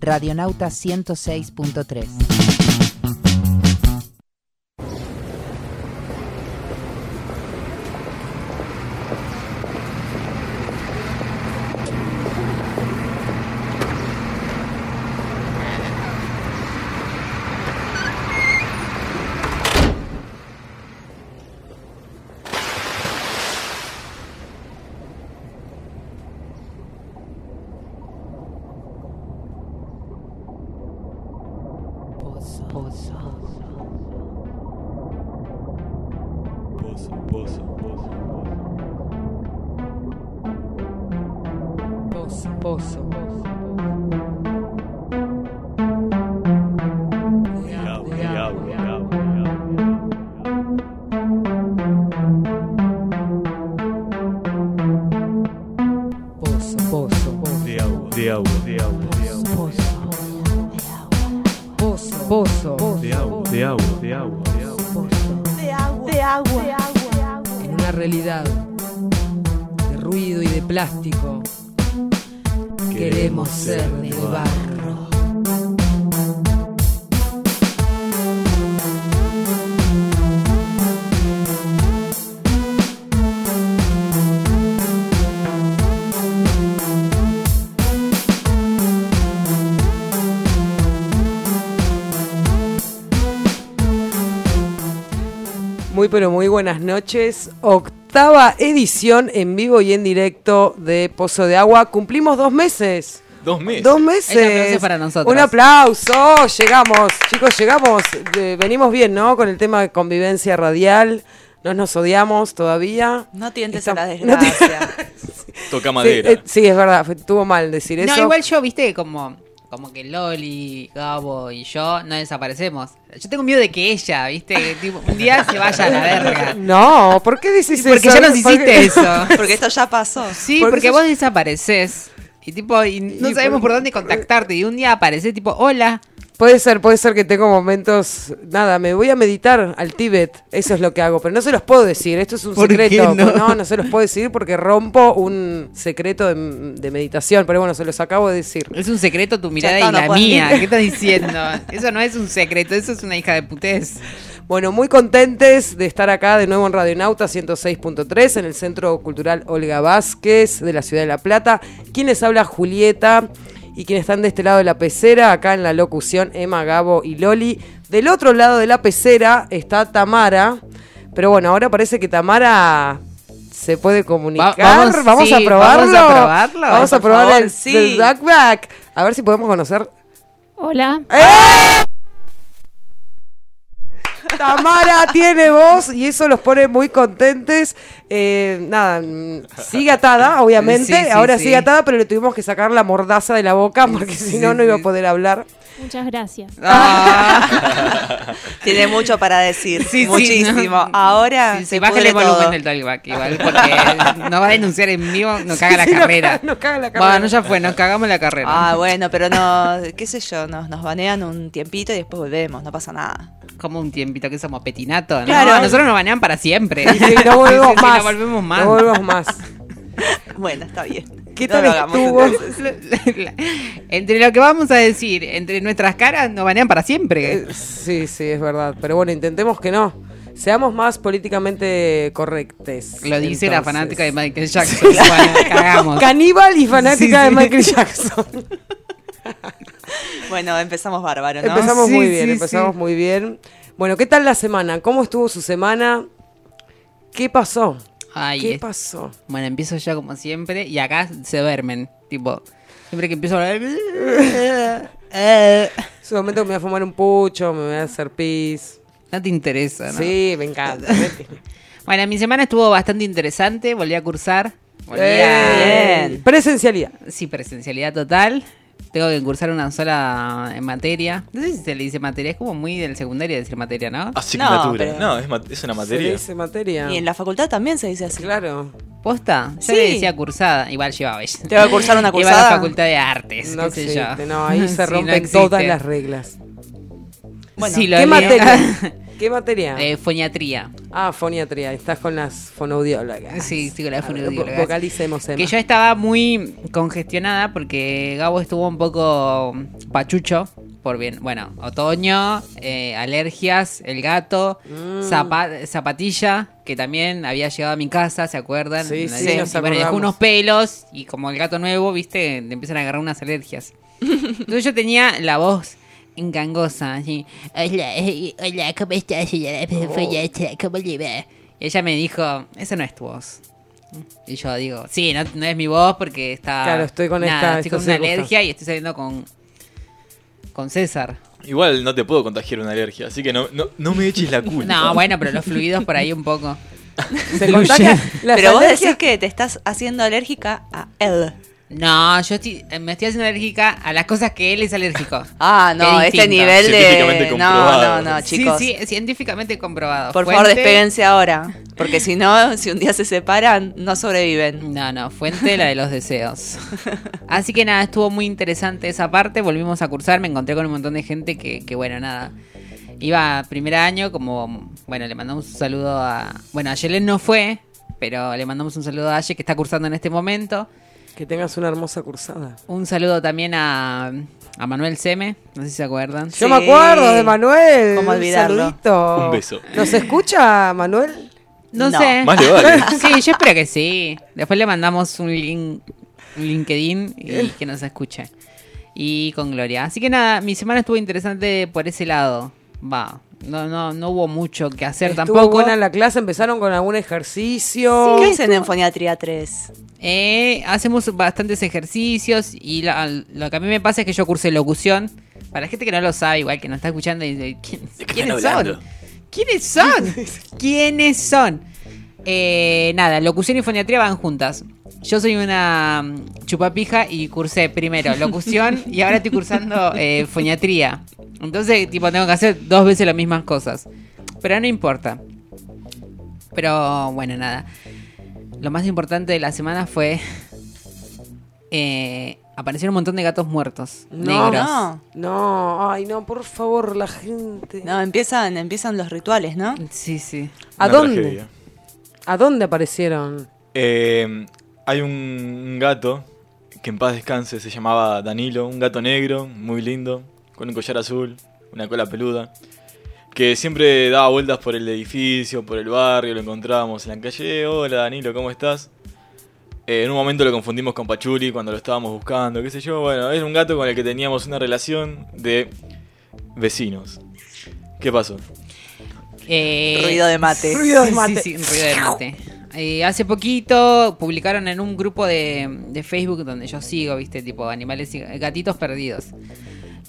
Radionauta 106.3. buenas noches. Octava edición en vivo y en directo de Pozo de Agua. Cumplimos dos meses. Dos meses. Dos meses. Un aplauso para nosotros. Un aplauso. Llegamos, chicos, llegamos. Eh, venimos bien, ¿no? Con el tema de convivencia radial. No nos odiamos todavía. No tientes Estamos- a la no desgracia. Toca Sí, madera. eh, sí, es verdad. fue- Estuvo mal decir No, eso. igual yo, viste, como, como que Loli, Gabo y yo no desaparecemos. Yo tengo miedo de que ella, viste, tipo, un día se vaya a la verga. No, ¿por qué dices Porque eso? ya nos Porque- hiciste eso. Porque esto ya pasó. Sí, Porque porque, vos desapareces. Y tipo, y no Y sabemos por- por dónde contactarte. Y un día apareces tipo, hola. Puede ser, puede ser que tengo momentos. Nada, me voy a meditar al Tíbet. Eso es lo que hago. Pero no se los puedo decir. Esto es un ¿Por qué secreto. no? no, no se los puedo decir porque rompo un secreto de, de meditación. Pero bueno, se los acabo de decir. Es un secreto tu mirada está, y no la mía. ir. ¿Qué estás diciendo? Eso no es un secreto, eso es una hija de putés. Bueno, muy contentes de estar acá de nuevo en Radionauta 106.3 en el Centro Cultural Olga Vázquez de la Ciudad de La Plata. Quien les habla Julieta y quienes están de este lado de la pecera, acá en la locución Emma, Gabo y Loli. Del otro lado de la pecera está Tamara, pero bueno, ahora parece que Tamara se puede comunicar. Va- vamos, vamos- a probarlo. vamos a probarlo. Vamos a probar favor, el, sí. el Duckback. A ver si podemos conocer Hola. Tamara tiene voz y eso los pone muy contentes. Eh, nada, sigue atada, obviamente. Sí, sí, Ahora sí. sigue atada, pero le tuvimos que sacar la mordaza de la boca porque si no, no iba a poder hablar. Muchas gracias. Ah. Tiene mucho para decir. Sí, sí, muchísimo. no. Ahora Sí, se bájale el volumen todo. del talkback igual, porque no va a denunciar en vivo, nos caga la Sí, nos carrera. nos caga la carrera. Bueno, ya fue, nos cagamos la carrera. Ah, bueno, pero no, qué sé yo, nos, nos banean un tiempito y después volvemos, no pasa nada. Como un tiempito que somos petinato, ¿no? Claro. Nosotros nos banean para siempre. No volvemos Sí, sí, más. No volvemos más. No volvemos más. Bueno, está bien. ¿Qué No tal lo hagamos, estuvo? entonces. entre lo que vamos a decir, entre nuestras caras, nos banean para siempre. Eh, Sí, sí, es verdad. Pero bueno, intentemos que no. Seamos más políticamente correctes. Lo dice la fanática de Michael Jackson. Bueno, cagamos. Caníbal y fanática Sí, sí. de Michael Jackson. Bueno, empezamos bárbaro, ¿no? Empezamos Sí, muy bien, sí, empezamos sí. muy bien. Bueno, ¿qué tal la semana? ¿Cómo estuvo su semana? ¿Qué pasó? Ay, ¿Qué es- pasó? Bueno, empiezo yo como siempre y acá se duermen. Tipo, siempre que empiezo a hablar. Es un momento que me voy a fumar un pucho, me voy a hacer pis. No te interesa, ¿no? Sí, me encanta. Bueno, mi semana estuvo bastante interesante. Volví a cursar. Volví a... Eh, Bien. Presencialidad. Sí, presencialidad total. Tengo que cursar una sola en materia. No sé si se le dice materia, es como muy del secundario decir materia, ¿no? Asignatura. No, No, es, es una Se materia. dice materia. Y en la facultad también se dice así. Claro. ¿Posta? Yo Sí. le decía cursada, igual llevaba ella. ¿Te va a cursar una Iba a cursada? la facultad de artes, No qué sé yo. no, ahí se Sí, no rompen todas las reglas. Bueno, Sí, lo ¿Qué materia? ¿Qué materia? Eh, foniatría. Ah, foniatría, estás con las fonoaudiólogas. Sí, sí, con la A ver, Vocalicemos, Emma. Que yo estaba muy congestionada porque Gabo estuvo un poco pachucho por bien, bueno, otoño, eh, alergias, el gato, Mm. zapa- zapatilla, que también había llegado a mi casa, ¿se acuerdan? Sí, Y sí, nos bueno, dejó unos pelos y como el gato nuevo, viste, le empiezan a agarrar unas alergias. Entonces yo tenía la voz engangosa, así, hola, hola, ¿cómo estás, señora? Follacha? ¿Cómo le va? Y ella me dijo, esa no es tu voz. Y yo digo, sí, no, no es mi voz porque está... Claro, estoy con esta- estoy con una alergia y estoy saliendo con, con César. Igual no te puedo contagiar una alergia, así que no, no, no me eches la culpa. No, bueno, pero los fluidos por ahí un poco. Se contagia las Pero vos decís que te estás haciendo alérgica a él. No, yo estoy, eh, me estoy haciendo alérgica a las cosas que él es alérgico. Ah, no, este nivel de... No, comprobado. no, no, chicos. Sí, sí, científicamente comprobado. Por favor, despéguense ahora. Porque si no, si un día se separan, no sobreviven. No, no, fuente la de los deseos. Así que nada, estuvo muy interesante esa parte. Volvimos a cursar, me encontré con un montón de gente que, que bueno, nada. Iba primer año, como, bueno, le mandamos un saludo a. Bueno, a Yelen no fue, pero le mandamos un saludo a Aye que está cursando en este momento. Que tengas una hermosa cursada. Un saludo también a, a Manuel Seme, no sé si se acuerdan. Yo Sí. me acuerdo de Manuel. ¿Cómo un olvidarlo? saludito. Un beso. ¿Nos escucha, Manuel? No, No. sé. Más le vale. Sí, yo espero que sí. Después le mandamos un link, un LinkedIn y que nos escuche. Y con Gloria. Así que nada, mi semana estuvo interesante por ese lado. Va. No, no, no hubo mucho que hacer Estuvo tampoco. buena la clase, empezaron con algún ejercicio. ¿Qué hacen en Foniatría 3? Eh, hacemos bastantes ejercicios y la- lo que a mí me pasa es que yo cursé locución. Para la gente que no lo sabe, igual que nos está escuchando y dice, ¿quién- ¿De qué ¿quiénes están son? hablando? ¿Quiénes son? ¿Quiénes son? Eh, nada, locución y foniatría van juntas. Yo soy una mm, chupapija y cursé primero locución y ahora estoy cursando eh, foniatría. Entonces, tipo, tengo que hacer dos veces las mismas cosas. Pero no importa. Pero bueno, nada. Lo más importante de la semana fue. Eh, aparecieron un montón de gatos muertos. No, negros. No, No, ay, no, por favor, la gente. no, empiezan, empiezan los rituales, ¿no? Sí, sí. ¿A Una dónde? tragedia. ¿A dónde aparecieron? Eh, hay un, gato que en paz descanse, se llamaba Danilo, un gato negro, muy lindo, con un collar azul, una cola peluda, que siempre daba vueltas por el edificio, por el barrio, lo encontrábamos en la calle, hola Danilo, ¿cómo estás? Eh, en un momento lo confundimos con Pachuli cuando lo estábamos buscando, qué sé yo, bueno, era un gato con el que teníamos una relación de vecinos. ¿Qué pasó? Eh, Ruido de mate. Ruido de Sí, mate. Sí, sí, ruido de mate. Eh, hace poquito publicaron en un grupo de, de Facebook donde yo sigo, viste, tipo animales y gatitos perdidos.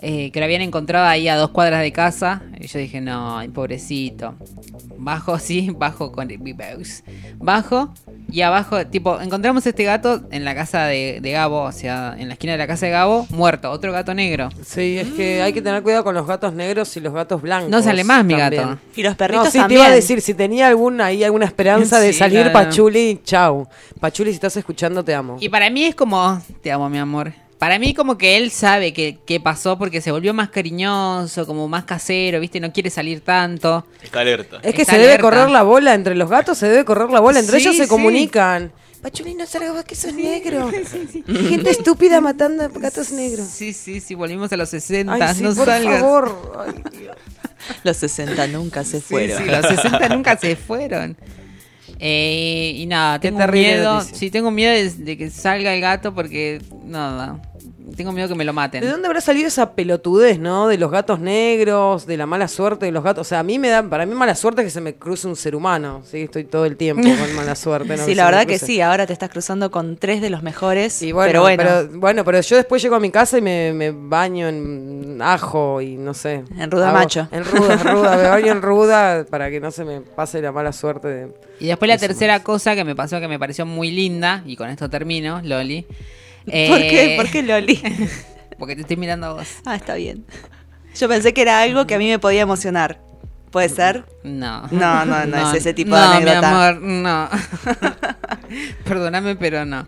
eh, que lo habían encontrado ahí a dos cuadras de casa. Y yo dije, no, pobrecito. Bajo, sí, bajo con el. Bajo y abajo, tipo, encontramos este gato en la casa de, de Gabo, o sea, en la esquina de la casa de Gabo, muerto, otro gato negro. Sí, es que hay que tener cuidado con los gatos negros y los gatos blancos. No sale más mi también. gato. Y los No, perritos sí, te también. iba a decir, si tenía alguna, ahí alguna esperanza de Sí, salir, no, no. Pachuli, chau. Pachuli, si estás escuchando, te amo. Y para mí es como, te amo mi amor. Para mí como que él sabe que, qué pasó porque se volvió más cariñoso, como más casero, ¿viste? No quiere salir tanto. Está alerta. Es que Está se debe correr la bola entre los gatos, se debe correr la bola, entre Sí, ellos se sí. comunican. Pachuli, no salgas vos que sos negro. Gente estúpida matando a gatos negros. Sí, sí, sí, volvimos a los 60, Ay, sí, no por salgas. favor. Ay, Dios. Los 60 nunca se fueron. sí, los 60 nunca se fueron. Eh, y nada, tengo miedo. Sí, tengo miedo de, de que salga el gato porque, nada, tengo miedo que me lo maten. ¿De dónde habrá salido esa pelotudez, no? De los gatos negros, de la mala suerte de los gatos. O sea, a mí me da, para mí mala suerte es que se me cruce un ser humano. Sí, estoy todo el tiempo con mala suerte. ¿no? Sí, la verdad que sí. Ahora te estás cruzando con tres de los mejores. Y bueno, pero bueno, pero, bueno, pero yo después llego a mi casa y me, me baño en ajo y no sé. En ruda Hago- macho. En ruda, en ruda, me baño en ruda para que no se me pase la mala suerte de... Y después la tercera cosa que me pasó que me pareció muy linda, y con esto termino, Loli. ¿Por Eh, qué? ¿Por qué Loli? Porque te estoy mirando a vos. ah, está bien. Yo pensé que era algo que a mí me podía emocionar. ¿Puede ser? No. No, no, no es ese tipo de no, anécdota. mi amor, no. Perdóname, pero no.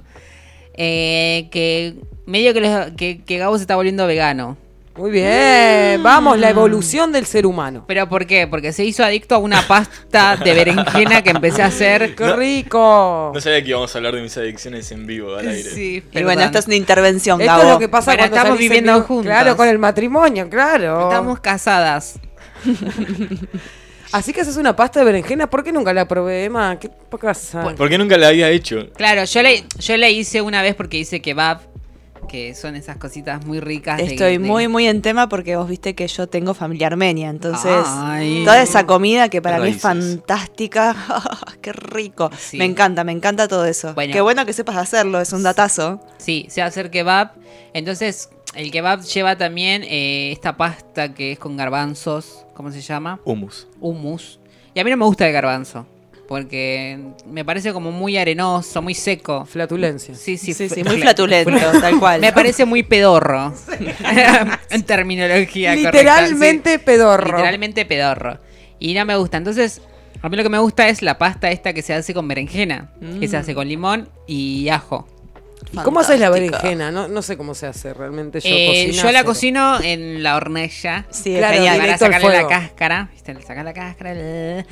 Eh, que medio que, los- que, que Gabo se está volviendo vegano. Muy bien. Vamos, la evolución del ser humano. ¿Pero por qué? Porque se hizo adicto a una pasta de berenjena que empecé a hacer. ¡Qué rico! No sabía que íbamos a hablar de mis adicciones en vivo al aire. Sí, Y perdón. bueno, esto es una intervención, Esto Gabo. es lo que pasa Bueno, cuando estamos viviendo juntos. Claro, con el matrimonio, claro. Estamos casadas. Así que haces una pasta de berenjena. ¿Por qué nunca la probé, Emma? ¿Qué pasa? ¿Por qué nunca la había hecho? Claro, yo le, yo le hice una vez porque hice kebab, que son esas cositas muy ricas. de- Estoy de- muy, muy en tema porque vos viste que yo tengo familia armenia, entonces Ay. toda esa comida que para mí es fantástica, qué rico, Sí. me encanta, me encanta todo eso. Bueno. Qué bueno que sepas hacerlo, es un datazo. Sí, sé hacer kebab. Entonces, el kebab lleva también eh, esta pasta que es con garbanzos. ¿Cómo se llama? Humus. Hummus. Y a mí no me gusta el garbanzo. Porque me parece como muy arenoso, muy seco. Flatulencia. Sí, sí, Sí, muy fla- flatulento, tal cual. Me parece muy pedorro. en terminología Literalmente pedorro. Literalmente pedorro. Y no me gusta. Entonces, a mí lo que me gusta es la pasta esta que se hace con berenjena. Que se hace con limón y ajo. ¿Y cómo haces la berenjena? No, no sé cómo se hace realmente. Yo, Eh, yo la cocino en la hornella. Sí, Claro, genial. Para directo al sacarle la cáscara. ¿Viste? Le sacas la cáscara.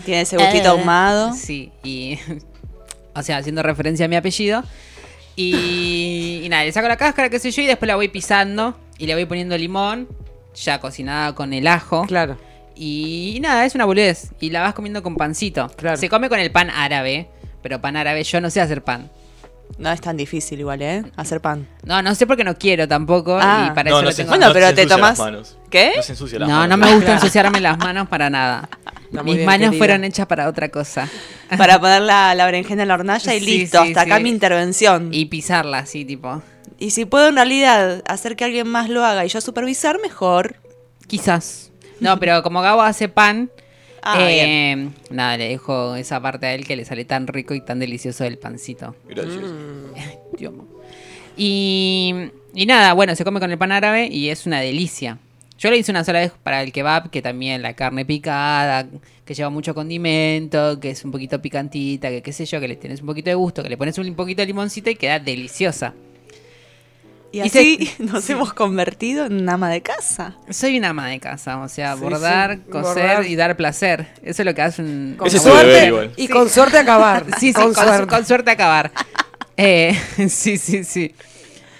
Tiene ese gustito Eh, ahumado. Sí, y. o sea, haciendo referencia a mi apellido. Y, y nada, le saco la cáscara, qué sé yo, y después la voy pisando. Y le voy poniendo limón, ya cocinada con el ajo. Claro. Y, nada, es una boludez. Y la vas comiendo con pancito. Claro. Se come con el pan árabe. Pero pan árabe, yo no sé hacer pan. No es tan difícil igual, ¿eh? Hacer pan. No, no sé porque no quiero tampoco. Ah. y para No, eso no lo tengo. Bueno, no pero se te tomas- las manos. ¿Qué? No se ensucia las No, manos. no me gusta ensuciarme las manos para nada. Mis bien, manos querida. fueron hechas para otra cosa. Para poner la, la berenjena en la hornalla y Sí, listo. sí, hasta acá mi intervención. Y, Y pisarla así, tipo. si puedo en realidad hacer que alguien más lo haga y yo supervisar, mejor. Quizás. No, pero como Gabo hace pan, Ah, eh, nada, le dejo esa parte a él que le sale tan rico y tan delicioso el pancito. Gracias. Mm. Y, y nada, bueno, se come con el pan árabe y es una delicia. Yo lo hice una sola vez para el kebab, que también la carne picada, que lleva mucho condimento, que es un poquito picantita, que qué sé yo, que le tienes un poquito de gusto, que le pones un poquito de limoncito y queda deliciosa. Y Y así se- nos hemos convertido en una ama de casa. Soy una ama de casa, o sea, Sí, bordar, sí, coser bordar. y dar placer. Eso es lo que hace un... Con igual. Y con suerte acabar. Sí, sí, con, con, suerte. con suerte acabar. Eh, sí, sí, sí.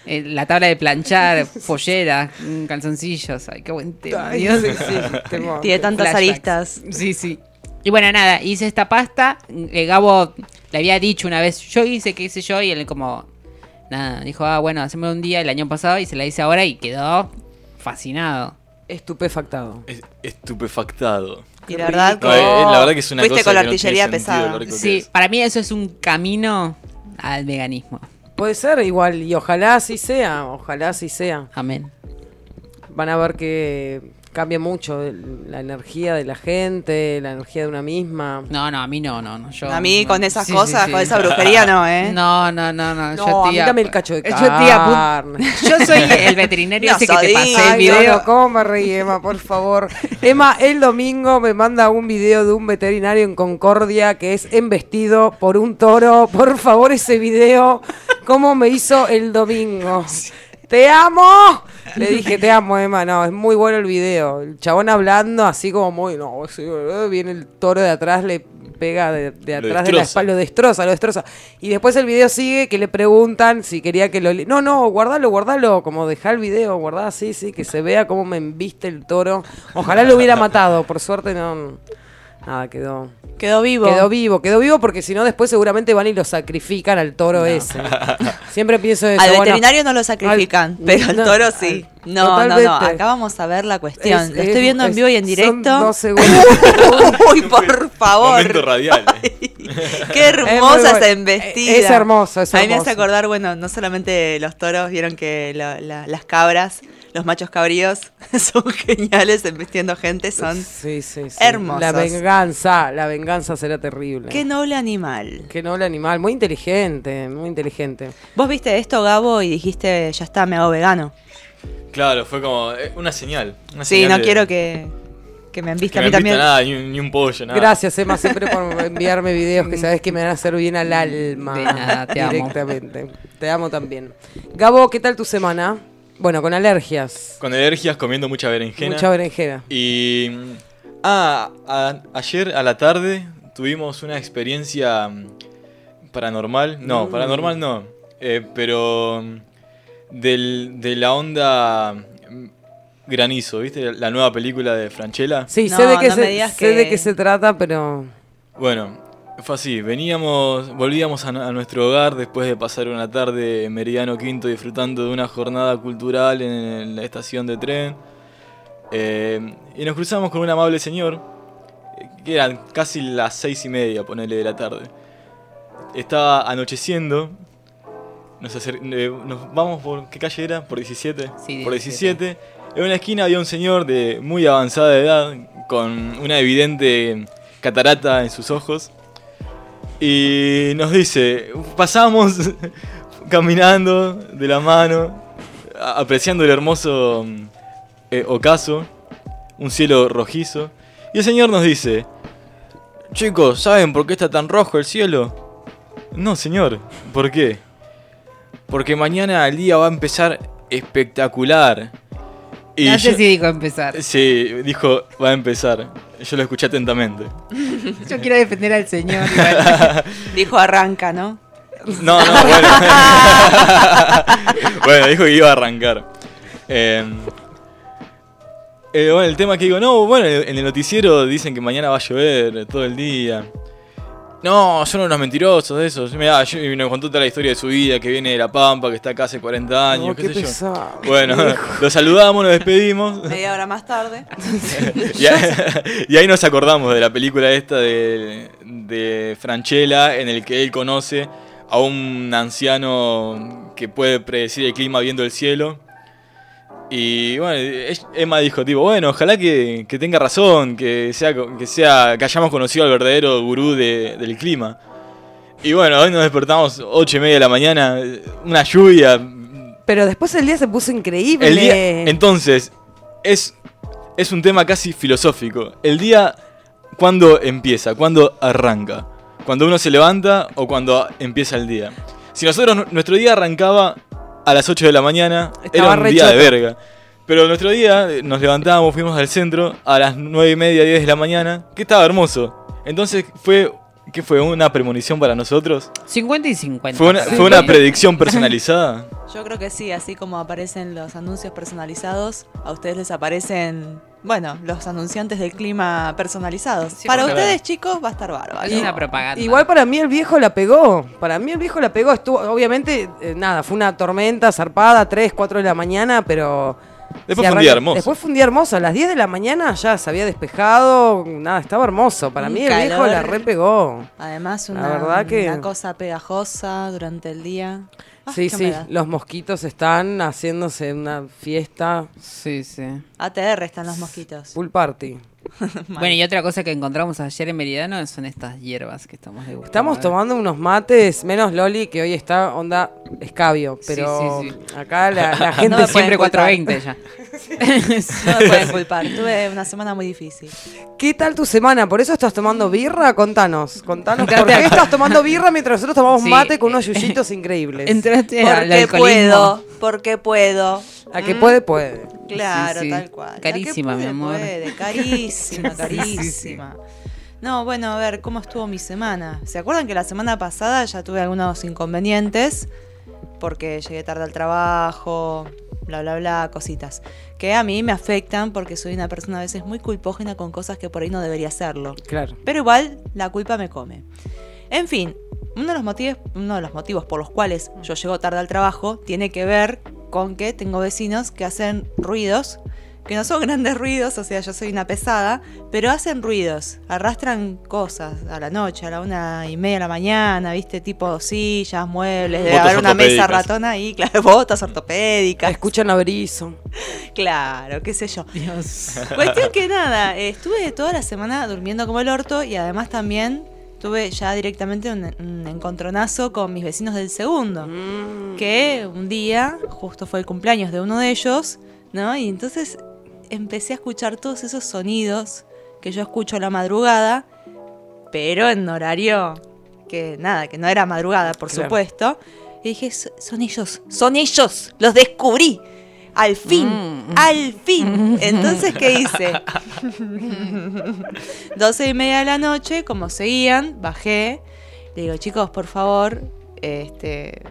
Eh, la tabla de planchar, pollera, mm, calzoncillos. Ay, qué buen tema. Ay, Dios. sí, sí, temor. Tiene tantas Flashbacks. aristas. Sí, sí. Y bueno, nada, hice esta pasta. eh, Gabo le había dicho una vez, yo hice, qué hice yo, y él como, nada, dijo, ah, bueno, haceme un día el año pasado y se la hice ahora y quedó fascinado. Estupefactado. Es- estupefactado. Y la verdad, No, la verdad que es una fuiste cosa con la no artillería pesada. Sí, para mí eso es un camino al veganismo. Puede ser igual, y ojalá así sea, ojalá así sea. Amén. Van a ver que cambia mucho el- la energía de la gente, la energía de una misma. No, no, a mí no, no, no. Yo, A mí no. con esas Sí, cosas, sí, sí. con esa brujería no, ¿eh? No, no, no, no. No, yo a mí dame el cacho de Yo carne. Yo soy el veterinario No ese que te pasé el Ay, video. no, ¿cómo me reí, Emma? Por favor. Emma, el domingo me manda un video de un veterinario en Concordia que es embestido por un toro. Por favor, ese video, ¿cómo me hizo el domingo? ¡Te amo! Le dije, te amo, Emma. No, es muy bueno el video. El chabón hablando así como muy... No, sí, viene el toro de atrás, le pega de, de atrás de la espalda, lo destroza, lo destroza. Y después el video sigue que le preguntan si quería que lo... No, no, guardalo, guardalo, como dejar el video, guardá así, sí, que se vea cómo me embiste el toro. Ojalá lo hubiera matado, por suerte no... Nada, quedó... Quedó vivo. Quedó vivo, quedó vivo porque si no después seguramente van y lo sacrifican al toro ese. Siempre pienso eso. Al bueno, veterinario no lo sacrifican, al- pero al no, toro sí. al- No, no, no. Acá vamos a ver la cuestión. es- lo estoy es- viendo en vivo y en son directo. dos segundos. Uy, por favor. Momento radial. eh. Qué hermosa esa embestida. Es hermoso, es A mí me hermoso. hace acordar, bueno, no solamente los toros, vieron que la- la- las cabras, los machos cabríos, son geniales embestiendo gente, son... Sí, sí, sí. hermosos. La venganza, la venganza será terrible. Qué noble animal. Qué noble animal, muy inteligente, muy inteligente. Vos viste esto, Gabo, y dijiste, ya está, me hago vegano. Claro, fue como eh, una señal. una Sí, señal no de- quiero que, que me me a mí también. nada, ni un pollo, nada. Gracias, Emma, siempre por enviarme videos que sabes que me van a hacer bien al alma. De nada, te amo. directamente. Te amo también. Gabo, ¿qué tal tu semana? Bueno, con alergias. con alergias, comiendo mucha berenjena. Mucha berenjena. Y. Ah, a- ayer a la tarde tuvimos una experiencia mm, paranormal. No, Mm. paranormal no. Eh, pero. mm, del- de la onda. Granizo, ¿viste? La nueva película de Franchella. Sí, No, sé, de qué no se, de qué se trata, pero... Bueno, fue así. Veníamos, volvíamos a, a nuestro hogar después de pasar una tarde en Meridiano Quinto disfrutando de una jornada cultural en la estación de tren. Eh, y nos cruzamos con un amable señor, eh, que eran casi las seis y media, ponele, de la tarde. Estaba anocheciendo. Nos, acer- eh, nos vamos por. ¿Qué calle era? ¿Por 17? Sí, por 17. 17. En una esquina había un señor de muy avanzada edad, con una evidente catarata en sus ojos. Y nos dice, pasamos caminando de la mano, apreciando el hermoso mm, eh, ocaso, un cielo rojizo. Y el señor nos dice, chicos, ¿saben por qué está tan rojo el cielo? No, señor, ¿por qué? Porque mañana el día va a empezar espectacular. Y no sé yo- si dijo empezar. Sí, dijo, va a empezar. Yo lo escuché atentamente. Yo quiero defender al señor. igual. Dijo arranca, ¿no? No, no, bueno. bueno, dijo que iba a arrancar. Eh, eh, bueno, el tema que digo, no, bueno, en el noticiero dicen que mañana va a llover todo el día. No, son unos mentirosos de esos. Mirá, yo- y nos contó toda la historia de su vida, que viene de La Pampa, que está acá hace 40 años, No, qué, qué sé yo. Bueno, lo saludamos, nos despedimos. Media hora más tarde. y, ahí, y ahí nos acordamos de la película esta de, de Franchella, en el que él conoce a un anciano que puede predecir el clima viendo el cielo. Y bueno, Emma dijo, tipo, bueno, ojalá que, que tenga razón, que sea, que sea, que hayamos conocido al verdadero gurú de- del clima. Y bueno, hoy nos despertamos ocho y media de la mañana, una lluvia, Pero después el día se puso increíble. el día, entonces, es, es un tema casi filosófico. El día, ¿cuándo empieza? ¿Cuándo arranca? ¿Cuando uno se levanta o cuando empieza el día? Si nosotros, nu- nuestro día arrancaba a las 8 de la mañana, Estaba era un día de verga. Pero nuestro día, eh, nos levantábamos, fuimos al centro a las 9 y media, 10 de la mañana, que estaba hermoso. Entonces fue, ¿qué fue? ¿Una premonición para nosotros? 50 y 50. ¿Fue una, pero- fue una predicción personalizada? Yo creo que sí, así como aparecen los anuncios personalizados, a ustedes les aparecen, bueno, los anunciantes del clima personalizados. Sí, Para ustedes, chicos, va a estar bárbaro. Es una propaganda. Igual para mí el viejo la pegó. Para mí el viejo la pegó. Estuvo, obviamente, eh, nada, fue una tormenta zarpada, 3, 4 de la mañana, pero. Después fue un día hermoso. Después fue un día hermoso. A las 10 de la mañana ya se había despejado. Nada, estaba hermoso. Para Un mí el viejo la repegó. Además, La una, verdad que- una cosa pegajosa durante el día. Ah, sí, sí. Los mosquitos están haciéndose una fiesta. Sí, sí. ATR están los mosquitos. Full party. Bueno, y otra cosa que encontramos ayer en Meridiano son estas hierbas que estamos degustando. Estamos tomando unos mates, menos Loli, que hoy está onda escabio. Sí, Pero sí, acá la, la No gente me siempre pueden culpar. 420 ya. No me pueden culpar. Tuve una semana muy difícil. ¿Qué tal tu semana? ¿Por eso estás tomando birra? Contanos, contanos. ¿Por qué estás tomando birra mientras nosotros tomamos Sí. mate con unos yuyitos increíbles? Entraste Porque puedo, porque puedo. A que Mm, puede, puede. Claro, Sí, sí. tal cual. Carísima, mi amor. puede, Carísima, Sí, sí, carísima. No, bueno, a ver, ¿cómo estuvo mi semana? ¿Se acuerdan que la semana pasada ya tuve algunos inconvenientes? Porque llegué tarde al trabajo, bla, bla, bla, cositas. Que a mí me afectan porque soy una persona a veces muy culpógena con cosas que por ahí no debería hacerlo. Claro. Pero igual la culpa me come. En fin, uno de los motivos, uno de los motivos por los cuales yo llego tarde al trabajo tiene que ver con que tengo vecinos que hacen ruidos, que no son grandes ruidos, o sea, yo soy una pesada, pero hacen ruidos, arrastran cosas a la noche, a la una y media de la mañana, viste, tipo sillas, muebles, debe haber una mesa ratona ahí, claro, botas ortopédicas, Escuchan a Berizo. claro, qué sé yo. Dios. Cuestión que nada, estuve toda la semana durmiendo como el orto y además también tuve ya directamente un, un encontronazo con mis vecinos del segundo. Mm. Que un día, justo fue el cumpleaños de uno de ellos, ¿no? Y entonces empecé a escuchar todos esos sonidos que yo escucho a la madrugada, pero en horario que nada, que no era madrugada, por Claro. supuesto. Y dije, "So- son ellos, son ellos, los descubrí. Al fin, Mm. al fin. Entonces, ¿qué hice? 12 y media de la noche, como seguían, bajé. Le digo, chicos, por favor, este,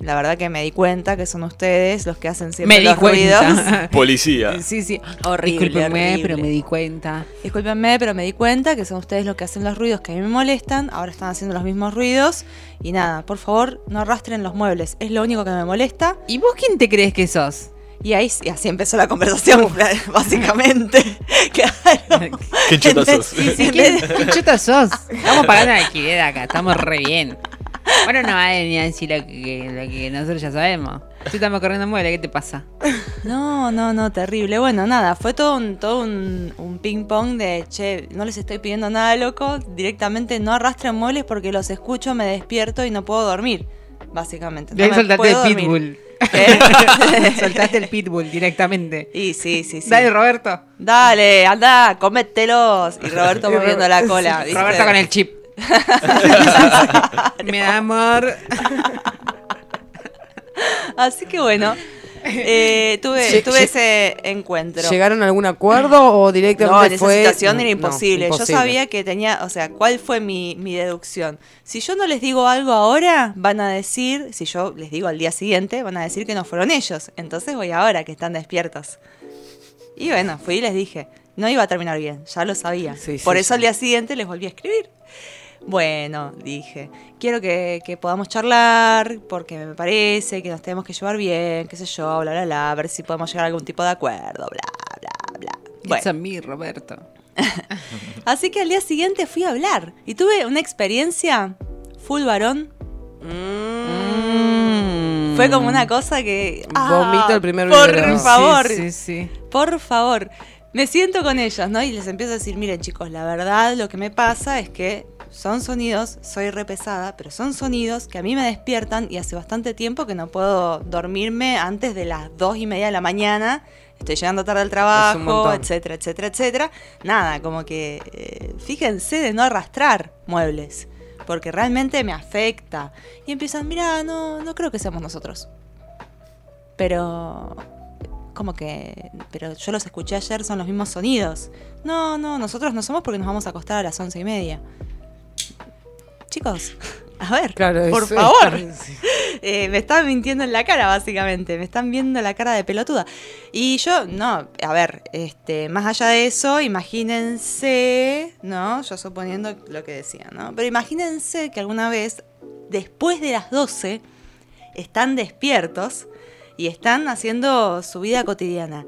la verdad que me di cuenta que son ustedes los que hacen siempre Me di los ruidos. cuenta. Policía. Sí, sí. Horrible, Discúlpenme, horrible. pero me di cuenta. Discúlpenme, pero me di cuenta que son ustedes los que hacen los ruidos que a mí me molestan. Ahora están haciendo los mismos ruidos. Y nada, por favor, no arrastren los muebles. Es lo único que me molesta. ¿Y vos quién te crees que sos? Y ahí y así empezó la conversación, básicamente. Claro. Qué vez- sos. sí, sí, ¿Qué, de- qué chota sos? Estamos pagando alquiler acá, estamos re bien. Bueno, no va a venir a decir lo que, lo que nosotros ya sabemos. Si estamos corriendo mueble, ¿qué te pasa? No, no, no, terrible. Bueno, nada, fue todo un, todo un, un ping pong de, che, no les estoy pidiendo nada loco, directamente no arrastren muebles porque los escucho, me despierto y no puedo dormir, básicamente. De ahí No me el dormir. soltaste el pitbull directamente. Y sí, sí, sí. Dale, Roberto. Dale, anda, comételos. Y Roberto moviendo la cola. ¿viste? Roberto con el chip. Mi amor. Así que bueno, eh, tuve, tuve ese encuentro. ¿Llegaron a algún acuerdo o directamente No, en esa fue.? situación no, era no, imposible. Yo sabía que tenía, o sea, ¿cuál fue mi, mi deducción? Si yo no les digo algo ahora, van a decir, si yo les digo al día siguiente, van a decir que no fueron ellos. Entonces voy ahora, que están despiertos. Y bueno, fui y les dije, no iba a terminar bien, ya lo sabía. Sí, sí, Por eso sí. al día siguiente les volví a escribir. Bueno, dije, quiero que, que podamos charlar porque me parece que nos tenemos que llevar bien, qué sé yo, bla, bla, bla, a ver si podemos llegar a algún tipo de acuerdo, bla, bla, bla. Bueno. A me, Roberto. Así que al día siguiente fui a hablar y tuve una experiencia full varón. Mm. Fue como una cosa que. Vomito el primer Por favor, Sí, sí, sí. por favor. Me siento con ellos, ¿no? Y les empiezo a decir: miren, chicos, la verdad lo que me pasa es que son sonidos, soy re pesada, pero son sonidos que a mí me despiertan y hace bastante tiempo que no puedo dormirme antes de las dos y media de la mañana. Estoy llegando tarde al trabajo, etcétera, etcétera, etcétera. Nada, como que eh, fíjense de no arrastrar muebles, porque realmente me afecta. Y empiezan, mira, no, no creo que seamos nosotros. Pero como que, pero yo los escuché ayer, son los mismos sonidos. No, no, nosotros no somos porque nos vamos a acostar a las once y media. Chicos, a ver, Claro, por favor. es- sí. Eh, me están mintiendo en la cara, básicamente. Me están viendo la cara de pelotuda. Y yo, no, a ver, este, más allá de eso, imagínense, ¿no? Yo suponiendo lo que decía, ¿no? Pero imagínense que alguna vez, después de las 12, están despiertos y están haciendo su vida cotidiana.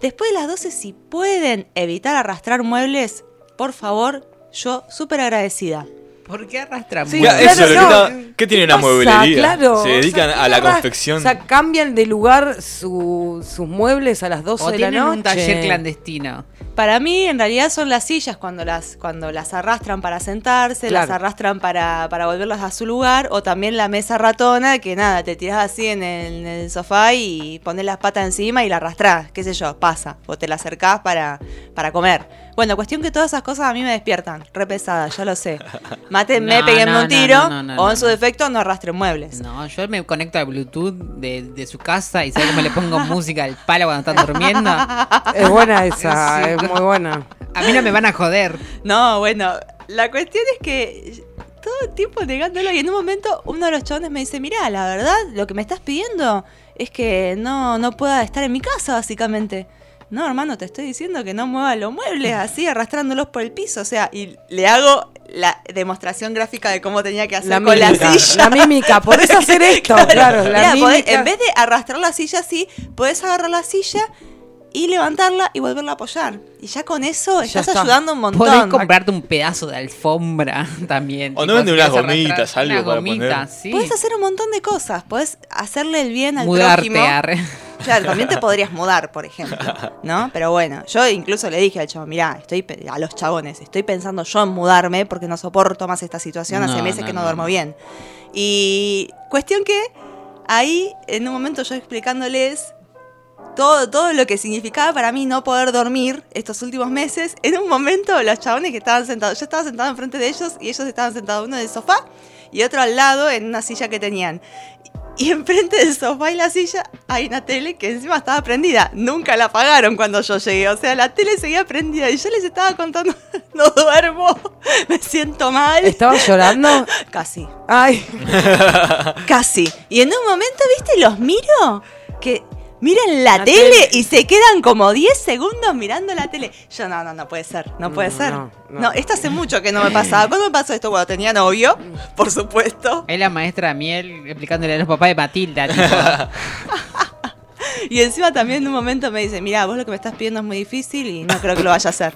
Después de las 12, si pueden evitar arrastrar muebles, por favor, yo súper agradecida. ¿Por qué arrastramos? Sí, Ya, claro, eso, lo que no. está- ¿qué tiene una pasa? mueblería? Claro, Se dedican o sea, a la ¿qué confección. O sea, cambian de lugar su- sus muebles a las 12 O de la tienen noche. un taller clandestino. Para mí, en realidad, son las sillas cuando las, cuando las arrastran para sentarse, Claro. las arrastran para, para volverlas a su lugar, o también la mesa ratona, que nada, te tirás así en el, en el sofá y pones las patas encima y la arrastrás, qué sé yo, pasa, o te la acercás para, para comer. Bueno, cuestión que todas esas cosas a mí me despiertan, re pesada, ya lo sé. Mátenme, No, peguenme no, un tiro, no, no, no, o en su defecto no arrastren muebles. No, yo me conecto al Bluetooth de, de su casa y ¿sabes cómo le pongo música al palo cuando están durmiendo? A Es buena esa, Sí. es muy buena. mí no me van a joder. No, bueno, la cuestión es que todo el tiempo negándolo y en un momento uno de los chabones me dice, mira, la verdad, lo que me estás pidiendo es que no, no pueda estar en mi casa, básicamente. No, hermano, te estoy diciendo que no mueva los muebles así, arrastrándolos por el piso. O sea, y le hago la demostración gráfica de cómo tenía que hacer La con mímica, la silla. la mímica, podés hacer esto, claro, la Mirá, podés- mímica. en vez de arrastrar la silla así, podés agarrar la silla y levantarla y volverla a apoyar. Y ya con eso Ya estás está. ayudando un montón. Podés comprarte un pedazo de alfombra también. O no venden unas gomitas, algo unas para gomitas, poner. sí. Puedes hacer un montón de cosas. Puedes hacerle el bien al Mudarte, prójimo. arre. Claro, también te podrías mudar, por ejemplo, ¿no? Pero bueno, yo incluso le dije al chavo, mirá, estoy a los chabones, estoy pensando yo en mudarme porque no soporto más esta situación, hace No, meses no, que no, no, duermo bien. Y cuestión que ahí, en un momento yo explicándoles todo, todo lo que significaba para mí no poder dormir estos últimos meses, en un momento los chabones que estaban sentados, yo estaba sentado enfrente de ellos y ellos estaban sentados uno en el sofá y otro al lado en una silla que tenían. Y enfrente del sofá y la silla hay una tele que encima estaba prendida. Nunca la apagaron cuando yo llegué. O sea, la tele seguía prendida. Y yo les estaba contando, no duermo, me siento mal. ¿Estabas llorando? Casi, Ay, casi. Y en un momento, viste, los miro que miran la, La tele, tele. y se quedan como 10 segundos mirando la tele. Yo, no, no, no puede ser, no puede No, ser. no, No, no. esto hace mucho que no me pasaba. ¿Cuándo me pasó esto? Cuando tenía novio, por supuesto. Es la maestra Miel explicándole a los papás de Matilda. tipo, Y encima también en un momento me dice, mira, vos lo que me estás pidiendo es muy difícil y no creo que lo vaya a hacer.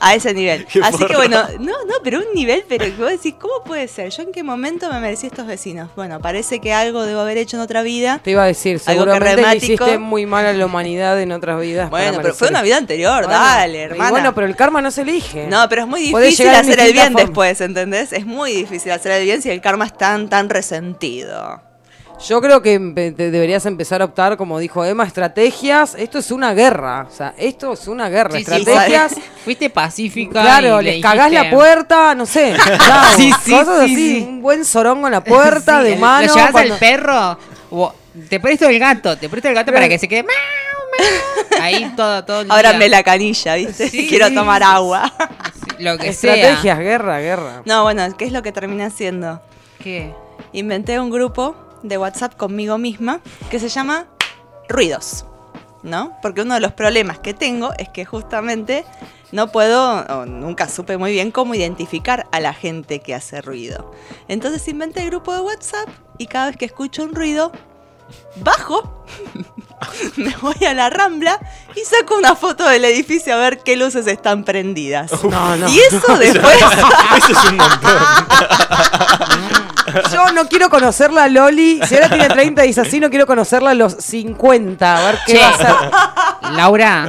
A ese nivel. Qué Así que bueno, no, no, pero un nivel, pero que vos decís, ¿cómo puede ser? ¿Yo en qué momento me merecí estos vecinos? Bueno, parece que algo debo haber hecho en otra vida. te iba a decir, Algo que le hiciste muy mal a la humanidad en otras vidas. Bueno, pero fue una vida anterior, Bueno, dale, y hermana. Bueno, pero el karma no se elige. No, pero es muy difícil hacer el bien formas. después, ¿entendés? Es muy difícil hacer el bien si el karma es tan, tan resentido. Yo creo que te deberías empezar a optar, como dijo Emma, estrategias. Esto es una guerra. O sea, esto es una guerra. sí, sí, estrategias. Fuiste pacífica. Claro, y le les cagás la puerta, no sé. chao. Sí, sí, Cosas sí, así. sí. Un buen sorongo en la puerta Sí, de mano. Lo llevas cuando- al perro. o te presto el gato. Te presto el gato para que se quede. Ahí todo, todo. el día. Ábranme la canilla, ¿viste? Sí, Quiero sí, tomar sí, agua. Lo que sea. Estrategias, guerra, guerra. No, bueno, ¿qué es lo que terminé haciendo? ¿Qué? Inventé un grupo de WhatsApp conmigo misma que se llama Ruidos, ¿no? Porque uno de los problemas que tengo es que justamente no puedo, o nunca supe muy bien cómo identificar a la gente que hace ruido. Entonces inventé el grupo de WhatsApp y cada vez que escucho un ruido, bajo, me voy a la rambla y saco una foto del edificio a ver qué luces están prendidas. No, no. Y eso después... Eso es un montón. Yo no quiero conocerla Loli. Si ahora tiene 30 y dice así, no quiero conocerla a los 50. A ver qué Che. va a hacer. Laura,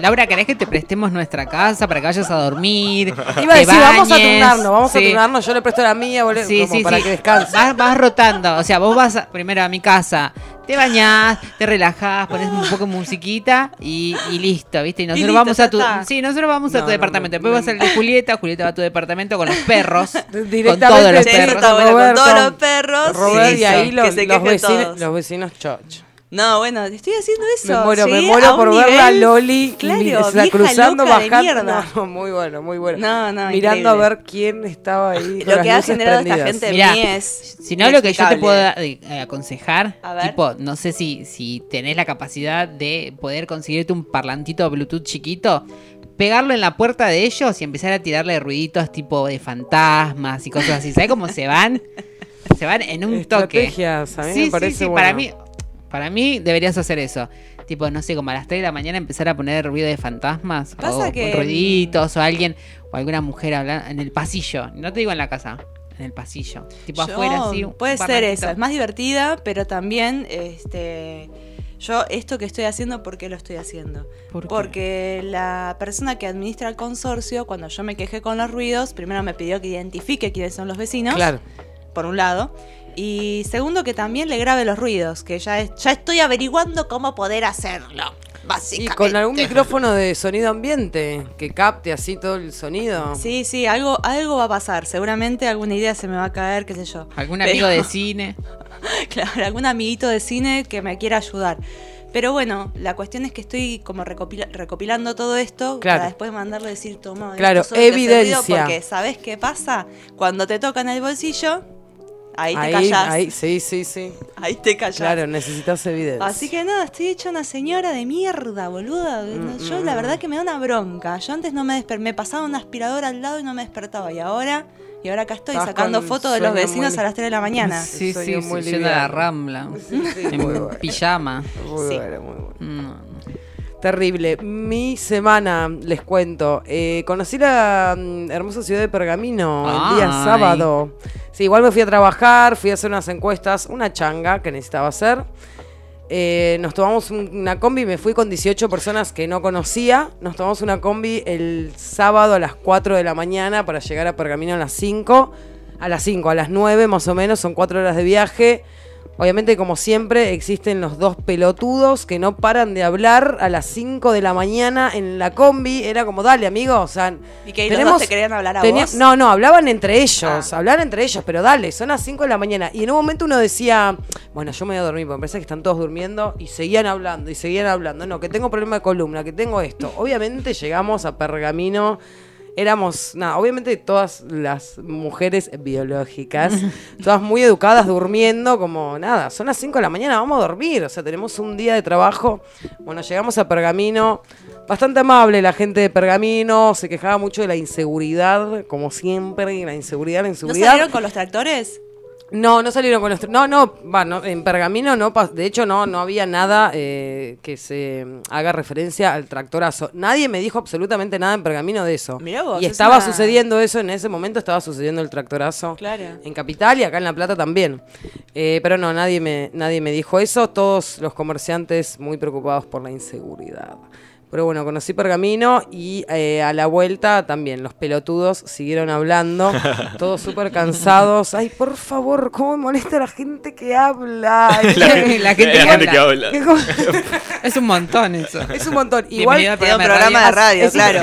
Laura, ¿querés que te prestemos nuestra casa para que vayas a dormir? Iba a te decir, vamos a bañes? turnarnos, vamos a turnarnos. Yo le presto la mía, boludo, Sí, como sí, para sí. que descanse. Vas, vas rotando. O sea, vos vas a- primero a mi casa, te bañás, te relajás, pones un poco de musiquita y, y listo, ¿viste? Y nosotros listo, vamos a tu. está. Sí, nosotros vamos a No, tu no, departamento. no, Después no. vas al de Julieta, Julieta va a tu departamento con los perros. con Directamente todos los perros. bueno, con Roberto, todos los perros. Robert, sí, y ahí que los, se los vecinos, todos. los vecinos choch. No, bueno, estoy haciendo eso. Me muero, ¿sí? me A muero por verla a nivel- Loli Claro, li- o sea, vieja cruzando, loca de bajando. mierda. No, muy bueno, muy bueno. No, no, Mirando a ver quién estaba ahí. con Lo las que ha luces generado esta gente en Mirá, mí es. Si no, lo que yo te puedo eh, aconsejar, ver. tipo, no sé si, si tenés la capacidad de poder conseguirte un parlantito Bluetooth chiquito, pegarlo en la puerta de ellos y empezar a tirarle ruiditos tipo de fantasmas y cosas así. ¿Sabes cómo se van? Se van en un toque. Estrategias, a mí sí, me sí, parece sí, bueno. para mí, para mí deberías hacer eso. Tipo, no sé, como a las 3 de la mañana empezar a poner ruido de fantasmas. Pasa o que- ruiditos, o alguien, o alguna mujer hablando en el pasillo. No te digo en la casa, en el pasillo. Tipo Yo- afuera, así. Puede ser esa, es más divertida, pero también, este. Yo esto que estoy haciendo, ¿por qué lo estoy haciendo? Porque la persona que administra el consorcio, cuando yo me quejé con los ruidos, primero me pidió que identifique quiénes son los vecinos, Claro. por un lado, y segundo que también le grabe los ruidos, que ya, es- ya estoy averiguando cómo poder hacerlo, Y básicamente. con algún micrófono de sonido ambiente que capte así todo el sonido. Sí, sí, algo, algo va a pasar. Seguramente alguna idea se me va a caer, qué sé yo. Algún Pero- amigo de cine. Claro, algún amiguito de cine que me quiera ayudar. Pero bueno, la cuestión es que estoy como recopila- recopilando todo esto Claro. para después mandarle decir, toma, Claro, esto solo te ha servido", evidencia. Porque, ¿sabes qué pasa? Cuando te tocan el bolsillo, ahí te callás. ahí, sí, sí, sí. Ahí te callás. Claro, necesitas evidencia. Así que nada, estoy hecha una señora de mierda, boluda. Mm, Yo la verdad que me da una bronca. Yo antes no me me pasaba una aspiradora al lado y no me despertaba. Y ahora, y ahora acá estoy sacando fotos de los vecinos muy- a las 3 de la mañana. Sí, Sueño sí, muy sí, yendo a la rambla. Sí, sí, En muy bueno. pijama. Muy Sí. bueno, muy bueno. No, no. Terrible. Mi semana, les cuento. Eh, conocí la mm, hermosa ciudad de Pergamino el día Ay. sábado. Sí, igual me fui a trabajar, fui a hacer unas encuestas, una changa que necesitaba hacer. Eh, nos tomamos un- una combi, me fui con 18 personas que no conocía. Nos tomamos una combi el sábado a las 4 de la mañana para llegar a Pergamino a las 5. A las 5, a las 9 más o menos, son 4 horas de viaje. Obviamente, como siempre, existen los dos pelotudos que no paran de hablar a las 5 de la mañana en la combi. Era como, dale, amigo, o sea... ¿Y que los dos te querían hablar a vos? No, no, hablaban entre ellos, Ah. hablaban entre ellos, pero dale, son las 5 de la mañana. Y en un momento uno decía, bueno, yo me voy a dormir, porque me parece que están todos durmiendo, y seguían hablando, y seguían hablando. No, que tengo problema de columna, que tengo esto. Obviamente llegamos a Pergamino. Éramos, nada, obviamente todas las mujeres biológicas, todas muy educadas durmiendo, como nada, son las 5 de la mañana, vamos a dormir, o sea, tenemos un día de trabajo. Bueno, llegamos a Pergamino, bastante amable la gente de Pergamino, se quejaba mucho de la inseguridad, como siempre, la inseguridad, la ¿No inseguridad. salieron con los tractores? No, no salieron con los... No, no, va, no, en Pergamino no, de hecho no, no había nada eh, que se mm, haga referencia al tractorazo. Nadie me dijo absolutamente nada en Pergamino de eso. Mirá vos, y es estaba una- sucediendo eso, en ese momento estaba sucediendo el tractorazo. Claro. En Capital y acá en La Plata también. Eh, pero no, nadie me, nadie me dijo eso. Todos los comerciantes muy preocupados por la inseguridad. Pero bueno, conocí Pergamino y eh, a la vuelta también los pelotudos siguieron hablando, todos súper cansados. Ay, por favor, cómo me molesta la gente que habla. La, la gente, la que gente que habla. Que Es un montón eso. es un montón. Igual, un programa programa de radio, Es- claro.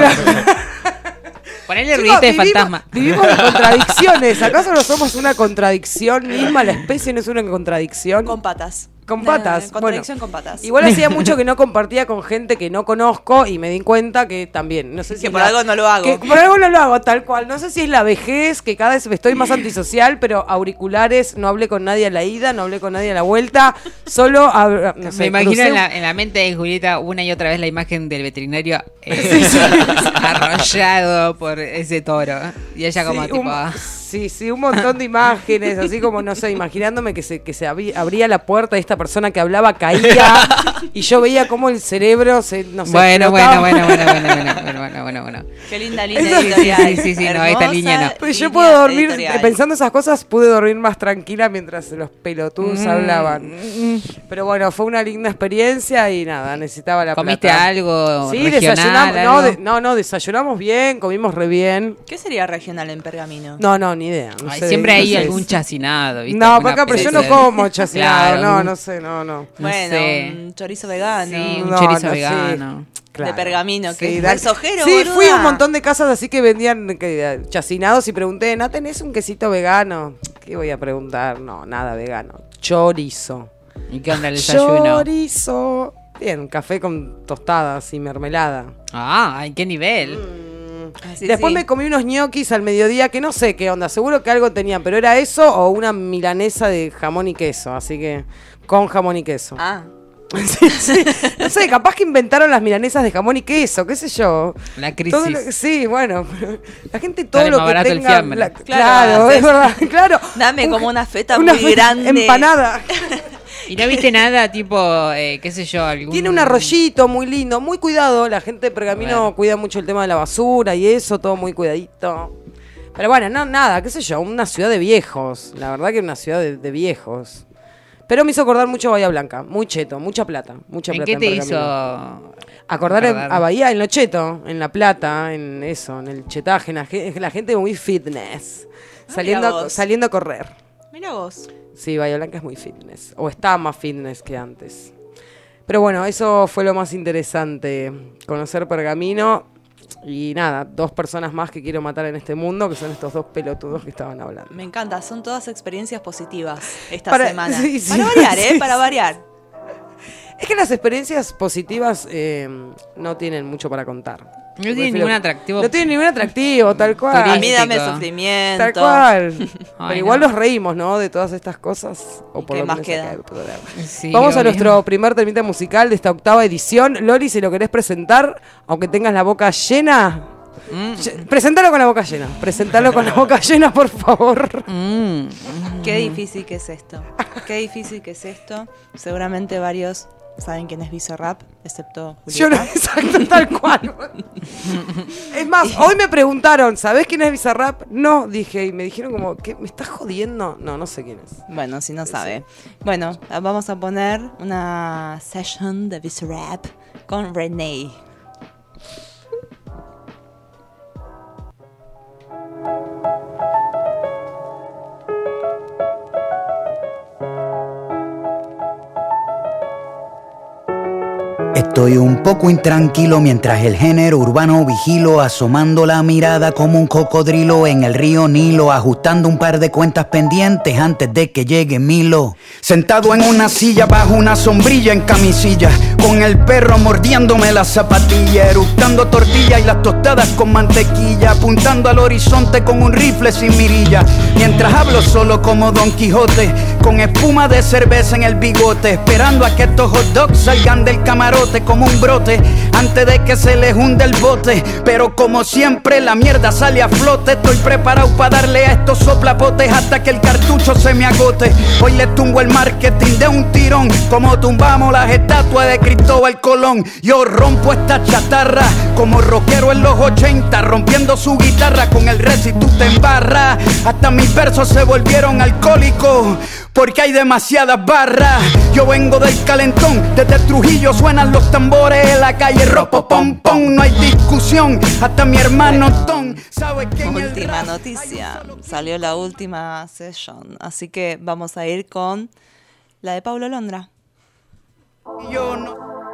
Ponele ruidito de fantasma. Vivimos de contradicciones. ¿Acaso no somos una contradicción misma? ¿La especie no es una contradicción? Con patas. Con Nah, patas. bueno. con patas. Igual hacía mucho que no compartía con gente que no conozco y me di cuenta que también, no sé si Que es por la- algo no lo hago. que por algo no lo hago, tal cual. No sé si es la vejez, que cada vez estoy más antisocial, pero auriculares, no hablé con nadie a la ida, no hablé con nadie a la vuelta, solo, no sé, Me imagino crucé en la, en la mente de Julieta una y otra vez la imagen del veterinario eh, arrollado por ese toro. Y ella como Sí, tipo... un- sí, sí, un montón de imágenes, así como, no sé, imaginándome que se, que se abrí- abría la puerta y esta persona que hablaba caía y yo veía cómo el cerebro se, no sé, bueno, bueno, bueno, bueno, bueno, bueno, bueno, bueno, bueno, bueno. Qué linda línea Eso- editorial. Sí, sí, sí, no, esta línea no. Pues yo puedo dormir, editorial. pensando esas cosas, pude dormir más tranquila mientras los pelotudos Mm, hablaban. Pero bueno, fue una linda experiencia y nada, necesitaba la ¿Comiste plata. algo Sí, regional? desayunamos, no, algo? de- no, no, desayunamos bien, comimos re bien. ¿Qué sería regional en Pergamino? No, no, ni idea. no Ay, sé, siempre no hay algún chacinado, ¿viste? No, acá, pero yo no como chacinado, Claro, no, un- no sé, no, no. no bueno, sé. un chorizo vegano. Sí, un No, chorizo vegano. De pergamino, que es da- resojero, Sí, boluda. fui a un montón de casas así que vendían que, chacinados y pregunté, ¿no tenés un quesito vegano? ¿Qué voy a preguntar? No, nada vegano. Chorizo. ¿Y qué onda el desayuno? Chorizo. Bien, café con tostadas y mermelada. Ah, ¿en qué nivel? Ah, Después sí. me comí unos ñoquis al mediodía que no sé qué onda, seguro que algo tenían, pero era eso o una milanesa de jamón y queso, así que con jamón y queso. Ah, Sí, sí. No sé, capaz que inventaron las milanesas de jamón y queso, qué sé yo. La crisis. Todo lo que- sí, bueno, la gente todo lo más que tenga, la- Claro, claro, es verdad, claro. Dame como una feta Una muy feta grande. empanada. ¿Y no viste nada tipo, eh, qué sé yo, algún... Tiene un arroyito muy lindo, muy cuidado. La gente de Pergamino cuida mucho el tema de la basura y eso, todo muy cuidadito. Pero bueno, no, nada, qué sé yo, una ciudad de viejos. La verdad que una ciudad de, de viejos. Pero me hizo acordar mucho a Bahía Blanca, muy cheto, mucha plata, mucha ¿En plata. qué te hizo...? Acordar a Bahía, en lo cheto, en La Plata, en eso, en el chetaje, en la, ge- la gente muy fitness. Ah, Saliendo, vos. saliendo a correr. Mira vos. Sí, Bahía Blanca es muy fitness. O está más fitness que antes. Pero bueno, eso fue lo más interesante. Conocer Pergamino. Y nada, dos personas más que quiero matar en este mundo, que son estos dos pelotudos que estaban hablando. Me encanta, son todas experiencias positivas esta Para- semana. sí, sí, para variar, ¿eh? Para variar. Es que las experiencias positivas eh, no tienen mucho para contar. No tiene Prefiero- ningún atractivo. No tiene ningún atractivo, tal cual. A mí dame sufrimiento. Tal cual. Pero igual no. nos reímos, ¿no? De todas estas cosas. O ¿Y por qué lo más queda? Sí, Vamos a nuestro primer termita musical de esta octava edición. Loli, si lo querés presentar, aunque tengas la boca llena. Mm, Presentalo con la boca llena. Presentalo con la boca llena, por favor. mm. Qué difícil que es esto. Qué difícil que es esto. Seguramente varios saben quién es Bizarrap, excepto Yo no, exacto, tal cual. es más, hoy me preguntaron, ¿sabés quién es Bizarrap? No, dije, y me dijeron como, ¿qué? ¿Me estás jodiendo? No, no sé quién es. Bueno, si no sabe. Bueno, vamos a poner una session de Bizarrap con Renee. Estoy un poco intranquilo mientras el género urbano vigilo, asomando la mirada como un cocodrilo en el río Nilo, ajustando un par de cuentas pendientes antes de que llegue Milo. Sentado en una silla bajo una sombrilla en camisilla, con el perro mordiéndome la zapatilla, eructando tortilla y las tostadas con mantequilla, apuntando al horizonte con un rifle sin mirilla, mientras hablo solo como Don Quijote, con espuma de cerveza en el bigote, esperando a que estos hot dogs salgan del camarote como un brote, antes de que se les hunde el bote, pero como siempre la mierda sale a flote, estoy preparado para darle a estos soplapotes hasta que el cartucho se me agote. Hoy le tumbo el marketing de un tirón, como tumbamos las estatuas de Cristóbal Colón. Yo rompo esta chatarra como rockero en los 80, rompiendo su guitarra con el res y tú te embarras. Hasta mis versos se volvieron alcohólicos. Porque hay demasiadas barras. Yo vengo del calentón, desde Trujillo suenan los tambores en la calle ropo pom pom. No hay discusión, hasta mi hermano Tom sabe que Última noticia. Salió la última session. Así que vamos a ir con la de Paulo Londra. yo no.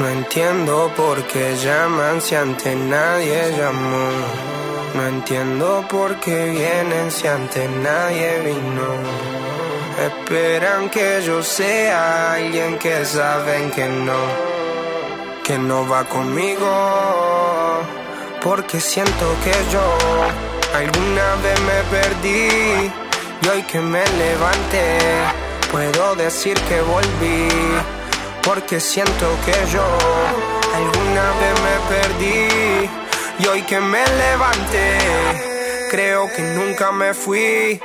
No entiendo por qué llaman si antes nadie llamó. No entiendo por qué vienen si antes nadie vino. Esperan que yo sea alguien que saben que no, que no va conmigo. Porque siento que yo alguna vez me perdí y hoy que me levanté puedo decir que volví. Porque siento que yo alguna vez me perdí y hoy que me levanté, creo que nunca me fui.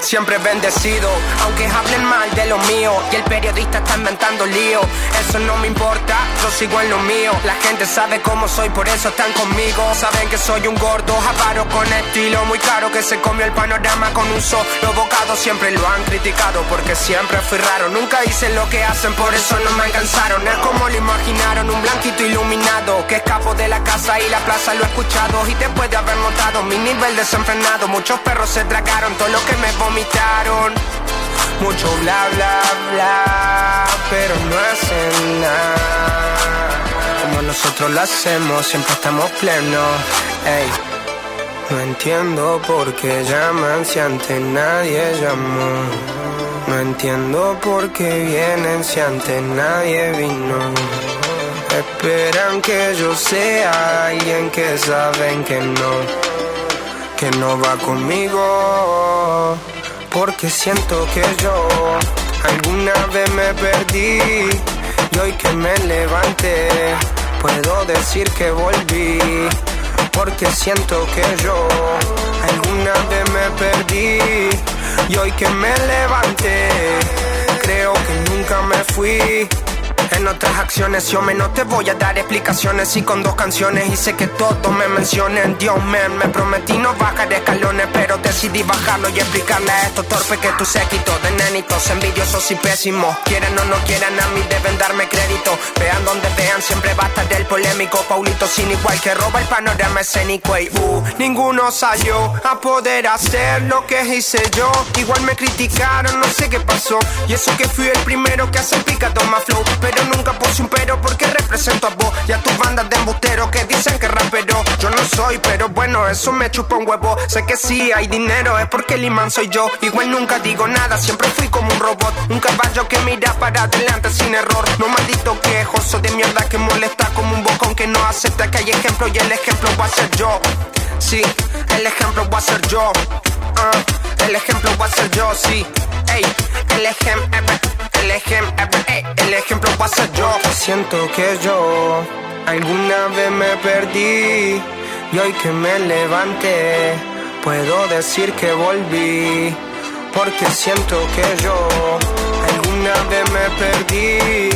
Siempre bendecido, aunque hablen mal de lo mío y el periodista está inventando lío. Eso no me importa, yo sigo en lo mío. La gente sabe cómo soy, por eso están conmigo. Saben que soy un gordo, avaro con estilo muy caro que se comió el panorama con un solo bocado. Siempre lo han criticado porque siempre fui raro. Nunca hice lo que hacen, por eso no me alcanzaron. Es como lo imaginaron, un blanquito iluminado que escapo de la casa y la plaza lo he escuchado. Y después de haber notado mi nivel desenfrenado, muchos perros se tragaron todo lo que me vomitaron. Mucho bla bla bla, pero no hacen nada. Como nosotros lo hacemos, siempre estamos plenos. Ey. No entiendo por qué llaman si antes nadie llamó. No entiendo por qué vienen si antes nadie vino. Esperan que yo sea alguien que saben que no, que no va conmigo. Porque siento que yo alguna vez me perdí y hoy que me levanté puedo decir que volví. Porque siento que yo alguna vez me perdí y hoy que me levanté creo que nunca me fui. En otras acciones yo me no te voy a dar explicaciones. Y con dos canciones hice que todos me mencionen. Dios man, me prometí no bajar escalones pero decidí bajarlo y explicarle a estos torpes que tú séquito de nenitos envidiosos y pésimos. Quieren o no quieran a mí deben darme crédito. Vean donde vean siempre va a estar el polémico. Paulito sin igual que roba el panorama escénico. Y uh, ninguno salió a poder hacer lo que hice yo. Igual me criticaron, no sé qué pasó. Y eso que fui el primero que hace picado más flow. Pero nunca puse un pero porque represento a vos Y a tus bandas de embusteros que dicen que rapero. Yo no soy, pero bueno, eso me chupa un huevo. Sé que sí hay dinero, es porque el imán soy yo. Igual nunca digo nada, siempre fui como un robot. Un caballo que mira para adelante sin error. No maldito quejoso de mierda que molesta como un bocón que no acepta que hay ejemplo Y el ejemplo va a ser yo. Sí, el ejemplo va a ser yo. Ah, El ejemplo va a ser yo, sí El ejemplo, el ejemplo, ey, el ejemplo va a ser yo. Siento que yo alguna vez me perdí Y hoy que me levanté Puedo decir que volví Porque siento que yo alguna vez me perdí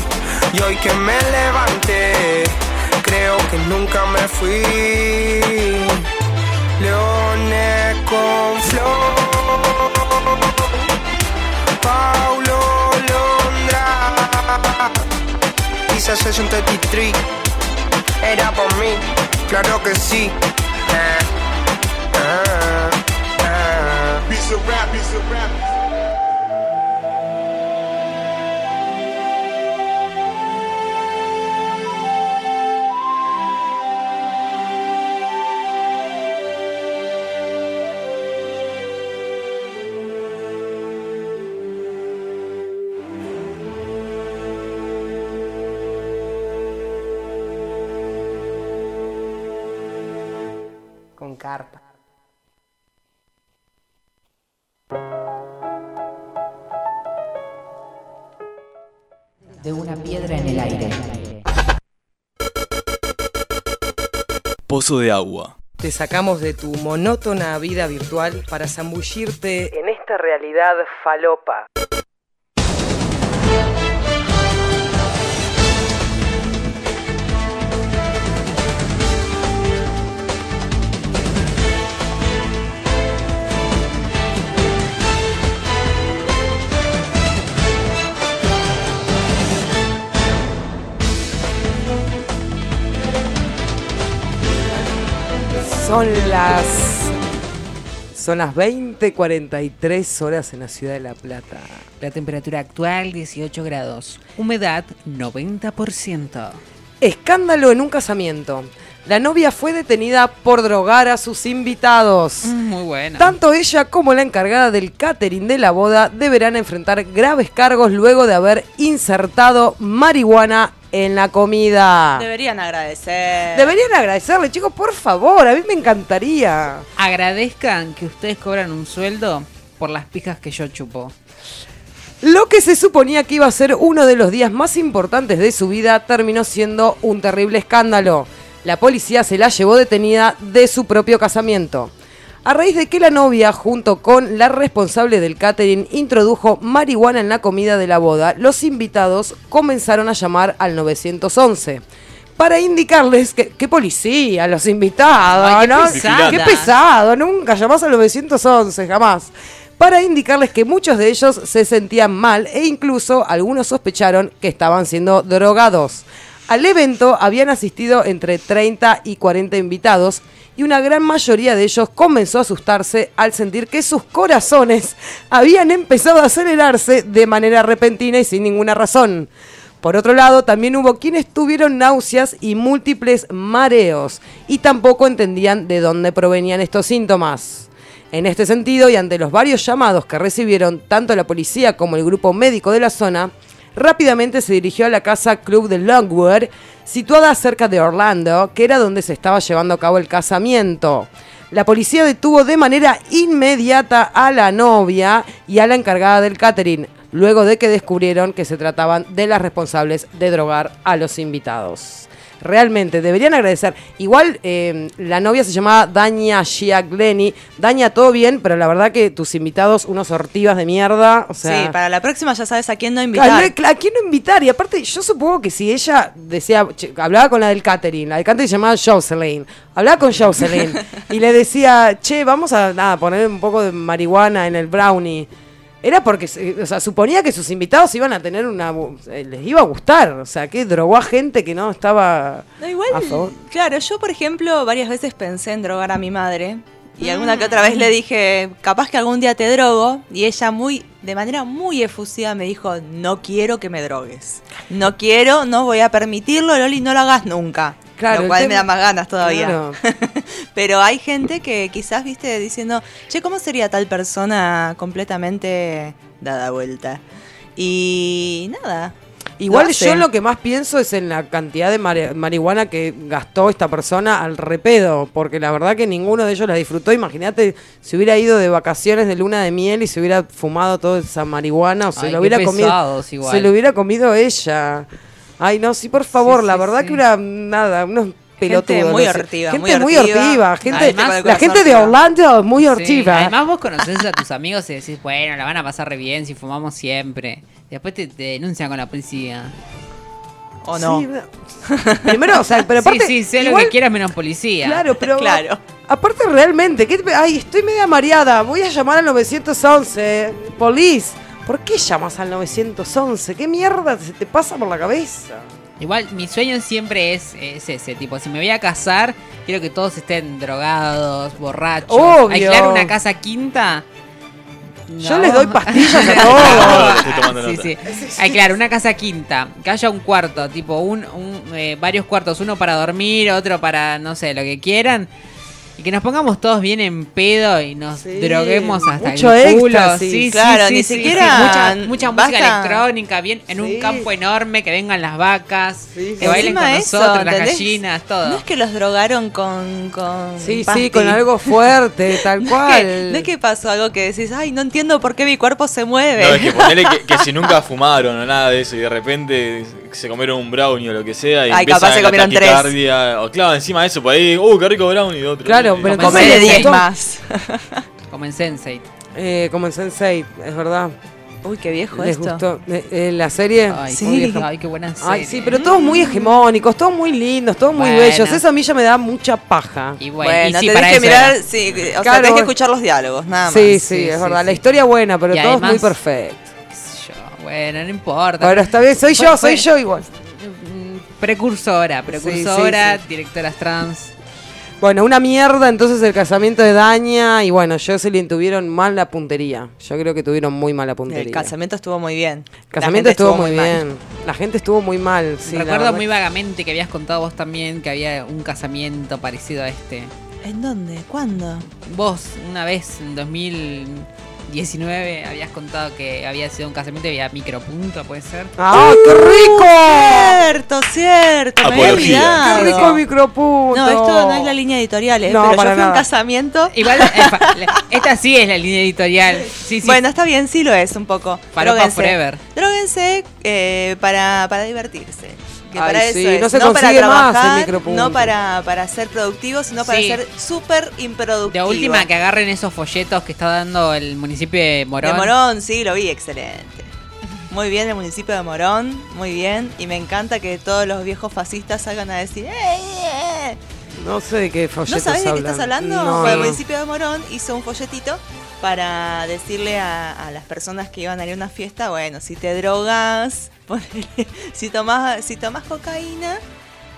Y hoy que me levanté Creo que nunca me fui. Leones con flow Paulo Londra. Quizás es un 33. Era por mí, claro que sí. Ah, ah, ah. Rap, it's rap. Piedra en el aire. Pozo de agua. Te sacamos de tu monótona vida virtual para zambullirte en esta realidad falopa. Son las. Son las 20:43 horas en la ciudad de La Plata. La temperatura actual 18 grados. Humedad 90%. Escándalo en un casamiento. La novia fue detenida por drogar a sus invitados. Mm, Muy buena. Tanto ella como la encargada del catering de la boda deberán enfrentar graves cargos luego de haber insertado marihuana en la comida. Deberían agradecer. Deberían agradecerle, chicos, por favor, a mí me encantaría. Agradezcan que ustedes cobran un sueldo por las pijas que yo chupo. Lo que se suponía que iba a ser uno de los días más importantes de su vida terminó siendo un terrible escándalo. La policía se la llevó detenida de su propio casamiento. A raíz de que la novia, junto con la responsable del catering, introdujo marihuana en la comida de la boda, los invitados comenzaron a llamar al 911 para indicarles que, ¿qué policía? Los invitados, Ay, qué ¿no? pesada. Qué pesado, nunca llamás al 911, jamás. Para indicarles que muchos de ellos se sentían mal e incluso algunos sospecharon que estaban siendo drogados. Al evento habían asistido entre 30 y 40 invitados y una gran mayoría de ellos comenzó a asustarse al sentir que sus corazones habían empezado a acelerarse de manera repentina y sin ninguna razón. Por otro lado, también hubo quienes tuvieron náuseas y múltiples mareos y tampoco entendían de dónde provenían estos síntomas. En este sentido, y ante los varios llamados que recibieron tanto la policía como el grupo médico de la zona, rápidamente se dirigió a la casa Club de Longwood, situada cerca de Orlando, que era donde se estaba llevando a cabo el casamiento. La policía detuvo de manera inmediata a la novia y a la encargada del catering, luego de que descubrieron que se trataban de las responsables de drogar a los invitados. Realmente, deberían agradecer. Igual eh, la novia se llamaba Daña Giagleni. Daña, todo bien, pero la verdad que tus invitados, unos ortivas de mierda. O sea, sí, para la próxima ya sabes a quién no invitar. ¿A, a quién no invitar? Y aparte, yo supongo que si ella decía, che, hablaba con la del catering, la del catering se llamaba Jocelyn, hablaba con Jocelyn y le decía, che, vamos a nada, poner un poco de marihuana en el brownie. Era porque, se- o sea, suponía que sus invitados iban a tener una. eh, les iba a gustar. O sea, que drogó a gente que no estaba. No, igual, a favor. claro, yo por ejemplo varias veces pensé en drogar a mi madre y alguna que otra vez le dije, capaz que algún día te drogo y ella muy, de manera muy efusiva me dijo, no quiero que me drogues, no quiero, no voy a permitirlo, Loli, no lo hagas nunca. Claro, lo cual tema- me da más ganas todavía. Claro. Pero hay gente que quizás, viste, diciendo, che, ¿cómo sería tal persona completamente dada vuelta? Y nada. Igual lo yo lo que más pienso es en la cantidad de mari- marihuana que gastó esta persona al repedo, porque la verdad que ninguno de ellos la disfrutó. Imagínate si hubiera ido de vacaciones de luna de miel y se hubiera fumado toda esa marihuana o se Ay, lo qué hubiera comido. igual. Se lo hubiera comido ella. Ay, no, sí, por favor, Sí, la sí, verdad sí. que era nada, unos pelotudos. muy no sé. hortiva, Gente muy muy hortiva. gente, Además- la gente de Orlando es muy Sí, hortiva. Además vos conocés a tus amigos y decís, bueno, la van a pasar re bien si fumamos siempre. Después te, te denuncian con la policía. ¿O no? Sí, primero, o sea, pero aparte. sí, sí, sé lo igual- que quieras menos policía. Claro, pero. Claro. Aparte, realmente, ¿qué te- ay, estoy media mareada. Voy a llamar al 911. Police. ¿Por qué llamas al 911? ¿Qué mierda se te pasa por la cabeza? Igual mi sueño siempre es, es ese, tipo, si me voy a casar, quiero que todos estén drogados, borrachos. Obvio. Alquilar una casa quinta Yo les doy pastillas a todos. Sí, sí. Ay, claro, una casa quinta. Que haya un cuarto, tipo un, un, eh, varios cuartos, uno para dormir, otro para, no sé, lo que quieran. Y que nos pongamos todos bien en pedo y nos Sí, droguemos hasta mucho el culo. éxtasis. Sí, Claro, sí, ni sí, siquiera sí. Mucha, mucha música electrónica, bien, en Sí. un campo enorme, que vengan las vacas, Sí, que bailen con eso, nosotros, las gallinas, todo. No es que los drogaron con. con Sí, sí, con algo fuerte, tal No es, cual. que, no es que pasó algo que decís, ay, no entiendo por qué mi cuerpo se mueve. No, es que ponele que, que si nunca fumaron o nada de eso y de repente se comieron un brownie o lo que sea y Ay, empiezan capaz se la comieron tres. O claro, encima de eso, por ahí, uh, qué rico brownie de otro. Claro, Y- pero Como en 10 Sense8. más. Como en Sensei. Eh, como en Sensei, es verdad. Uy, qué viejo ¿Les esto. gustó Eh, eh, la serie? Ay, Sí. muy vieja. Ay, qué buena serie. Ay, sí, pero todos muy hegemónicos, todos muy lindos, todos muy Bueno. bellos. Eso a mí ya me da mucha paja. Y bueno, Bueno, y sí, tenés para que eso mirar, era. sí, o sea, Claro. tenés que escuchar los diálogos, nada más. Sí, sí, sí, es sí, verdad. La historia buena, pero Y todo es muy además- perfecto. qué sé yo. Bueno, no importa. Ahora está bien, soy Fue- yo, fue- soy yo igual. Precursora, precursora, sí. directoras trans. Bueno, una mierda entonces el casamiento de Daña y bueno, Jocelyn tuvieron mal la puntería. Yo creo que tuvieron muy mala puntería. El casamiento estuvo muy bien. El casamiento estuvo, muy mal. bien. La gente estuvo muy mal. Sí, Recuerdo muy vagamente que habías contado vos también que había un casamiento parecido a este. ¿En dónde? ¿Cuándo? Vos, una vez en 2019, habías contado que había sido un casamiento y había micropunto, ¿puede ser? ¡Ah, qué rico! Cierto, cierto. Me había Apología. olvidado. ¡Qué rico micropunto! No, esto no es la línea editorial, ¿eh? No, pero yo para fui a un casamiento. Igual, eh, esta sí es la línea editorial. Sí, sí. Bueno, está bien, sí lo es un poco. Falopa Dróguense. forever. Dróguense eh, para, para divertirse. Que Ay, para sí, eso es. no se para consigue más el trabajar, micropunto. no para, para ser productivo, sino para Sí. ser súper improductivo. de última, que agarren esos folletos que está dando el municipio de Morón. De Morón, sí, lo vi, excelente. Muy bien el municipio de Morón, muy bien. Y me encanta que todos los viejos fascistas salgan a decir, ¡eh, eh! No sé de qué folletos ¿No sabes de qué hablan. estás hablando? No, el no. municipio de Morón hizo un folletito para decirle a, a las personas que iban a ir a una fiesta, bueno, si te drogas, ponele, si tomas si tomás cocaína,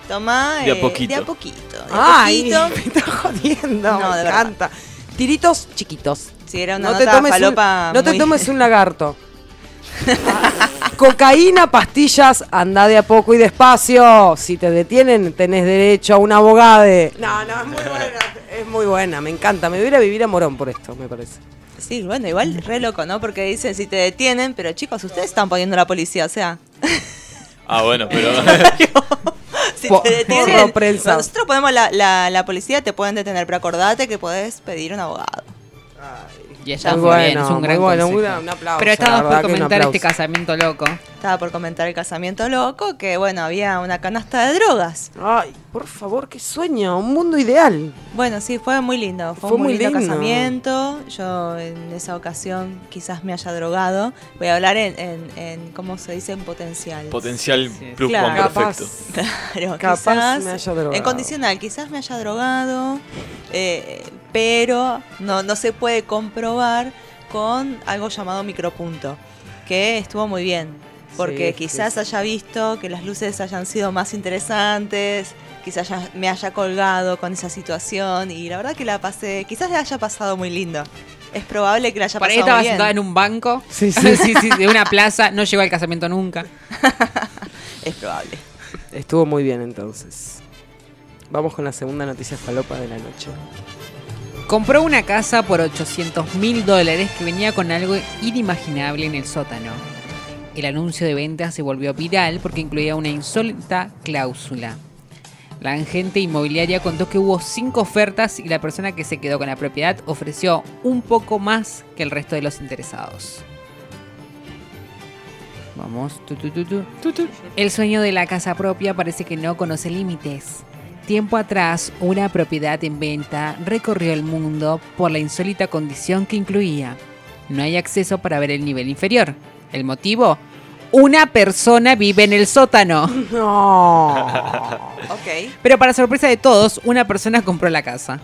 toma De a eh, poquito. de a poquito. De Ay, me está jodiendo. No, me encanta. Tiritos chiquitos. Si era una No te, un, no te tomes un lagarto. Cocaína, pastillas, anda de a poco y despacio. Si te detienen, tenés derecho a un abogado. No, no, es muy buena. Es muy buena, me encanta. Me voy a ir a vivir a Morón por esto, me parece. Sí, bueno, igual re loco, ¿no? Porque dicen si te detienen, pero chicos, ustedes están poniendo la policía, o sea, Ah, bueno, pero. si te detienen, porro prensa. nosotros podemos la, la, la policía te pueden detener, pero acordate que podés pedir un abogado. Y está Muy muy bien, bueno, es un gran bueno, consejo. un- un aplauso, Pero verdad por comentar este casamiento loco. Estaba por comentar el casamiento loco, que bueno, había una canasta de drogas. Ay, por favor, qué sueño, un mundo ideal. Bueno, sí, fue muy lindo. Fue, Fue un muy muy lindo, lindo. casamiento. Yo en esa ocasión quizás me haya drogado. Voy a hablar en, en, en ¿cómo se dice? En potencial. Potencial Sí. plus Claro. perfecto. Claro, Capaz quizás me haya drogado. en condicional, quizás me haya drogado, eh, pero no, no se puede comprobar con algo llamado micropunto, que estuvo muy bien, porque Sí, quizás sí. haya visto que las luces hayan sido más interesantes, quizás haya- me haya colgado con esa situación y la verdad que la pasé, quizás le haya pasado muy lindo. Es probable que la haya Por ahí pasado estaba muy bien. sentada en un banco. Sí, sí. sí, sí, de una plaza. No llegó al casamiento nunca. Es probable. Estuvo muy bien entonces. Vamos con la segunda noticia falopa de la noche. Compró una casa por 800 mil dólares que venía con algo inimaginable en el sótano. El anuncio de venta se volvió viral porque incluía una insólita cláusula. La agente inmobiliaria contó que hubo cinco ofertas y la persona que se quedó con la propiedad ofreció un poco más que el resto de los interesados. Vamos. tu. El sueño de la casa propia parece que no conoce límites. Tiempo atrás, una propiedad en venta recorrió el mundo por la insólita condición que incluía. No hay acceso para ver el nivel inferior. ¿El motivo? Una persona vive en el sótano. No. Ok. Pero para sorpresa de todos, una persona compró la casa.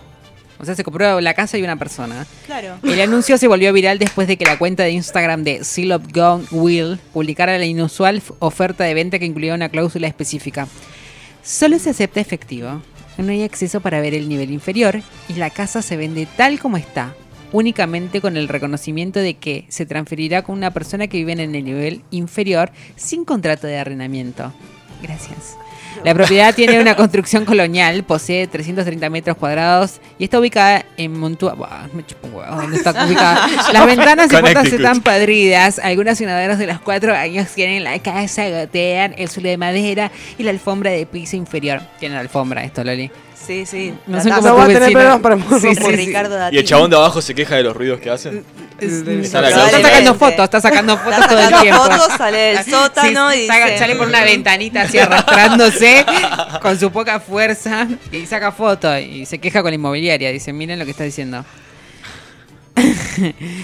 O sea, se compró la casa y una persona. Claro. El anuncio se volvió viral después de que la cuenta de Instagram de Seal of Gone Will publicara la inusual oferta de venta que incluía una cláusula específica. Solo se acepta efectivo. No hay acceso para ver el nivel inferior y la casa se vende tal como está. únicamente con el reconocimiento de que se transferirá con una persona que vive en el nivel inferior sin contrato de arrendamiento. Gracias. La propiedad tiene una construcción colonial, posee 330 metros cuadrados y está ubicada en Montua. Buah, me chupo un huevo, ¿dónde está ubicada? Las ventanas y puertas están podridas. Algunas inundadoras de los cuatro años tienen la casa, gotean el suelo de madera y la alfombra de piso inferior. Tienen alfombra esto, Loli. Sí, sí. No sé datazo. cómo No va a tener problemas para Sí, sí, sí. Ricardo Y el chabón de abajo se queja de los ruidos que hacen. Está la Está cláusula. sacando fotos, está sacando fotos Está todo el sacando tiempo. fotos, sale del sótano Sí, y saca- dice- sale por una ventanita así arrastrándose con su poca fuerza y saca fotos y se queja con la inmobiliaria. Dice, miren lo que está diciendo.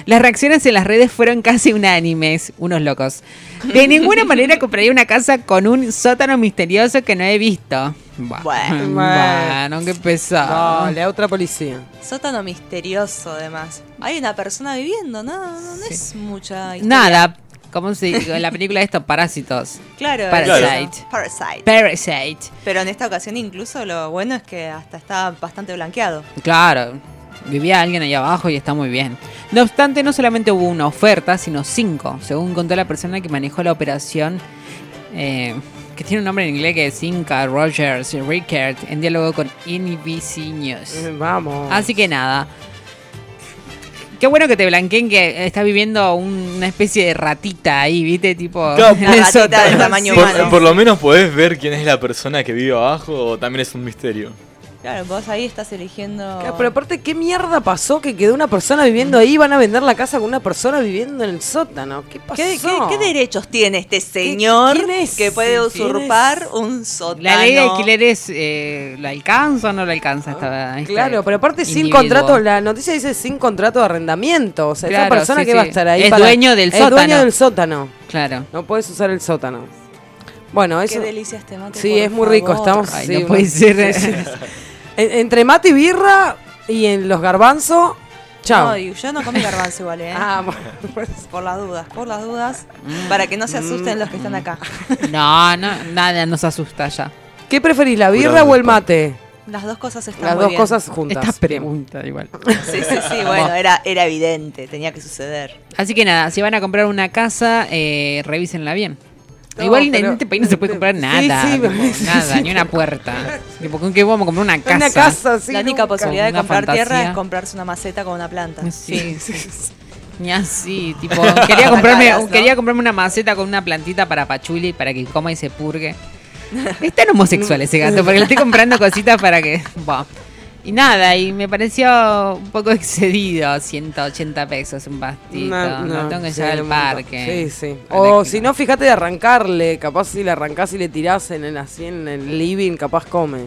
Las reacciones en las redes fueron casi unánimes, unos locos. De ninguna manera compraría una casa con un sótano misterioso que no he visto. Bueno. Bueno, qué pesado. Otra policía. Sótano misterioso, además. Hay una persona viviendo, no, no, no es mucha historia. Nada, ¿cómo se dice? En la película de estos parásitos. Claro, Parasite. eso. Parasite. Parasite. Pero en esta ocasión incluso lo bueno es que hasta está bastante blanqueado. Claro, vivía alguien ahí abajo y está muy bien. No obstante, no solamente hubo una oferta, sino cinco, según contó la persona que manejó la operación, eh, que tiene un nombre en inglés que es Inca Rogers Rickard, en diálogo con NBC News. Eh, Vamos. Así que nada. Qué bueno que te blanqueen que está viviendo un- una especie de ratita ahí, ¿viste? Tipo. Claro, Una ratita del tamaño Por, humano. por lo menos podés ver quién es la persona que vive abajo o también es un misterio. Claro, vos ahí estás eligiendo. Claro, Pero aparte, ¿qué mierda pasó que quedó una persona viviendo ahí? Van a vender la casa con una persona viviendo en el sótano. ¿Qué pasó? ¿Qué, qué, qué derechos tiene este señor es? que puede ¿Quién usurpar un sótano? La ley de alquileres, eh, ¿la alcanza o no la alcanza? Esta, esta Claro, pero aparte sin contrato, la noticia dice sin contrato de arrendamiento. O sea, esa Claro, persona sí, que va a estar ahí Es para- dueño del es sótano. dueño del sótano. Claro. No puedes usar el sótano. Bueno, Qué eso. delicia este mate. Sí, por es muy rico. Estamos. Ay, sí, no una- puede ser. entre mate y birra y en los garbanzos. Chao. No, y yo no comí garbanzo igual, ¿eh? Ah, pues. Por las dudas, por las dudas. Para que no se asusten los que están acá. No, no, nada nos asusta ya. ¿Qué preferís, la birra o el mate? Las dos cosas están Las muy dos bien. cosas juntas. Esta pregunta igual. Sí, sí, sí, bueno, era, era evidente, tenía que suceder. Así que nada, si van a comprar una casa, eh, revísenla bien. No, Igual pero- en este país no se puede comprar nada. sí, tipo, sí, nada, sí. ni una puerta. Tipo, ¿Con qué vamos a comprar una casa? Una casa, sí. la única nunca. posibilidad de comprar tierra es comprarse una maceta con una planta. Sí, Ni así, tipo, quería comprarme, quería comprarme una maceta con una plantita para Pachuli para que coma y se purgue. Es tan homosexual ese gato, porque le estoy comprando cositas para que. Buah. Y nada, y me pareció un poco excedido, 180 pesos un pastito. No, tengo que sí, llegar al parque. Sí, sí. O si no, fíjate de arrancarle. Capaz si le arrancás y le tirás en el, así en el living, capaz come.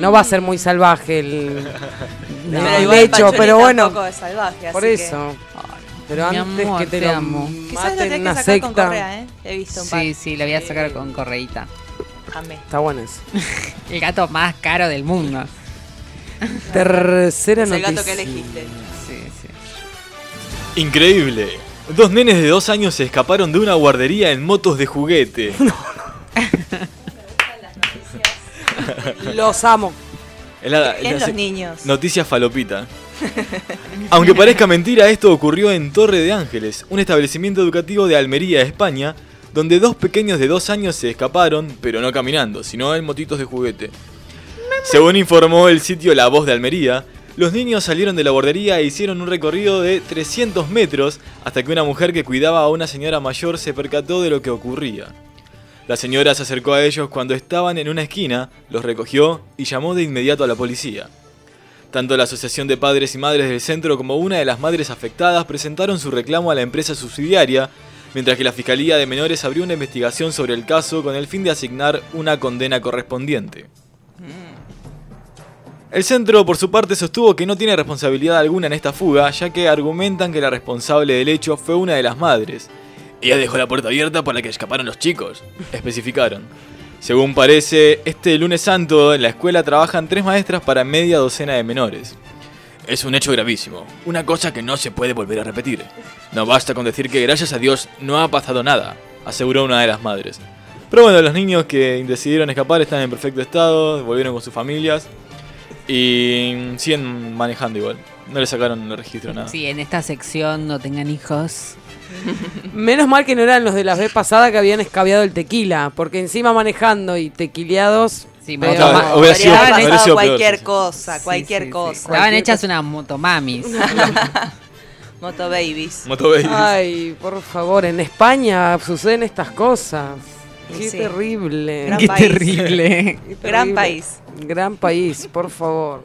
No va a ser muy salvaje el, No. el hecho, pero bueno, tampoco es salvaje, por así que- eso. Pero Mi antes amor, que te, te lo amo. Quizás lo tenés que una sacar con secta. correa, ¿eh? He visto un par. Sí, sí, la voy a sacar con correíta. Amé. Está bueno eso. El gato más caro del mundo. Tercera Es el noticia. gato que elegiste. Sí, sí. Increíble. Dos nenes de dos años se escaparon de una guardería en motos de juguete. Los amo. Es la- En la los niños. Noticia falopita. Aunque parezca mentira, esto ocurrió en Torre de Ángeles, un establecimiento educativo de Almería, España, donde dos pequeños de dos años se escaparon, pero no caminando, sino en motitos de juguete. Según informó el sitio La Voz de Almería, los niños salieron de la guardería e hicieron un recorrido de 300 metros hasta que una mujer que cuidaba a una señora mayor se percató de lo que ocurría. La señora se acercó a ellos cuando estaban en una esquina, los recogió y llamó de inmediato a la policía. Tanto la Asociación de Padres y Madres del centro como una de las madres afectadas presentaron su reclamo a la empresa subsidiaria, mientras que la Fiscalía de Menores abrió una investigación sobre el caso con el fin de asignar una condena correspondiente. El centro, por su parte, sostuvo que no tiene responsabilidad alguna en esta fuga, ya que argumentan que la responsable del hecho fue una de las madres. Ella dejó la puerta abierta para que escaparan los chicos, especificaron. Según parece, este lunes santo en la escuela trabajan tres maestras para media docena de menores. Es un hecho gravísimo, una cosa que no se puede volver a repetir. No basta con decir que gracias a Dios no ha pasado nada, aseguró una de las madres. Pero bueno, los niños que decidieron escapar están en perfecto estado, volvieron con sus familias. Y siguen manejando igual. No le sacaron el registro, nada. Sí, en esta sección no tengan hijos. Menos mal que no eran los de la vez pasada que habían escabeado el tequila, porque encima manejando y tequileados. Sí, pero- Podría hubiera sido- hubiera sido cualquier cosa, Sí, cualquier sí, sí. cosa. Estaban Cualquier hechas unas motomamis. Moto babies. Moto Babies. Ay, por favor, en España suceden estas cosas. Qué sí. terrible. Gran Qué país. terrible. Qué Gran terrible. país. Gran país, por favor.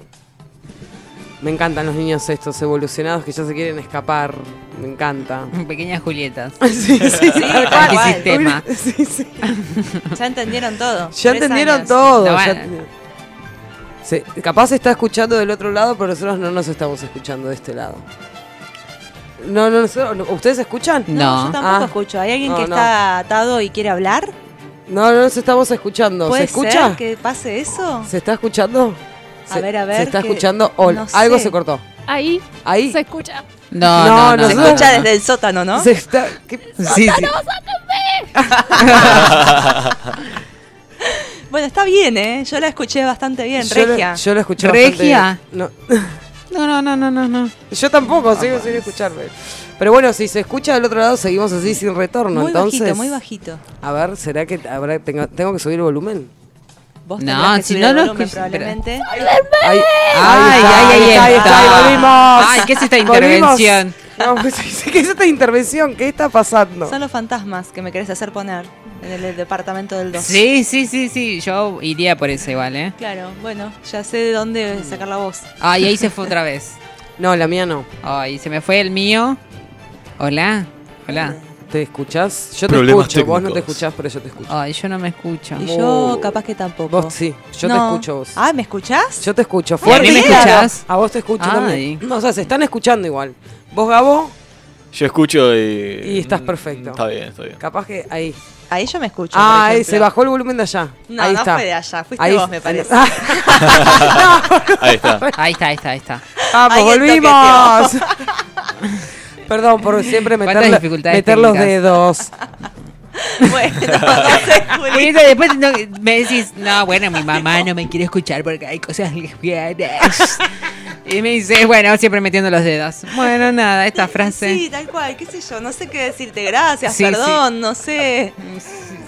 Me encantan los niños estos evolucionados que ya se quieren escapar. Me encanta. Pequeñas Julietas. Sí, sí, sí. Sí, sí. Ya entendieron todo. Ya Tres entendieron años. todo. No, ya bueno. entendieron. Se- capaz se está escuchando del otro lado, pero nosotros no nos estamos escuchando de este lado. No, no, nosotros- no, ¿ustedes escuchan? No, No. yo tampoco Ah. escucho. ¿Hay alguien No, que no. está atado y quiere hablar? No, no nos estamos escuchando. ¿Se ¿Puede escucha? ser que pase eso? ¿Se está escuchando? A Se- ver, a ver, ¿Se está que- escuchando? o no algo sé. se cortó. Ahí Ahí. se escucha. No, No, no, Se no. escucha desde el sótano, ¿no? Se está... ¿qué? Sí, sí. Bueno, está bien, ¿eh? Yo la escuché bastante bien, Yo regia. Yo lo escuché ¿Regia? bastante- No. No, no, no, no, no, no. Yo tampoco, sigo sin escucharme. Pero bueno, si se escucha del otro lado, seguimos así sin retorno. muy Entonces, bajito, muy bajito. A ver, ¿será que habrá, tengo, tengo que subir el volumen? Vos No, que si subir no el lo volumen, escucho, probablemente. Ay, ay, ay, ahí está. volvimos. Ay, ¿qué es esta intervención? No, pues, ¿Qué es esta intervención? ¿Qué está pasando? Son los fantasmas que me querés hacer poner en el departamento del 2. Sí, sí, sí, sí. Yo iría por eso igual, ¿eh? Claro, bueno, ya sé de dónde sacar la voz. Ay, ahí se fue otra vez. No, la mía no. Ay, se me fue el mío. Hola. Hola. ¿Te escuchás? Yo te Problemas escucho. Vos no te escuchás, pero yo te escucho. Ay, yo no me escucho. Y yo Oh. capaz que tampoco. Vos sí, yo te No. escucho vos. Ah, ¿me escuchás? Yo te escucho. ¿Y a mí Fuerte me y claro. escuchás? A vos te escucho Ay. también. O sea, se están escuchando igual. Vos, Gabo, Yo escucho y. Y estás perfecto. Está bien, está bien. capaz que ahí. Ahí yo me escucho. Ah, por ahí ejemplo. se bajó el volumen de allá. No, ahí no está. fue de allá, fuiste Ahí- vos, me parece. Ahí está. Ahí está, ahí está, ahí está. Vamos, Ahí el volvimos. Perdón por siempre ¿Cuántas meter, meter los dedos. bueno, no sé, Juli. Después no- me decís, no, bueno, mi mamá no me quiere escuchar porque hay cosas lesbianas. Y me dices, bueno, siempre metiendo los dedos. Bueno, nada, esta frase. Sí, tal cual, qué sé yo, no sé qué decirte. Gracias, Sí, perdón, no sé.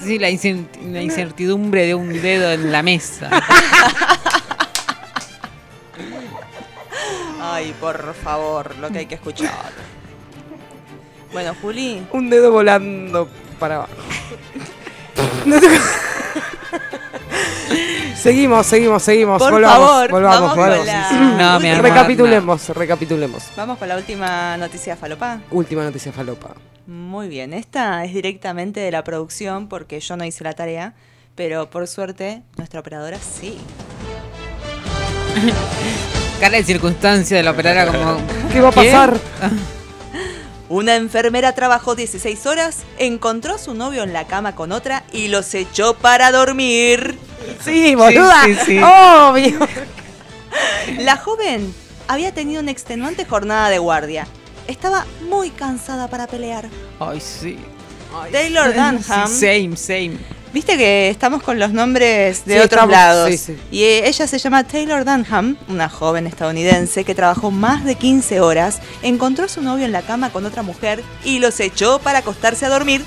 Sí, la incertidumbre de un dedo en la mesa. Ay, por favor, lo que hay que escuchar. Bueno, Juli, Un dedo volando para abajo. Seguimos, seguimos, seguimos. Por volvamos, favor, volvamos, vamos con volvamos. la No, mi amor, recapitulemos, recapitulemos. vamos con la última noticia falopa. Última noticia falopa. Muy bien, esta es directamente de la producción porque yo no hice la tarea, pero por suerte nuestra operadora sí. Cara de circunstancia de la operadora como... ¿Qué va a pasar? Una enfermera trabajó 16 horas, encontró a su novio en la cama con otra y los echó para dormir. Sí, boluda. sí, sí. Obvio. La joven había tenido una extenuante jornada de guardia. Estaba muy cansada para pelear. Ay, sí. Taylor Dunham. Sí, same, same. Viste que estamos con los nombres de Sí, otros estamos, lados. sí, sí. Y eh, ella se llama Taylor Dunham, una joven estadounidense que trabajó más de 15 horas, encontró a su novio en la cama con otra mujer y los echó para acostarse a dormir.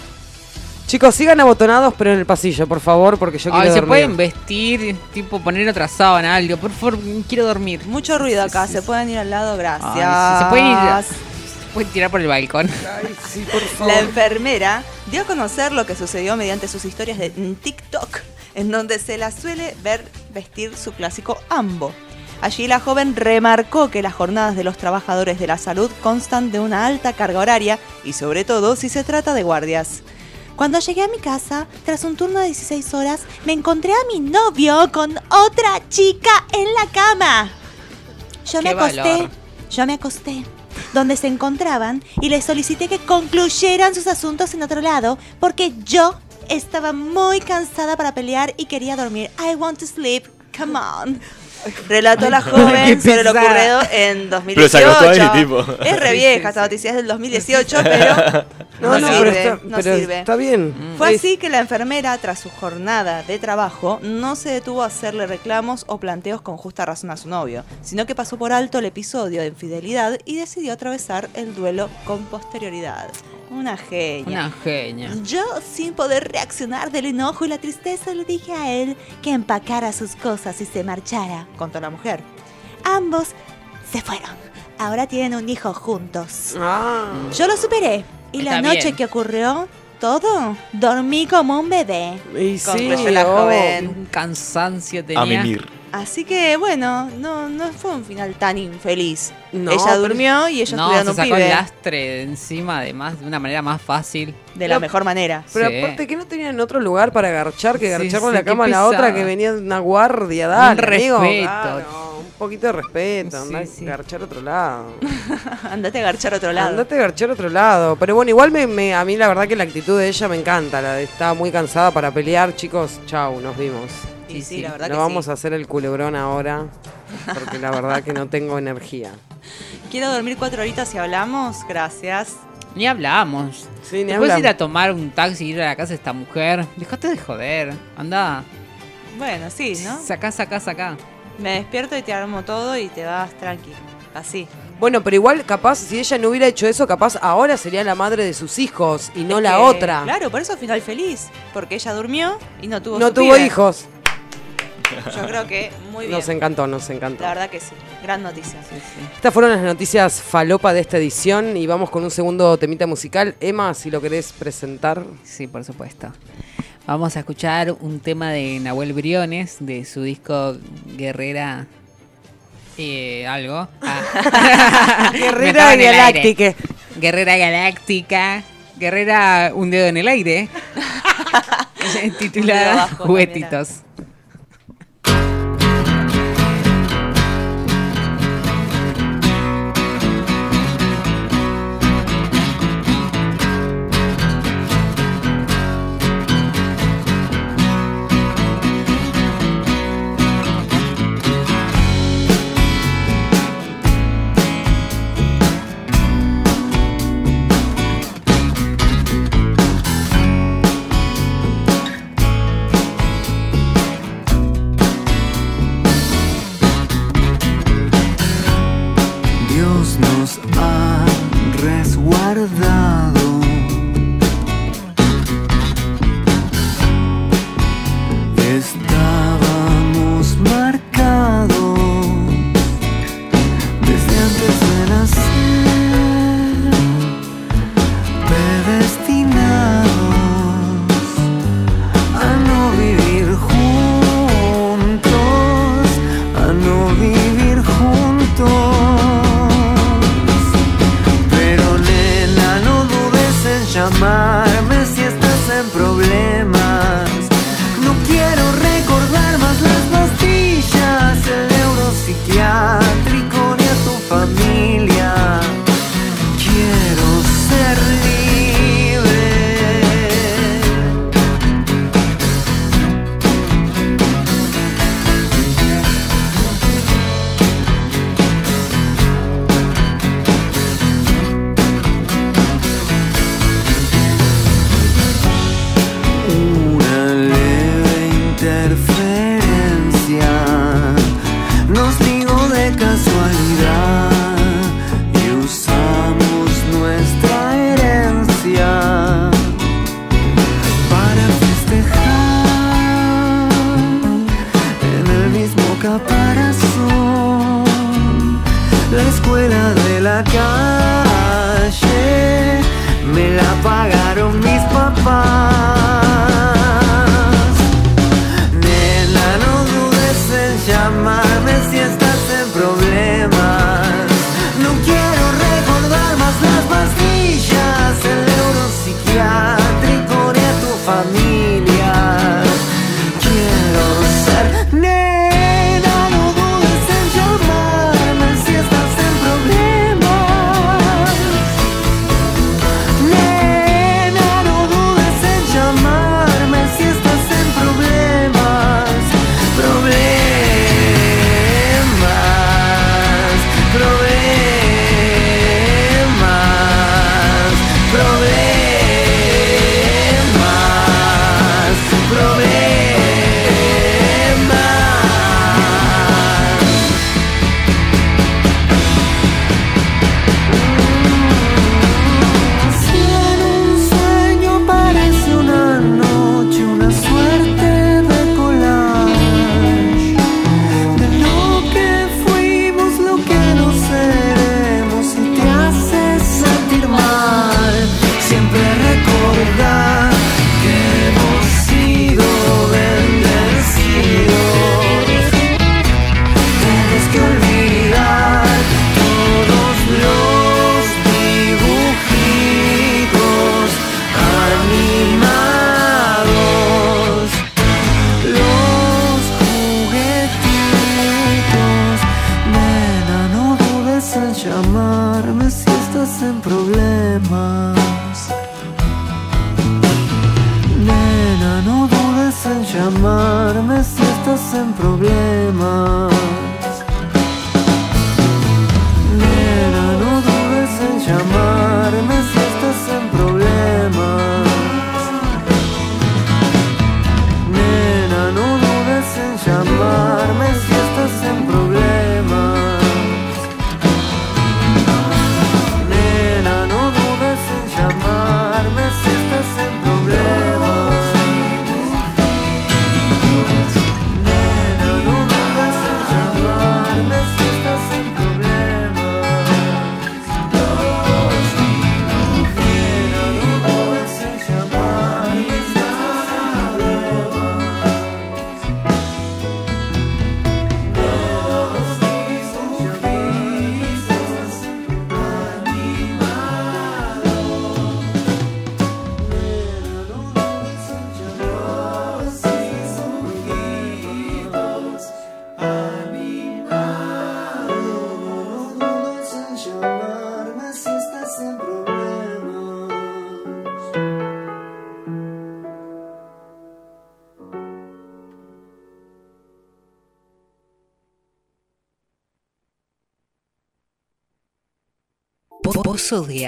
Chicos, sigan abotonados, pero en el pasillo, por favor, porque yo quiero Ay, se dormir. pueden vestir, tipo poner otra sábana, algo. Por favor, quiero dormir. Mucho ruido acá, Sí, se sí. pueden ir al lado, gracias. Ay, sí, se pueden ir. Pueden tirar por el balcón. Ay, sí, por favor. La enfermera dio a conocer lo que sucedió mediante sus historias de TikTok, en donde se la suele ver vestir su clásico ambo. Allí la joven remarcó que las jornadas de los trabajadores de la salud constan de una alta carga horaria y sobre todo si se trata de guardias. Cuando llegué a mi casa, tras un turno de 16 horas, me encontré a mi novio con otra chica en la cama. Yo me Qué acosté, valor. yo me acosté donde se encontraban y les solicité que concluyeran sus asuntos en otro lado porque yo estaba muy cansada para pelear y quería dormir. I want to sleep. Come on. Relató la joven sobre lo ocurrido en Pero se 2018. acostó ahí, tipo. Es re vieja esta noticia, es del 2018, pero No, No no, sirve, pero, está, no pero sirve. está bien. Fue Es- así que la enfermera, tras su jornada de trabajo, no se detuvo a hacerle reclamos o planteos con justa razón a su novio, sino que pasó por alto el episodio de infidelidad y decidió atravesar el duelo con posterioridad. Una genia. Una genia. Yo, sin poder reaccionar del enojo y la tristeza, le dije a él que empacara sus cosas y se marchara, contó la mujer. Ambos se fueron. Ahora tienen un hijo juntos. Ah. Yo lo superé. Y la noche bien. que ocurrió todo, dormí como un bebé. Y sí, oh. joven. Un cansancio tenía. A mimir. Así que bueno, no, no fue un final tan infeliz. No, Ella durmió y ellos No, tuvieron se un sacó pibe el lastre de encima de, más, de una manera más fácil. de la Pero- mejor manera. Pero Sí. aparte que no tenían otro lugar para garchar que Sí, garchar con sí, la qué cama a la otra que venía de una guardia, dale, Un amigo. respeto. Claro, un poquito de respeto, Sí, andá a sí. garchar a otro lado. Andate a garchar a otro lado. Andate a garchar a otro lado. Pero bueno, igual me, me- a mí la verdad que la actitud de ella me encanta. La de está muy cansada para pelear, chicos. Chau, nos vimos. Y Sí, sí, sí. la verdad No que vamos sí. a hacer el culebrón ahora. Porque la verdad que no tengo energía. Quiero dormir cuatro horitas y hablamos. Gracias. Ni hablamos. Sí, ni Te puedes ir a tomar un taxi y ir a la casa de esta mujer. Dejate de joder. Anda. Bueno, sí, ¿no? Sacá, sacá, sacá. Me despierto y te armo todo y te vas tranqui. Así. Bueno, pero igual, capaz, si ella no hubiera hecho eso, capaz ahora sería la madre de sus hijos y no Es la que, otra. Claro, por eso final feliz. Porque ella durmió y no tuvo no su tuvo pibe. hijos. Yo creo que muy bien. Nos encantó, nos encantó. La verdad que sí. Gran noticia. Estas fueron las noticias falopa de esta edición y vamos con un segundo temita musical. Emma, si lo querés presentar. Sí, por supuesto. Vamos a escuchar un tema de Nahuel Briones de su disco Guerrera. eh, algo. Ah. Guerrera. Galáctica. Guerrera Galáctica. Guerrera Un Dedo en el Aire. Titulada Juguetitos.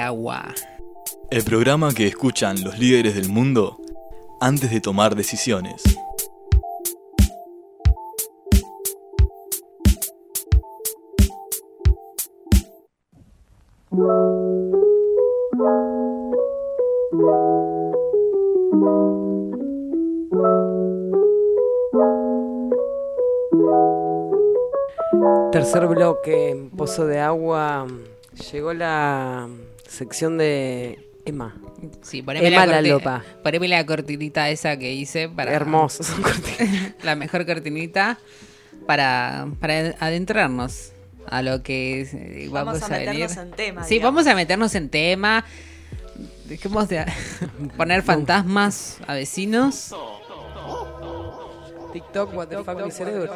Agua. El programa que escuchan los líderes del mundo antes de tomar decisiones. Tercer bloque, en Pozo de Agua. Llegó la sección de Emma. Sí, poneme Emma la, la lopa. poneme la cortinita esa que hice para. Hermoso. la mejor cortinita para, para adentrarnos a lo que es, eh, vamos, Vamos a a, venir. meternos en tema, Sí, digamos. vamos a meternos en tema. Dejemos de poner fantasmas a vecinos. TikTok, what the fuck, mi cerebro.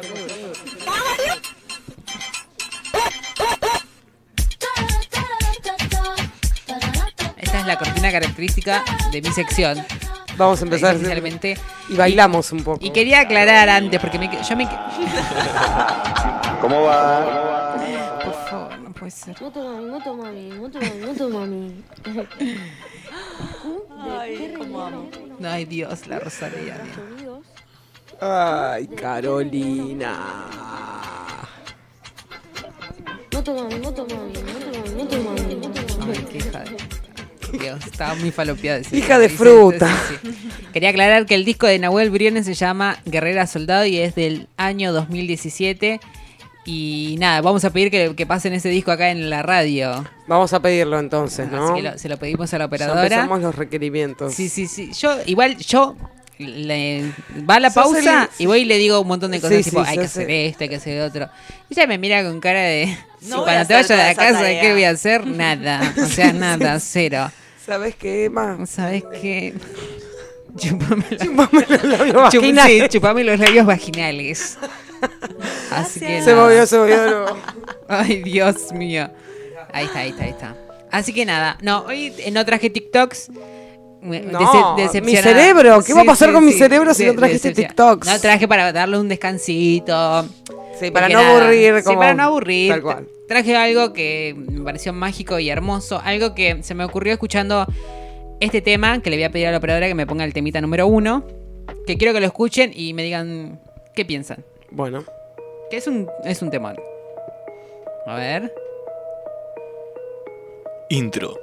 Es la cortina característica de mi sección. Vamos a empezar. Inicialmente. Y bailamos un poco. Y quería aclarar antes, porque me, yo me. ¿Cómo va? Por favor, no puede ser. Moto mami, moto mami, moto mami, moto mami. Ay, cómo amo. Ay, Dios, la Rosalía. Ay, Carolina. Moto mami, moto mami, moto mami, moto mami, moto mami. Ay, qué hija de... Dios, estaba muy Hija de fruta. sí, sí. Quería aclarar que el disco de Nahuel Briones se llama Guerrera Soldado y es del año 2017. Y nada, vamos a pedir que, que pasen ese disco acá en la radio. Vamos a pedirlo entonces, ¿no? Así que lo- se lo pedimos a la Ya operadora. empezamos los requerimientos. Sí, sí, sí. Yo, igual, yo le, va a la pausa el- y voy y le digo un montón de cosas, Sí, tipo, sí, hay que hacer el- esto, hay que hacer otro. Y ella me mira con cara de, No cuando te hacer vaya de la casa, tarea. ¿qué voy a hacer? Nada. O sea, nada, cero. ¿Sabes qué, Emma? ¿Sabes qué? Chupame, la- Chupame los labios vaginales. sí, chupame los labios vaginales. Así que Se nada. movió, se movió. Ay, Dios mío. Ahí está, ahí está, ahí está. Así que nada, no, hoy no traje TikToks. No, dece- mi cerebro, ¿qué va a pasar con mi cerebro si no trajiste decepcion- TikToks? No traje para darle un descansito. Sí, para no nada, aburrir. Sí, como- para no aburrir. Tal cual. Traje algo que me pareció mágico y hermoso. Algo que se me ocurrió escuchando este tema, que le voy a pedir a la operadora que me ponga el temita número uno. Que quiero que lo escuchen y me digan qué piensan. Bueno. Que es un, es un temón. A ver. Intro.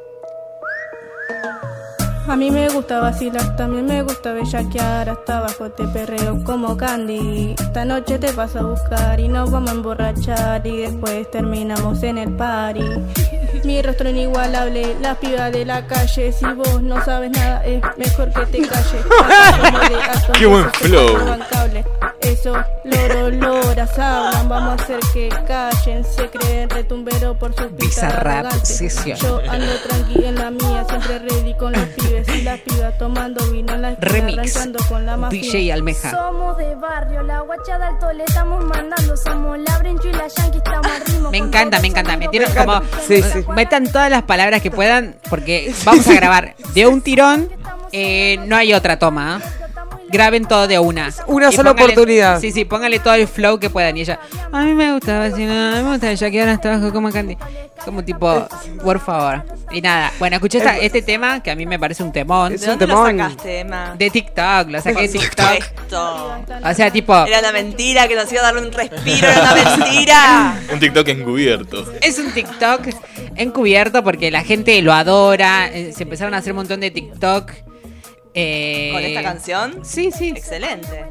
A mí me gusta vacilar, también me gusta bellaquear. Hasta abajo te perreo como candy. Esta noche te vas a buscar y nos vamos a emborrachar. Y después terminamos en el party. Mi rostro inigualable, la piba de la calle. Si vos no sabes nada es mejor que te calles. Qué buen flow. Forman cable. Eso, loro, loras hablan Vamos a hacer que callen Se creen retumbero por sus pistas Bizarrap. Yo ando tranqui en la mía, siempre ready con los pibes y las pibas tomando vino en la esquina, Remix. con la mafia. DJ Almeja. Somos de barrio, la guacha de alto le estamos mandando. Somos la y la Yankee, estamos al ritmo. Me encanta, me encanta. Metieron como. Sí, sí. Metan todas las palabras que puedan, porque vamos a grabar de un tirón. eh, no hay otra toma. ¿eh? Graben todo de una. Una Y sola póngale- oportunidad. Sí, sí, póngale todo el flow que puedan. Y ella, a mí me gusta vacilar, a mí me gusta ya que ahora hasta abajo como candy. Como tipo, por favor. Y nada, bueno, escuché esta- este tema que a mí me parece un temón. Es ¿De un dónde lo temón. sacaste, Emma? De TikTok, lo saqué de TikTok. supuesto. O sea, tipo, Era una mentira que nos iba a dar un respiro, era una mentira. Un TikTok encubierto. Es un TikTok encubierto porque la gente lo adora. eh, Se empezaron a hacer un montón de TikTok. Eh, ¿Con esta canción? Sí, sí. Excelente.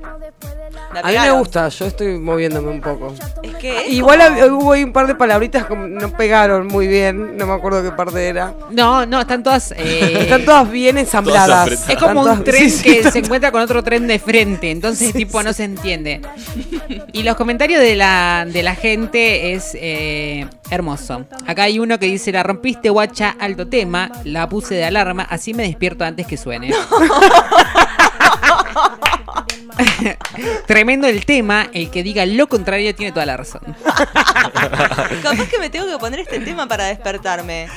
La A mí me gusta, yo estoy moviéndome un poco. Es que es Igual como- hubo ahí un par de palabritas que no pegaron muy bien, no me acuerdo qué parte era. No, no, están todas. eh, Están todas bien ensambladas. Es como un tren sí, sí, que están- se encuentra con otro tren de frente, entonces tipo no se entiende. Y los comentarios de la, de la gente es eh, hermoso. Acá hay uno que dice, la rompiste guacha, alto tema, la puse de alarma, así me despierto antes que suene. Tremendo el tema, el que diga lo contrario tiene toda la razón. Capaz que me tengo que poner este tema para despertarme.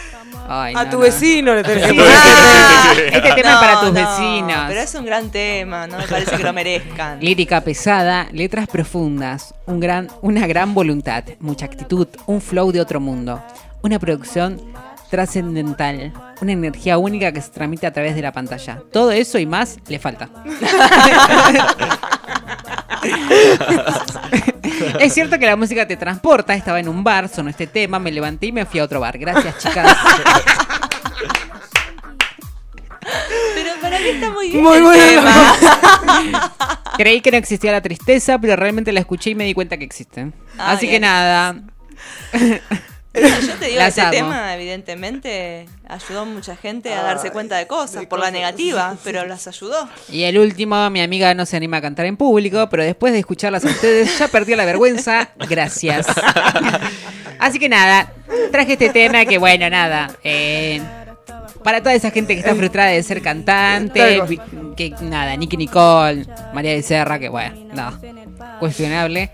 Ay, A no, tu no. vecino le tenés que poner. Ah, este tema es para tus no, vecinos. Pero es un gran tema, no me parece que lo merezcan. Lírica pesada, letras profundas, un gran, una gran voluntad, mucha actitud, un flow de otro mundo. Una producción trascendental, una energía única que se transmite a través de la pantalla. Todo eso y más le falta. es cierto que la música te transporta. Estaba en un bar, sonó este tema, me levanté y me fui a otro bar. Gracias, chicas. Pero para mí está muy bien. Muy el bueno. tema. Creí que no existía la tristeza, pero realmente la escuché y me di cuenta que existe. Ah, Así que nada. Yo te digo, Las ese amo. tema evidentemente ayudó a mucha gente a darse cuenta de cosas por la negativa, pero las ayudó. Y el último, mi amiga no se anima a cantar en público, pero después de escucharlas a ustedes ya perdió la vergüenza. Gracias. Así que nada, traje este tema que bueno, nada. eh, para toda esa gente que está frustrada de ser cantante, que nada, Nicky Nicole, María de Serra, que bueno, no, cuestionable.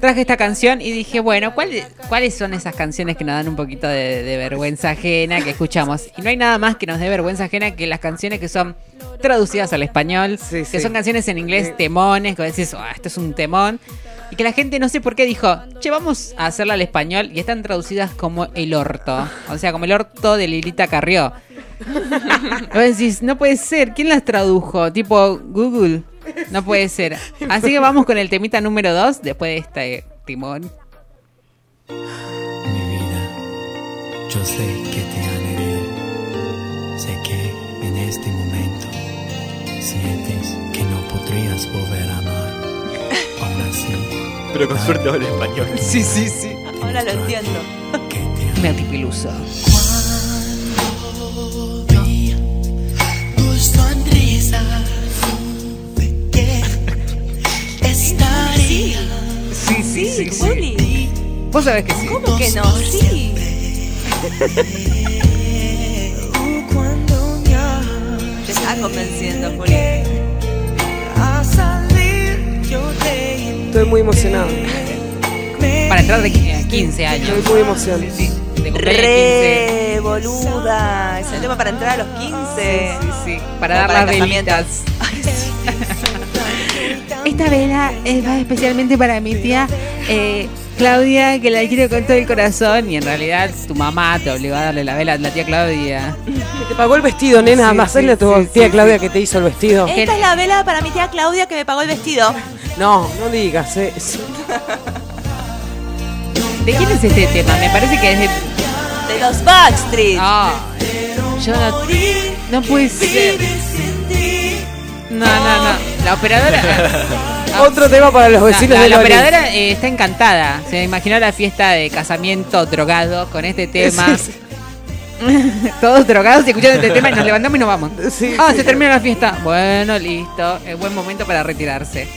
Traje esta canción y dije, bueno, ¿cuál- ¿cuáles son esas canciones que nos dan un poquito de, de vergüenza ajena que escuchamos? Y no hay nada más que nos dé vergüenza ajena que las canciones que son traducidas al español, Sí, que sí. son canciones en inglés temones, que decís, "Ah, esto es un temón. Y que la gente no sé por qué dijo, che, vamos a hacerla al español y están traducidas como el orto. O sea, como el orto de Lilita Carrió. Vos decís, no puede ser, ¿quién las tradujo? Tipo Google. No puede ser. Así que vamos con el temita número 2 después de este timón. Mi vida, yo sé que te han herido. Sé que en este momento sientes que no podrías volver a amar. Aún así, Pero con suerte habla español. Sí, sí, sí. Ahora lo entiendo. Nati Peluso. Estaría Sí, sí, sí. sí. Vos sabés que sí. ¿cómo que no? Sí. Te está convenciendo, Juli. Estoy muy emocionado. Para entrar de qui- a 15 años. Estoy muy emocionado. Sí, 15. Re boluda. Es el tema para entrar a los 15. Sí, sí, para O dar para las velitas. Esta vela es va especialmente para mi tía eh, Claudia, que la quiero con todo el corazón. Y en realidad tu mamá te obligó a darle la vela a la tía Claudia. Te pagó el vestido, nena. Sí, Más sí, a tu sí, tía sí, Claudia sí. que te hizo el vestido. Esta es la vela para mi tía Claudia que me pagó el vestido. No, no digas eso. ¿De quién es este tema? Me parece que es de. De los Backstreet. Ah, yo no. No puede ser. No, no, no. La operadora. Otro tema para los No, vecinos la, de la Loli. operadora eh, está encantada. Se imaginó la fiesta de casamiento drogado con este tema. Sí, Todos drogados y escuchando este tema y nos levantamos y nos vamos. Sí, ah, sí. se termina la fiesta. Bueno, listo. Es buen momento para retirarse.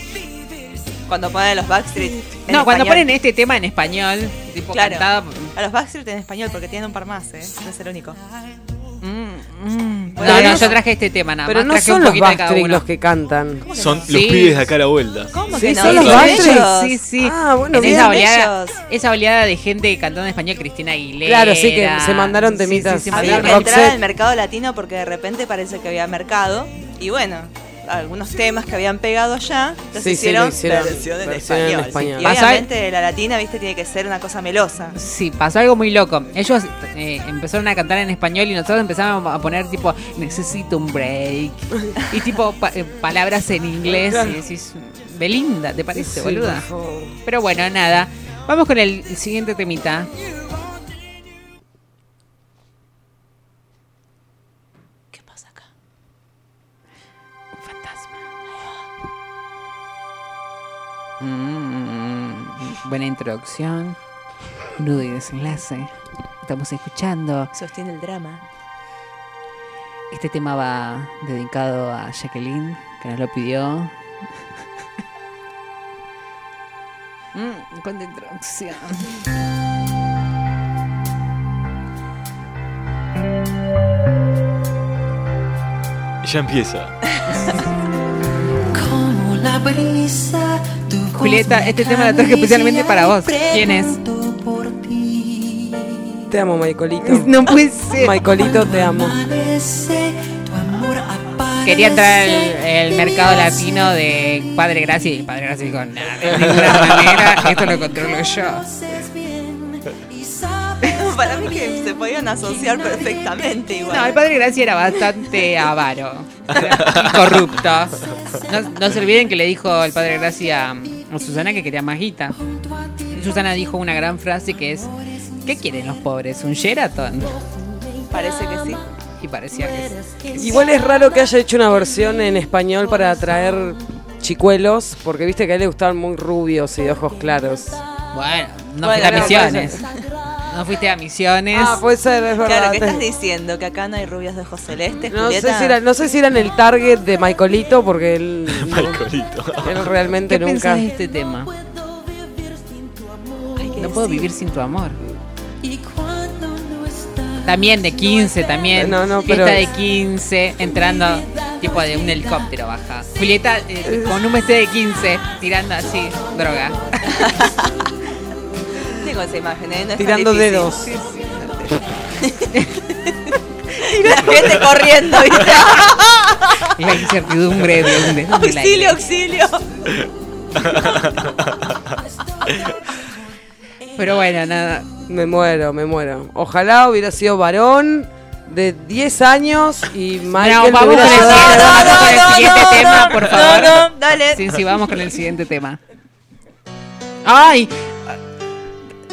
Cuando ponen los Backstreet. en no, cuando español. ponen este tema en español, tipo Claro. cantado. A los Backstreet en español porque tienen un par más, ¿eh? No es el único. Mm, mm. Bueno, no, no, yo traje este tema nada Pero más. no traje son un los Backstreet los que cantan. Son los Sí. pibes de acá a la vuelta. ¿Cómo Sí, que no? son los Backstreet. Sí, sí. Ah, bueno, en bien. esa oleada, ellos. esa oleada de gente cantando en español, Cristina Aguilera. Claro, sí, que se mandaron temitas. se Había mandaron que entrar Roxette. al mercado latino porque de repente parece que había mercado. Y bueno, algunos temas que habían pegado allá los Sí, sí, hicieron, lo hicieron versión en versión en español. español. Y obviamente la latina, viste, tiene que ser una cosa melosa. Sí, pasó algo muy loco. Ellos eh, empezaron a cantar en español y nosotros empezamos a poner tipo, necesito un break. Y tipo, pa- eh, palabras en inglés. Y decís, Belinda, ¿te parece, Sí, boluda? Pero bueno, nada. Vamos con el siguiente temita. Mm, buena introducción. Nudo y desenlace. Estamos escuchando. Sostiene el drama. Este tema va dedicado a Jacqueline, que nos lo pidió. Mm, cuánta introducción. Ya empieza. como la brisa Julieta, este tema lo traje especialmente para vos. ¿Quién es? Te amo, Maicolito. No puede ser. Maicolito, te amo. Quería entrar al el mercado latino de Padre Gracia y el Padre Gracia dijo, "Nah, de ninguna manera, esto lo controlo yo. Para mí mí que se podían asociar perfectamente igual. No, el padre Gracia era bastante avaro. Era corrupto. No, no se olviden que le dijo el padre Gracia a Susana que quería más guita. Y Susana dijo una gran frase que es: ¿Qué quieren los pobres? ¿Un Sheraton? Parece que sí. Y parecía que sí. Igual es raro que haya hecho una versión en español para atraer chicuelos, porque viste que a él le gustaban muy rubios y de ojos claros. Bueno, no Bueno, fuiste a misiones. No fuiste a misiones. Ah, puede ser, es verdad. Claro, ¿qué estás diciendo? ¿Que acá no hay rubias de ojos celestes, No sé, si era, no sé si eran el target de Michaelito, porque él, Michaelito. él realmente ¿Qué nunca. de este tema? No puedo vivir sin tu amor. También de 15, también. No, no, Fiesta pero- de 15, entrando tipo de un helicóptero baja. Julieta eh, con un vestido de 15, tirando así, droga. Tengo esa imagen, ¿eh? No Tirando difícil. dedos. Sí, sí. y la gente corriendo, ¿viste? La incertidumbre de un de- auxilio, auxilio. Pero bueno, nada. Me muero, me muero. Ojalá hubiera sido varón de 10 años y Michael No, vamos con el vamos con el no, siguiente no, tema, no, por no, favor. no, dale. Sí, sí, vamos con el siguiente tema. ¡Ay!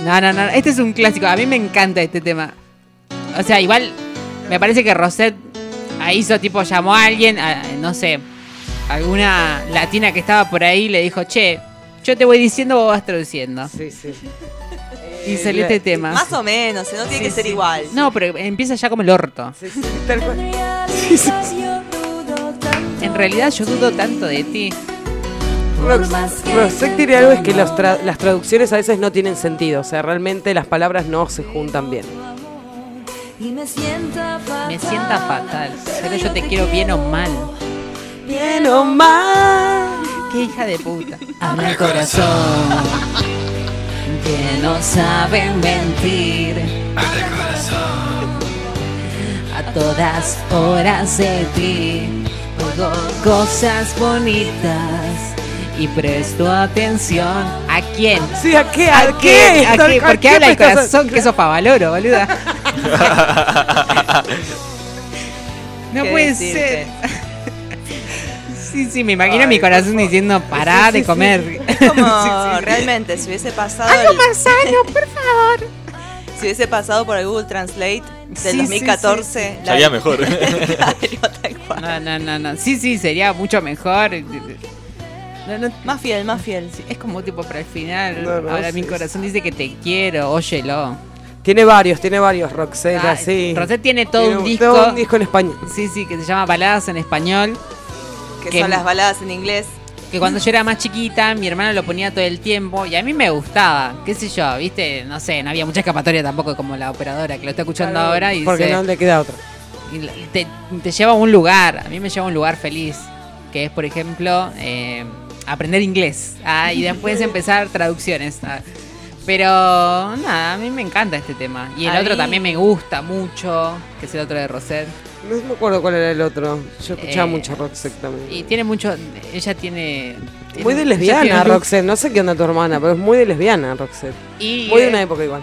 No, no, no. Este es un clásico. A mí me encanta este tema. O sea, igual me parece que Rosette hizo tipo, llamó a alguien, a- no sé, alguna latina que estaba por ahí, le dijo, che, yo te voy diciendo, vos vas traduciendo. Sí, sí. Y salió este tema. Más o menos, no tiene Sí, que ser sí. igual. No, pero empieza ya como el orto. Sí, sí, tal cual. En realidad yo dudo tanto de ti. Rosette tiene algo es que los tra- las traducciones a veces no tienen sentido, o sea, realmente las palabras no se juntan bien. Me sienta fatal. Pero yo te quiero bien o mal. Bien o mal. Qué hija de puta. Habla el corazón. Que no sabe mentir. A todas horas de ti. Oigo cosas bonitas. Y presto atención. ¿A quién? Sí, ¿a qué? ¿A qué? ¿A qué? ¿A ¿Por qué habla el corazón? Que eso valoro, boluda. No ¿Qué puede decirte? ser. Sí, sí, me imagino Ay, mi corazón diciendo, pará Sí, sí, de sí. comer. Es como Sí, sí. realmente, si hubiese pasado. Algo el- más sano, por favor. Si hubiese pasado por el Google Translate del Sí, sí, 2014. la- Salía mejor. Claro, tal cual. No, no, no, no. Sí, sí, sería mucho mejor. No, no, Más fiel, más fiel. sí, es como tipo para el final. No, Ahora sí, mi sí. corazón dice que te quiero, óyelo. Tiene varios, tiene varios, Roxette, Ah, así. Rosette tiene todo Tiene un disco. todo un disco en español. Sí, sí, que se llama Baladas en Español. Que Que- son las baladas en inglés. Que cuando yo era más chiquita, mi hermano lo ponía todo el tiempo y a mí me gustaba. ¿Qué sé yo? ¿Viste? No sé, no había mucha escapatoria tampoco como la operadora que lo está escuchando Claro, ahora y Porque no le queda otra. te lleva a un lugar, a mí me lleva a un lugar feliz, que es, por ejemplo, eh, aprender inglés ah, y después empezar traducciones. ah. Pero nada, a mí me encanta este tema. Y el otro también me gusta mucho, que es el otro de Rosette. No me acuerdo cuál era el otro. Yo escuchaba Eh, mucho Roxette también. Y tiene mucho, ella tiene... tiene- Muy de lesbiana, Roxette. No sé qué onda tu hermana, pero es muy de lesbiana, Roxette. Y, Muy de eh, una época igual.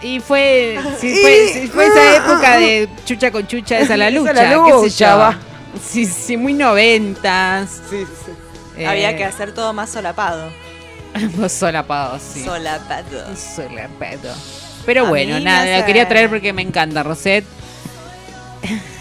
Y fue, sí, fue, sí, fue esa época de chucha con chucha, esa la Esa lucha, la qué sé lucha, yo. Sí, sí, muy noventas. Sí, sí. Eh, Había que hacer todo más solapado. Solapados, sí. Solapado. Solapado. Pero A bueno, nada, hace- lo quería traer porque me encanta, Rosette.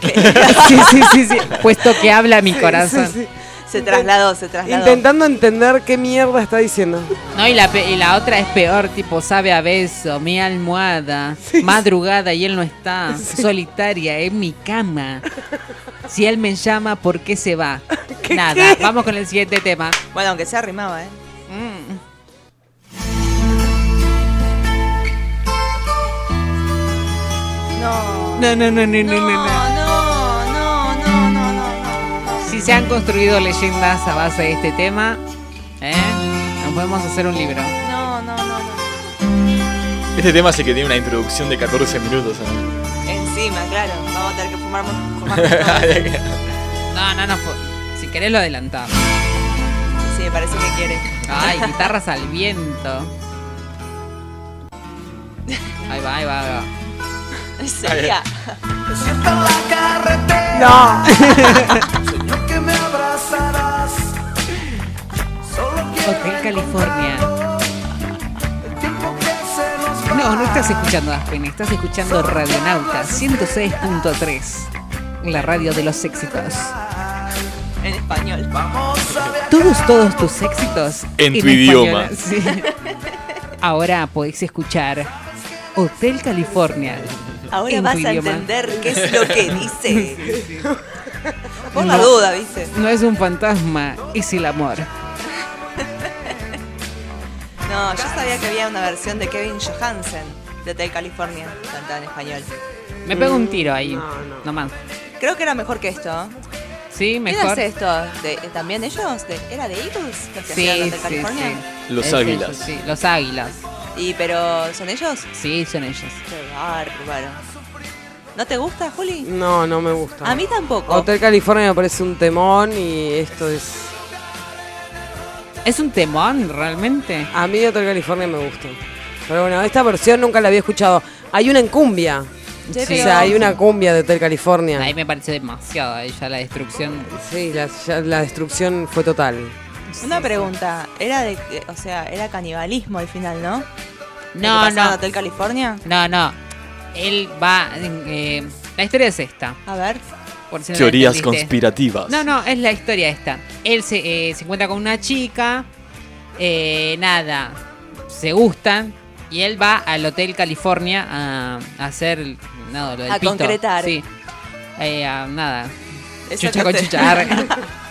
sí, sí, sí, sí. Puesto que habla mi corazón. Sí, sí. Se trasladó, se trasladó. Intentando entender qué mierda está diciendo. No, y la, y la otra es peor, tipo, sabe a beso, mi almohada, madrugada y él no está, solitaria en mi cama. Si él me llama, ¿por qué se va? Nada, vamos con el siguiente tema. Bueno, aunque sea rimaba, ¿eh? Mm. No, no. no, no, no, no, no. Si se han construido leyendas a base de este tema, ¿eh? Nos podemos hacer un libro. No, no, no, no. Este tema el que tiene una introducción de 14 minutos. ¿no? Encima, claro. Vamos a tener que fumar fumar No, no, no. fu- Si querés lo adelantamos. Sí, me parece que quiere. Ay, guitarras al viento. Ahí va, ahí va, ahí va. Sería. No. que me abrazarás. Hotel California. No, no estás escuchando Aspen, estás escuchando Radionauta 106.3, la radio de los éxitos. En español. Todos, todos tus éxitos En tu español. idioma. Sí. Ahora podéis escuchar Hotel California. Ahora en vas tu a idioma. entender qué es lo que dice. Por la duda, ¿viste? No es un fantasma, es el amor. No, yo sabía que había una versión de Kevin Johansen de Hotel California, cantada en español. Me pego un tiro ahí, nomás. Creo que era mejor que esto. Sí, ¿Quién mejor. hace esto? ¿De- ¿También ellos? ¿De- ¿Era de Eagles? Sí, hacían sí, Hotel California? sí. Los Es águilas. eso, sí, los águilas. ¿Y pero son ellos? Sí, son ellos. Qué bárbaro. ¿No te gusta, Juli? No, no me gusta. A mí tampoco. Hotel California me parece un temón y esto es. ¿Es un temón realmente? A mí Hotel California me gusta. Pero bueno, esta versión nunca la había escuchado. Hay una en cumbia. Sí, o sea, hay una cumbia de Hotel California. Ahí me pareció demasiado, ahí ya la destrucción. Sí, la, ya la destrucción fue total. Una pregunta. Era de, o sea, era canibalismo al final, ¿no? ¿Lo que No, pasaba en no. Hotel California? No, no. Él va. eh, la historia es esta. A ver. Por si no la Teorías conspirativas. No, no, es la historia esta. Él se, eh, se encuentra con una chica. eh, nada. Se gustan. Y él va al Hotel California a, a hacer. No, lo del A pito. concretar. Sí. Eh, a- nada. Eso Chucha con chucha.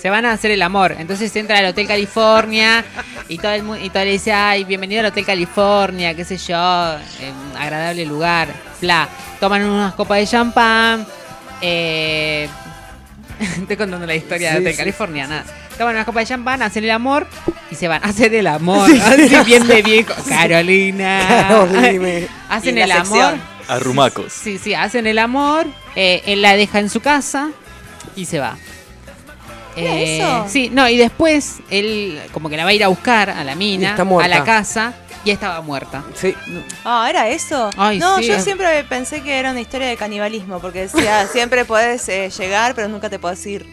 Se van a hacer el amor. Entonces entra al Hotel California y todo el mundo y todo le dice, ay, bienvenido al Hotel California, qué sé yo, eh, agradable lugar, bla. Toman unas copas de champán. Eh, estoy contando la historia Sí, de Hotel sí. California, nada. Toman unas copas de champán, hacen el amor y se van a hacer el amor. Sí, Así bien de viejo. Carolina. Carolina. hacen el amor. Arrumacos. Sí, sí, hacen el amor. eh, él la deja en su casa y se va. ¿Era Eh, eso? Sí, no, y después él como que la va a ir a buscar a la mina, está a la casa, y estaba muerta. Sí. Ah, ¿era eso? Ay, no, sí. yo siempre pensé que era una historia de canibalismo, porque decía, siempre puedes eh, llegar, pero nunca te puedes ir.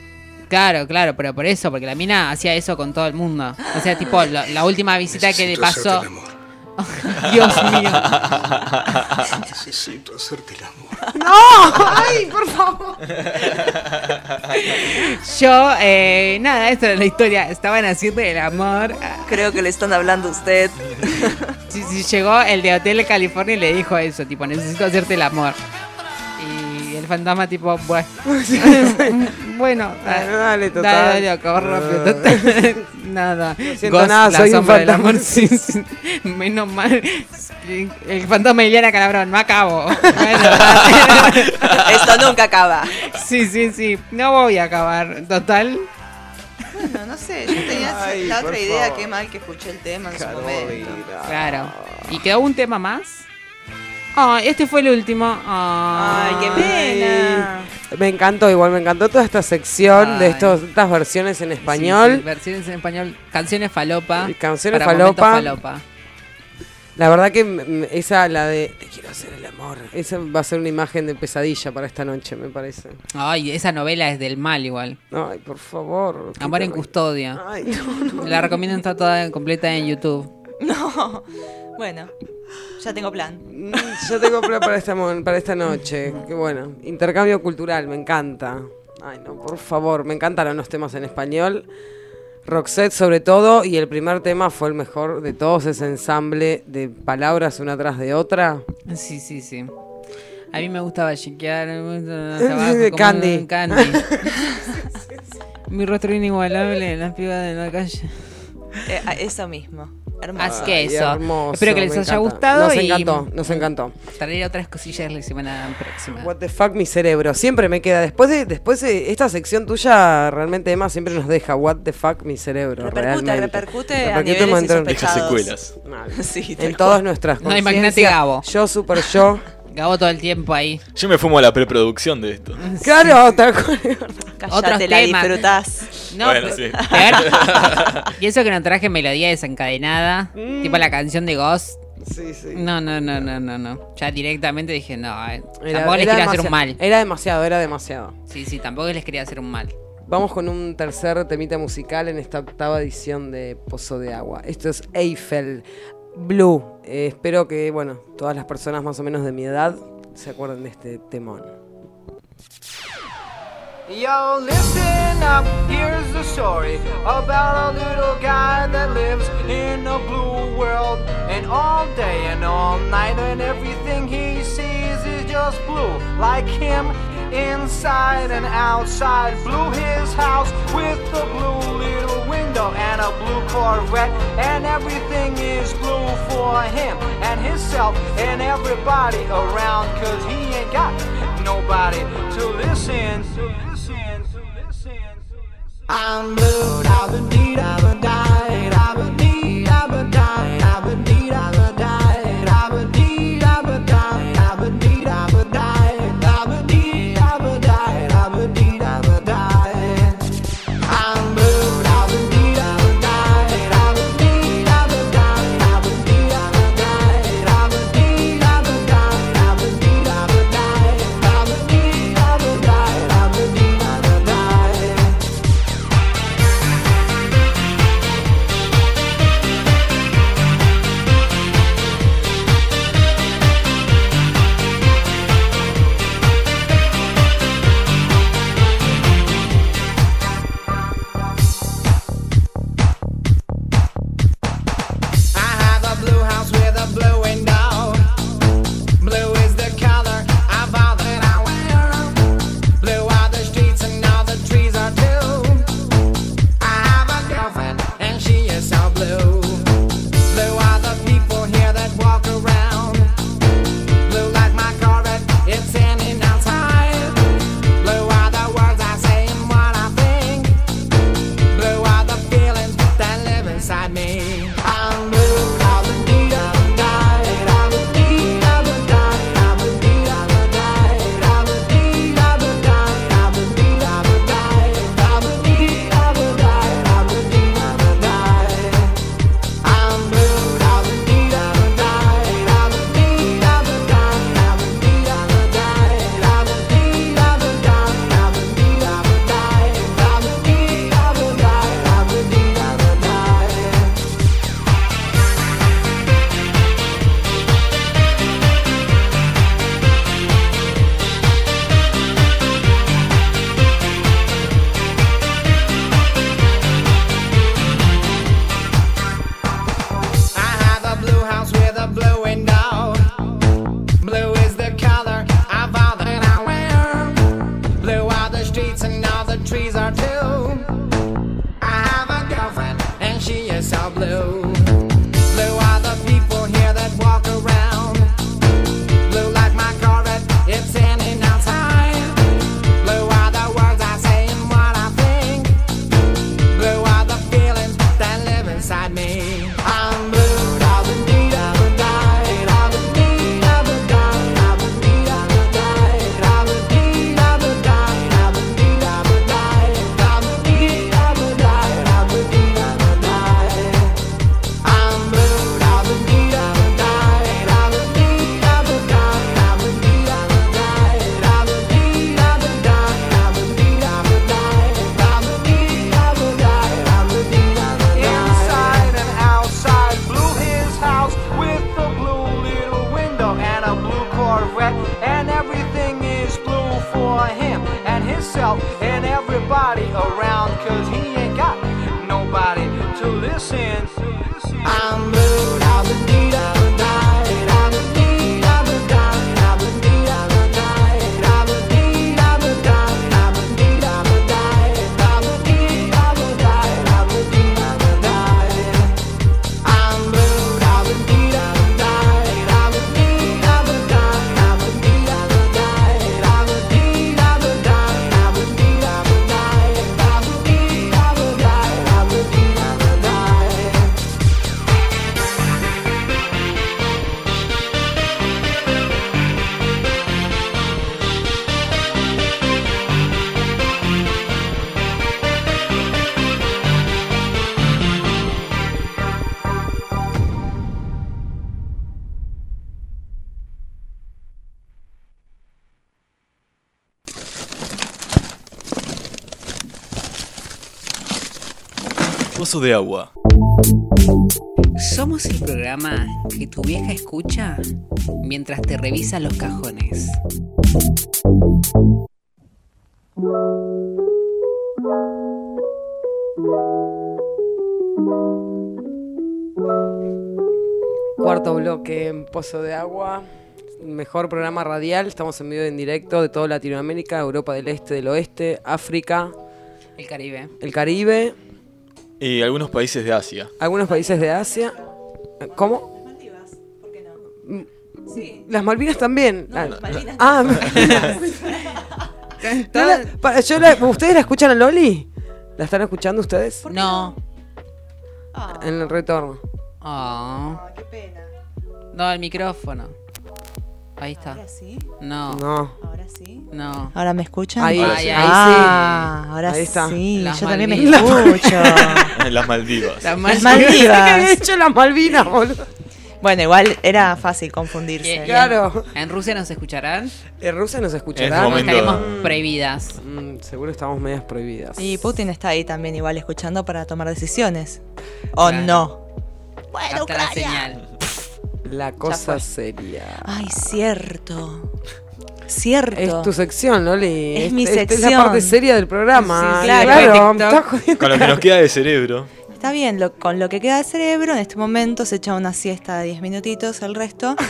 Claro, claro, pero por eso, porque la mina hacía eso con todo el mundo. O sea, tipo, la, la última visita que le pasó. Dios mío. Necesito hacerte el amor. ¡No! ¡Ay, por favor! Yo, eh, nada, esta era la historia. Estaban haciendo el amor. Creo que le están hablando a usted. Sí, sí, llegó el de Hotel California y le dijo eso, tipo, necesito hacerte el amor. Y el fantasma, tipo, bueno. bueno, Dale, dale, total. Dale, dale, acabó rápido, total. nada. siento nada, la soy un sombra del fantasma. amor, sí, sí. Menos mal. El fantasma de Liliana Calabrón, no acabo. Bueno, Esto nunca acaba. sí, sí, sí. No voy a acabar. Total. Bueno, no sé, yo tenía Ay, la otra idea, favor. qué mal que escuché el tema en su momento. Claro. ¿Y quedó un tema más? Ah, este fue el último. Ay, qué pena. Me encantó, igual me encantó toda esta sección de estos, estas versiones en español. sí, versiones en español. Canciones falopa. Canciones para falopa. falopa. La verdad que esa, la de Te quiero hacer el amor, esa va a ser una imagen de pesadilla para esta noche, me parece. Ay, esa novela es del mal igual. Ay, por favor. Amor en custodia. Ay, no, no. La recomiendo está toda completa en YouTube. No. Bueno, ya tengo plan. Mm, Yo tengo plan para esta, mo- para esta noche. Qué bueno. Intercambio cultural, me encanta. Ay, no, por favor, me encantan los temas en español. Roxette sobre todo, y el primer tema fue el mejor de todos, ese ensamble de palabras una tras de otra. Sí, sí, sí. A mí me gustaba chequear Candy. Candy. Mi rostro inigualable en las pibas de la calle. Eh, eso mismo. Hermoso. Así que eso. hermoso, Espero que les haya encanta. gustado. Nos y encantó, nos encantó. Traeré otras cosillas la semana próxima. What the fuck, mi cerebro. Siempre me queda. Después de, después de esta sección tuya, realmente Emma siempre nos deja. What the fuck, mi cerebro. Repercute, realmente. repercute a Repercute niveles. Deja secuelas. Mal. Sí, tal En todas nuestras No, imagínate. Gabo. Yo, super yo. Gabo todo el tiempo ahí. Yo me fumo a la preproducción de esto. Claro, te acuerdo. Cállate, la disfrutás. No, bueno, sí. y eso que no traje melodía desencadenada, mm. tipo la canción de Ghost. Sí, sí. No, no, no, no, no, no. Ya directamente dije, no, eh. era, tampoco les quería hacer un mal. Era demasiado, era demasiado. Sí, sí, tampoco les quería hacer un mal. Vamos con un tercer temita musical en esta octava edición de Pozo de Agua. Esto es Eiffel Blue. Eh, espero que, bueno, todas las personas más o menos de mi edad se acuerden de este temón. Yo, listen up, here's the story about a little guy that lives in a blue world. And all day and all night, and everything he sees is just blue, like him inside and outside. Blue his house with the blue little window and a blue Corvette. And everything is blue for him and himself and everybody around. Cause he ain't got nobody to listen. To listen, to listen, to listen. I'm blue, I've been I've been died. Somos el programa que tu vieja escucha mientras te revisa los cajones. Cuarto bloque en Pozo de Agua. Mejor programa radial. Estamos en vivo en directo de toda Latinoamérica, Europa del Este, del Oeste, África, El Caribe. el Caribe, Y algunos países de Asia. algunos países de Asia. ¿Cómo? Mm, Las Malvinas también. Ah, ah, no la- pa- yo la- ¿Ustedes la escuchan a Loli? ¿La están escuchando ustedes? No. En el retorno. Ah. No, el micrófono. Ahí está. ¿Ahora sí? No. No. ¿Ahora sí? No. ¿Ahora me escuchan? Ahí, Ahora ahí, sí. Ah, ahora Ahí está. sí. Las Yo también me escucho. En las Maldivas. Las Las Malvinas. ¿Qué Maldivas. hecho las Malvinas, boludo? Bueno, igual era fácil confundirse. Claro. ¿En Rusia nos escucharán? En Rusia nos escucharán. este momento- Estaremos prohibidas. Mm, seguro estamos medias prohibidas. Y Putin está ahí también igual escuchando para tomar decisiones. ¿O Claro. no? Bueno, Hasta la Ucrania. señal. La cosa seria. Ay, cierto. Cierto. Es tu sección, Loli. Es mi esta Es la sección. parte seria del programa. Sí, claro. claro. Con lo que nos queda de cerebro. Está bien, lo- con lo que queda de cerebro, en este momento se echa una siesta de 10 minutitos, el resto.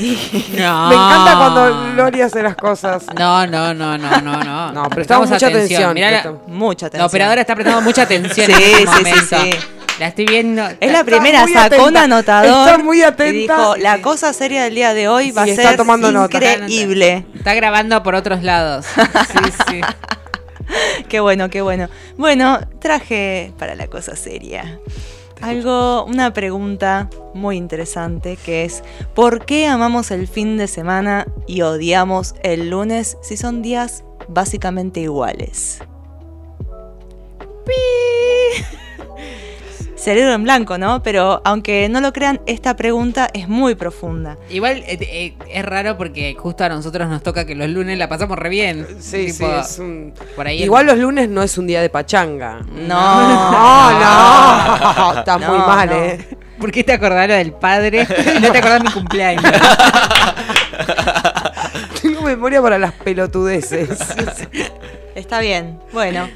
No. Me encanta cuando Loli hace las cosas. No, no, no, no, no, no. No, prestamos mucha atención, Mirá, la- prestamos. Mucha la, atención. operadora está prestando mucha atención Sí, en este sí, sí, sí. La estoy viendo. Es la primera, sacó un anotador. está muy atenta. Y dijo, la cosa seria del día de hoy va a está ser nota. increíble. Está grabando por otros lados. Sí, sí. Qué bueno, qué bueno. Bueno, traje para la cosa seria. Algo, una pregunta muy interesante que es ¿por qué amamos el fin de semana y odiamos el lunes si son días básicamente iguales? ¡Pi! Cerebro en blanco, ¿no? Pero aunque no lo crean, esta pregunta es muy profunda. Igual eh, eh, es raro porque justo a nosotros nos toca que los lunes la pasamos re bien. Sí, Tipo, sí, es un... Por ahí Igual los lunes no es un día de pachanga. No, No, no. Está muy No, mal, no. eh. ¿Por qué te acordás lo del padre? y no te acordás de mi cumpleaños. Tengo memoria para las pelotudeces. Está bien, bueno.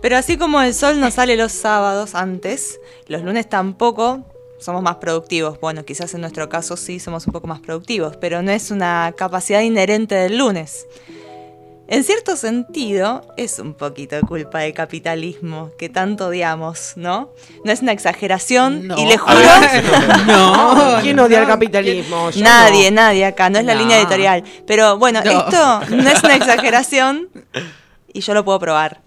Pero así como el sol no sale los sábados antes, los lunes tampoco somos más productivos. Bueno, quizás en nuestro caso sí somos un poco más productivos, pero no es una capacidad inherente del lunes. En cierto sentido, es un poquito culpa del capitalismo que tanto odiamos, ¿no? No es una exageración No. y le juro... ver. No. ¿Quién odia al capitalismo? Yo Nadie, no. nadie acá, no es la No. línea editorial. Pero bueno, No. esto no es una exageración y yo lo puedo probar.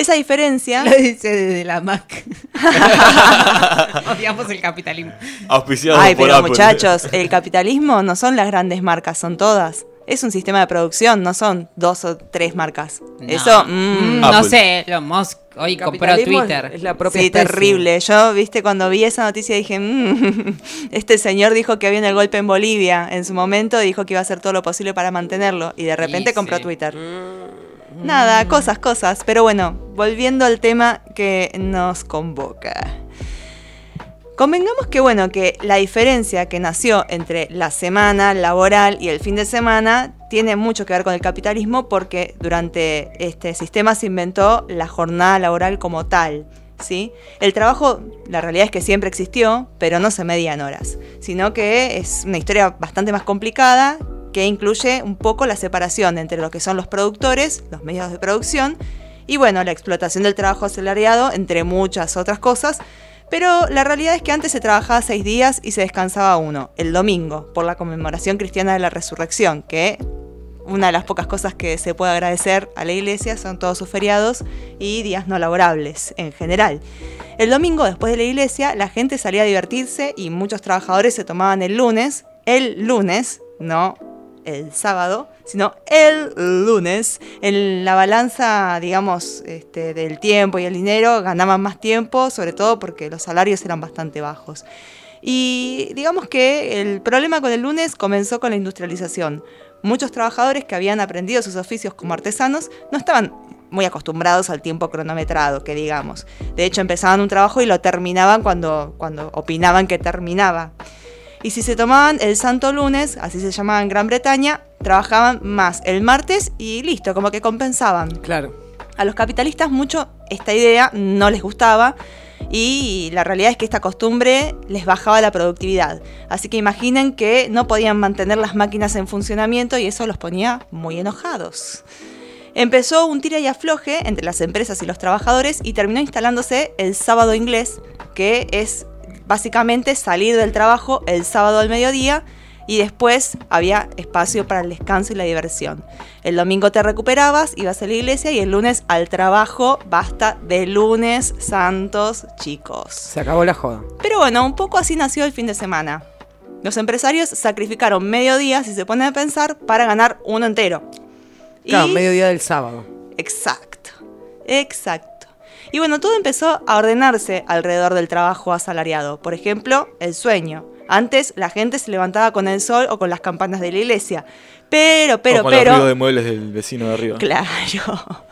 Esa diferencia... Lo dice desde la Mac. Odiamos el capitalismo. Auspiciado Ay, por pero Apple. muchachos, el capitalismo no son las grandes marcas, son todas. Es un sistema de producción, no son dos o tres marcas. No. Eso, mm, Mm, no Apple. sé, Musk hoy compró Twitter. Es la propia sí, especie. terrible. Yo, viste, cuando vi esa noticia dije, mm, este señor dijo que había el golpe en Bolivia en su momento, dijo que iba a hacer todo lo posible para mantenerlo y de repente Y compró sí. Twitter. Nada, cosas, cosas. Pero bueno, volviendo al tema que nos convoca. Convengamos que bueno, que la diferencia que nació entre la semana laboral y el fin de semana tiene mucho que ver con el capitalismo porque durante este sistema se inventó la jornada laboral como tal. ¿sí? El trabajo, la realidad es que siempre existió, pero no se medía horas, sino que es una historia bastante más complicada que incluye un poco la separación entre lo que son los productores, los medios de producción, y bueno, la explotación del trabajo asalariado, entre muchas otras cosas. Pero la realidad es que antes se trabajaba seis días y se descansaba uno, el domingo, por la conmemoración cristiana de la resurrección, que una de las pocas cosas que se puede agradecer a la iglesia son todos sus feriados y días no laborables en general. El domingo, después de la iglesia, la gente salía a divertirse y muchos trabajadores se tomaban el lunes, el lunes, no el sábado, sino el lunes. En la balanza, digamos, este, del tiempo y el dinero, ganaban más tiempo, sobre todo porque los salarios eran bastante bajos. Y digamos que el problema con el lunes comenzó con la industrialización. Muchos trabajadores que habían aprendido sus oficios como artesanos no estaban muy acostumbrados al tiempo cronometrado, que digamos. De hecho, empezaban un trabajo y lo terminaban cuando, cuando opinaban que terminaba. Y si se tomaban el santo lunes, así se llamaba en Gran Bretaña, trabajaban más el martes y listo, como que compensaban. Claro. A los capitalistas mucho esta idea no les gustaba y la realidad es que esta costumbre les bajaba la productividad. Así que imaginen que no podían mantener las máquinas en funcionamiento y eso los ponía muy enojados. Empezó un tira y afloje entre las empresas y los trabajadores y terminó instalándose el sábado inglés, que es básicamente salir del trabajo el sábado al mediodía y después había espacio para el descanso y la diversión. El domingo te recuperabas, ibas a la iglesia y el lunes al trabajo, basta de lunes santos chicos. Se acabó la joda. Pero bueno, un poco así nació el fin de semana. Los empresarios sacrificaron medio día, si se ponen a pensar, para ganar uno entero. Claro, Y- mediodía del sábado. Exacto, exacto. Y bueno, todo empezó a ordenarse alrededor del trabajo asalariado. Por ejemplo, el sueño. Antes la gente se levantaba con el sol o con las campanas de la iglesia. Pero, pero, o con pero... ruidos de muebles del vecino de arriba. Claro.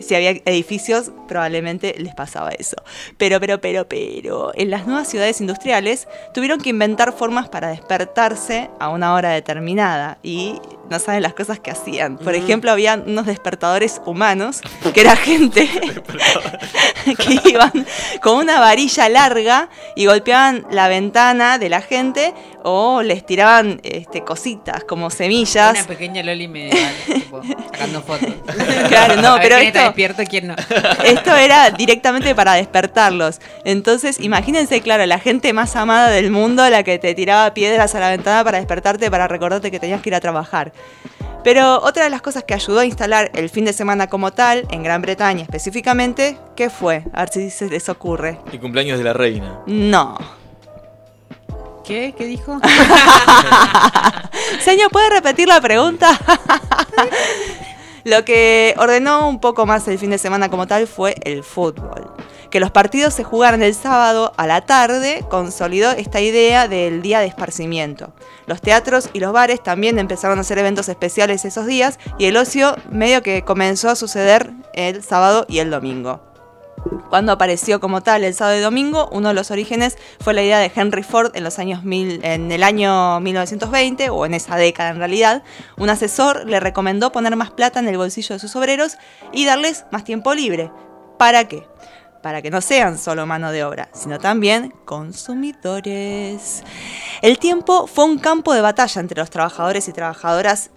Si había edificios, probablemente les pasaba eso. Pero, pero, pero, pero, en las nuevas ciudades industriales tuvieron que inventar formas para despertarse a una hora determinada. Y no saben las cosas que hacían. Por ejemplo, había unos despertadores humanos, que era gente que iban con una varilla larga y golpeaban la ventana de la gente o les tiraban este, cositas como semillas. Una pequeña Loli medieval, tipo, sacando fotos. Claro, no, A ver pero quién está esto- despierto quién no. Esto era directamente para despertarlos. Entonces, imagínense, claro, la gente más amada del mundo, la que te tiraba piedras a la ventana para despertarte, para recordarte que tenías que ir a trabajar. Pero otra de las cosas que ayudó a instalar el fin de semana como tal, en Gran Bretaña específicamente, ¿qué fue? A ver si se les ocurre. El cumpleaños de la reina. No. ¿Qué? ¿Qué dijo? Señor, ¿puede repetir la pregunta? Lo que ordenó un poco más el fin de semana como tal fue el fútbol. Que los partidos se jugaran el sábado a la tarde consolidó esta idea del día de esparcimiento. Los teatros y los bares también empezaron a hacer eventos especiales esos días y el ocio medio que comenzó a suceder el sábado y el domingo. Cuando apareció como tal el sábado y domingo, uno de los orígenes fue la idea de Henry Ford en los años mil, en el año 1920 o en esa década en realidad. Un asesor le recomendó poner más plata en el bolsillo de sus obreros y darles más tiempo libre. ¿Para qué? Para que no sean solo mano de obra, sino también consumidores. El tiempo fue un campo de batalla entre los trabajadores y trabajadoras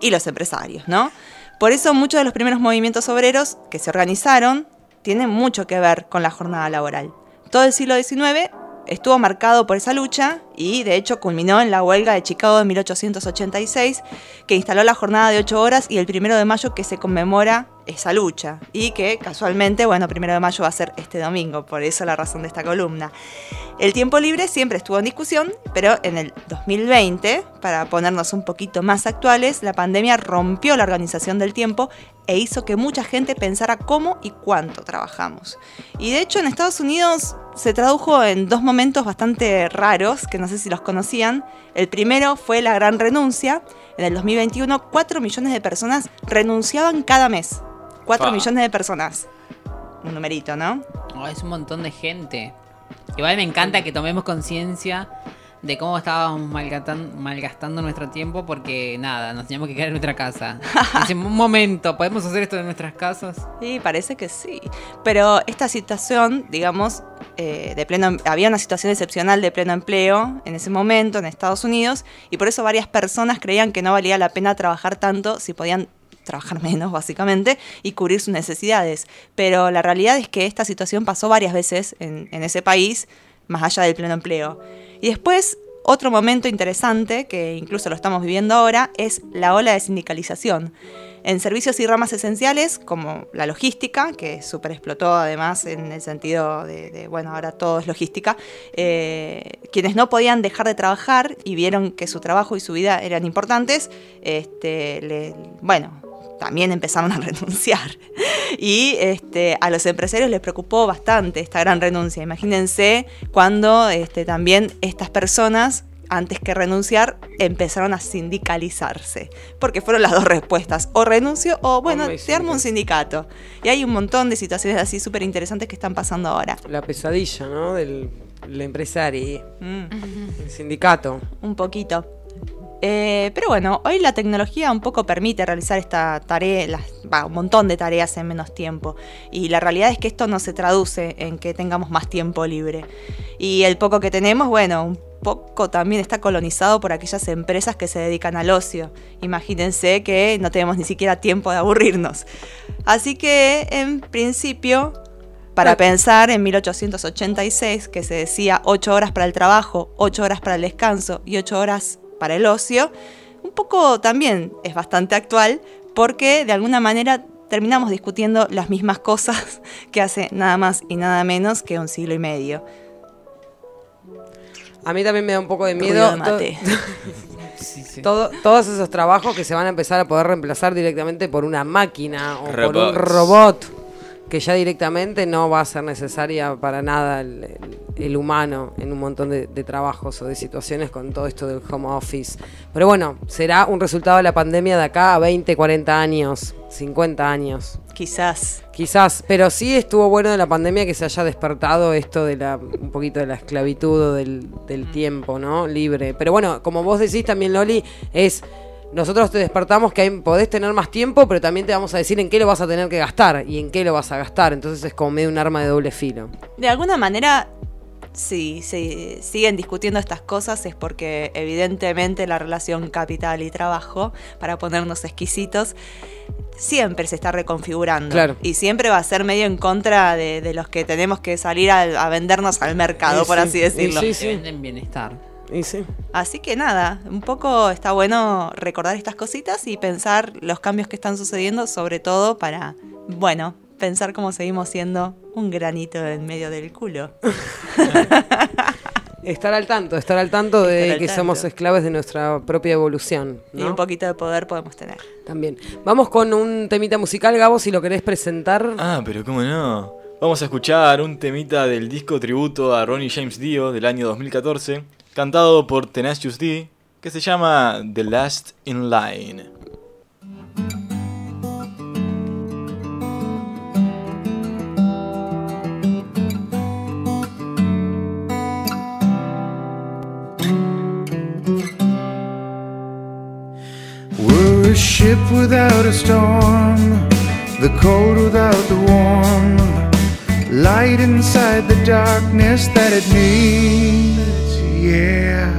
y los empresarios, ¿no? Por eso muchos de los primeros movimientos obreros que se organizaron tienen mucho que ver con la jornada laboral. Todo el siglo XIX estuvo marcado por esa lucha y de hecho culminó en la huelga de Chicago de 1886 que instaló la jornada de 8 horas y el primero de mayo que se conmemora esa lucha y que casualmente, bueno, primero de mayo va a ser este domingo, por eso la razón de esta columna. El tiempo libre siempre estuvo en discusión, pero en el 2020, para ponernos un poquito más actuales, la pandemia rompió la organización del tiempo e hizo que mucha gente pensara cómo y cuánto trabajamos. Y de hecho en Estados Unidos se tradujo en dos momentos bastante raros, que no sé si los conocían. El primero fue la gran renuncia. En el 2021, 4 millones de personas renunciaban cada mes. 4 Pa. millones de personas. Un numerito, ¿no? Oh, es un montón de gente. Igual me encanta que tomemos conciencia de cómo estábamos malgastando nuestro tiempo porque nada, nos teníamos que quedar en nuestra casa. Dice, un momento, ¿podemos hacer esto en nuestras casas? Sí, parece que sí. Pero esta situación, digamos, eh, de pleno, había una situación excepcional de pleno empleo en ese momento en Estados Unidos y por eso varias personas creían que no valía la pena trabajar tanto si podían trabajar menos, básicamente, y cubrir sus necesidades. Pero la realidad es que esta situación pasó varias veces en, en ese país, más allá del pleno empleo. Y después, otro momento interesante, que incluso lo estamos viviendo ahora, es la ola de sindicalización. En servicios y ramas esenciales, como la logística, que súper explotó además en el sentido de, bueno, ahora todo es logística, eh, quienes no podían dejar de trabajar y vieron que su trabajo y su vida eran importantes, este, bueno, también empezaron a renunciar. Y este, a los empresarios les preocupó bastante esta gran renuncia. Imagínense cuando este, también estas personas antes que renunciar, empezaron a sindicalizarse. Porque fueron las dos respuestas. O renuncio o, bueno, me te armo un sindicato. Y hay un montón de situaciones así súper interesantes que están pasando ahora. La pesadilla, ¿no? Del, del empresario. Mm. El sindicato. Un poquito. Eh, pero bueno, hoy la tecnología un poco permite realizar esta tarea, las- va, un montón de tareas en menos tiempo. Y la realidad es que esto no se traduce en que tengamos más tiempo libre. Y el poco que tenemos, bueno, un poco también está colonizado por aquellas empresas que se dedican al ocio. Imagínense que no tenemos ni siquiera tiempo de aburrirnos. Así que, en principio, para pensar en 1886, que se decía 8 horas para el trabajo, 8 horas para el descanso y 8 horas para el ocio, un poco también es bastante actual porque de alguna manera terminamos discutiendo las mismas cosas que hace nada más y nada menos que un siglo y medio. A mí también me da un poco de miedo. de todo- todos esos trabajos que se van a empezar a poder reemplazar directamente por una máquina o por un robot que ya directamente no va a ser necesaria para nada el, el- el humano en un montón de, de trabajos o de situaciones con todo esto del home office. Pero bueno, será un resultado de la pandemia de acá a 20, 40 años, 50 años. Quizás. Quizás, pero sí estuvo bueno de la pandemia que se haya despertado esto de la un poquito de la esclavitud o del, del tiempo, ¿no? Libre. Pero bueno, como vos decís también, Loli, es nosotros te despertamos que hay- podés tener más tiempo, pero también te vamos a decir en qué lo vas a tener que gastar y en qué lo vas a gastar. Entonces es como medio un arma de doble filo. De alguna manera, si se siguen discutiendo estas cosas es porque evidentemente la relación capital y trabajo, para ponernos exquisitos, siempre se está reconfigurando. Claro. Y siempre va a ser medio en contra de, de los que tenemos que salir a, a vendernos al mercado, por sí, así decirlo. sí, sí. Venden bienestar. Y sí. Así que nada, un poco está bueno recordar estas cositas y pensar los cambios que están sucediendo, sobre todo para, bueno, pensar cómo seguimos siendo un granito en medio del culo. Estar al tanto, estar al tanto de al que tanto. somos esclavos de nuestra propia evolución. Y un poquito de poder podemos tener. También. Vamos con un temita musical, Gabo, si lo querés presentar. Ah, pero cómo no. Vamos a escuchar un temita del disco tributo a Ronnie James Dio del año 2014, cantado por Tenacious D, que se llama The Last in Line. We're ship without a storm, the cold without the warm, light inside the darkness that it needs. Yeah,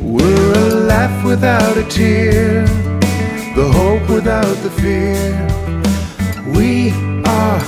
we're a laugh without a tear, the hope without the fear. We are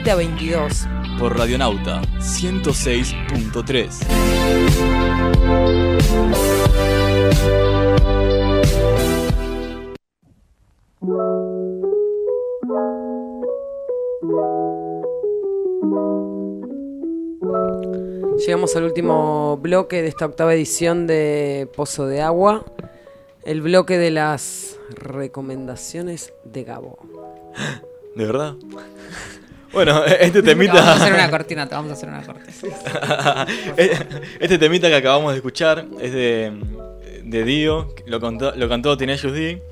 20 a 22. Por Radionauta 106.3. Llegamos al último bloque de esta octava edición de Pozo de Agua. El bloque de las recomendaciones de Gabo. ¿De verdad? Bueno, este temita. Vamos a hacer una cortina, te vamos a hacer una cortina. este temita que acabamos de escuchar es de, de Dio, lo, contó, lo cantó Tenacious D.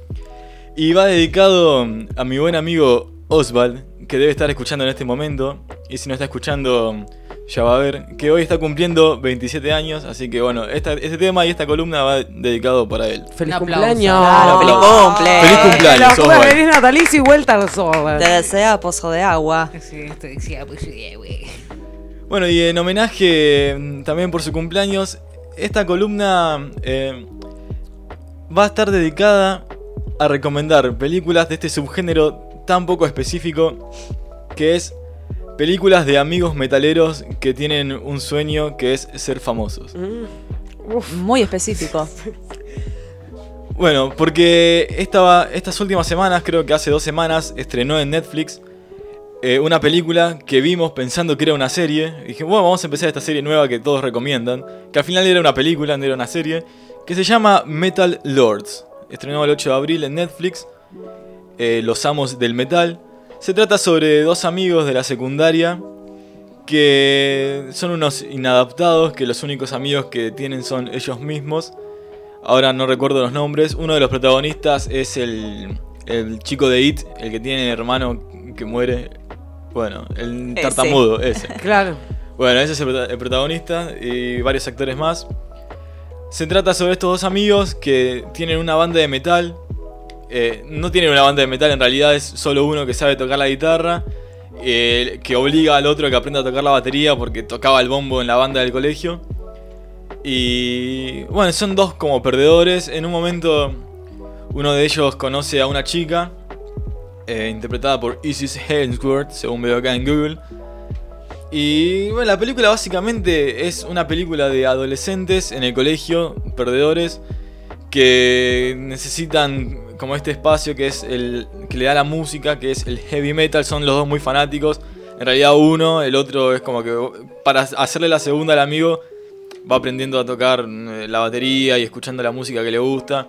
Y va dedicado a mi buen amigo Oswald, que debe estar escuchando en este momento. Y si no está escuchando, ya va a ver. Que hoy está cumpliendo 27 años. Así que bueno, esta, este tema y esta columna va dedicado para él. ¡Feliz cumpleaños! Claro, feliz cumple. ¡Feliz cumpleaños, Feliz Oswald! feliz natalicio y vuelta a los Oswald. Te desea pozo de agua. Sí, pues, sí, güey. Bueno, y en homenaje mm, también por su cumpleaños, esta columna eh, va a estar dedicada a recomendar películas de este subgénero tan poco específico que es películas de amigos metaleros que tienen un sueño que es ser famosos. Muy específico. Bueno, porque esta, estas últimas semanas, creo que hace dos semanas, estrenó en Netflix eh, una película que vimos pensando que era una serie. Y dije, bueno, vamos a empezar esta serie nueva que todos recomiendan. Que al final era una película, no era una serie. Que se llama Metal Lords. Estrenó el 8 de abril en Netflix. eh, Los Amos del Metal. Se trata sobre dos amigos de la secundaria que son unos inadaptados, que los únicos amigos que tienen son ellos mismos. Ahora no recuerdo los nombres. Uno de los protagonistas es el, el chico de It, el que tiene hermano que muere. Bueno, el tartamudo, ese. Claro. Bueno, ese es el, el protagonista y varios actores más. Se trata sobre estos dos amigos que tienen una banda de metal. Eh, no tienen una banda de metal, en realidad es solo uno que sabe tocar la guitarra. eh, que obliga al otro a que aprenda a tocar la batería porque tocaba el bombo en la banda del colegio. Y bueno, son dos como perdedores. En un momento uno de ellos conoce a una chica, eh, interpretada por Isis Hemsworth, según veo acá en Google. Y bueno, la película básicamente es una película de adolescentes en el colegio, perdedores, que necesitan como este espacio que es el que le da la música, que es el heavy metal, son los dos muy fanáticos. En realidad uno, el otro es como que para hacerle la segunda al amigo va aprendiendo a tocar eh, la batería y escuchando la música que le gusta.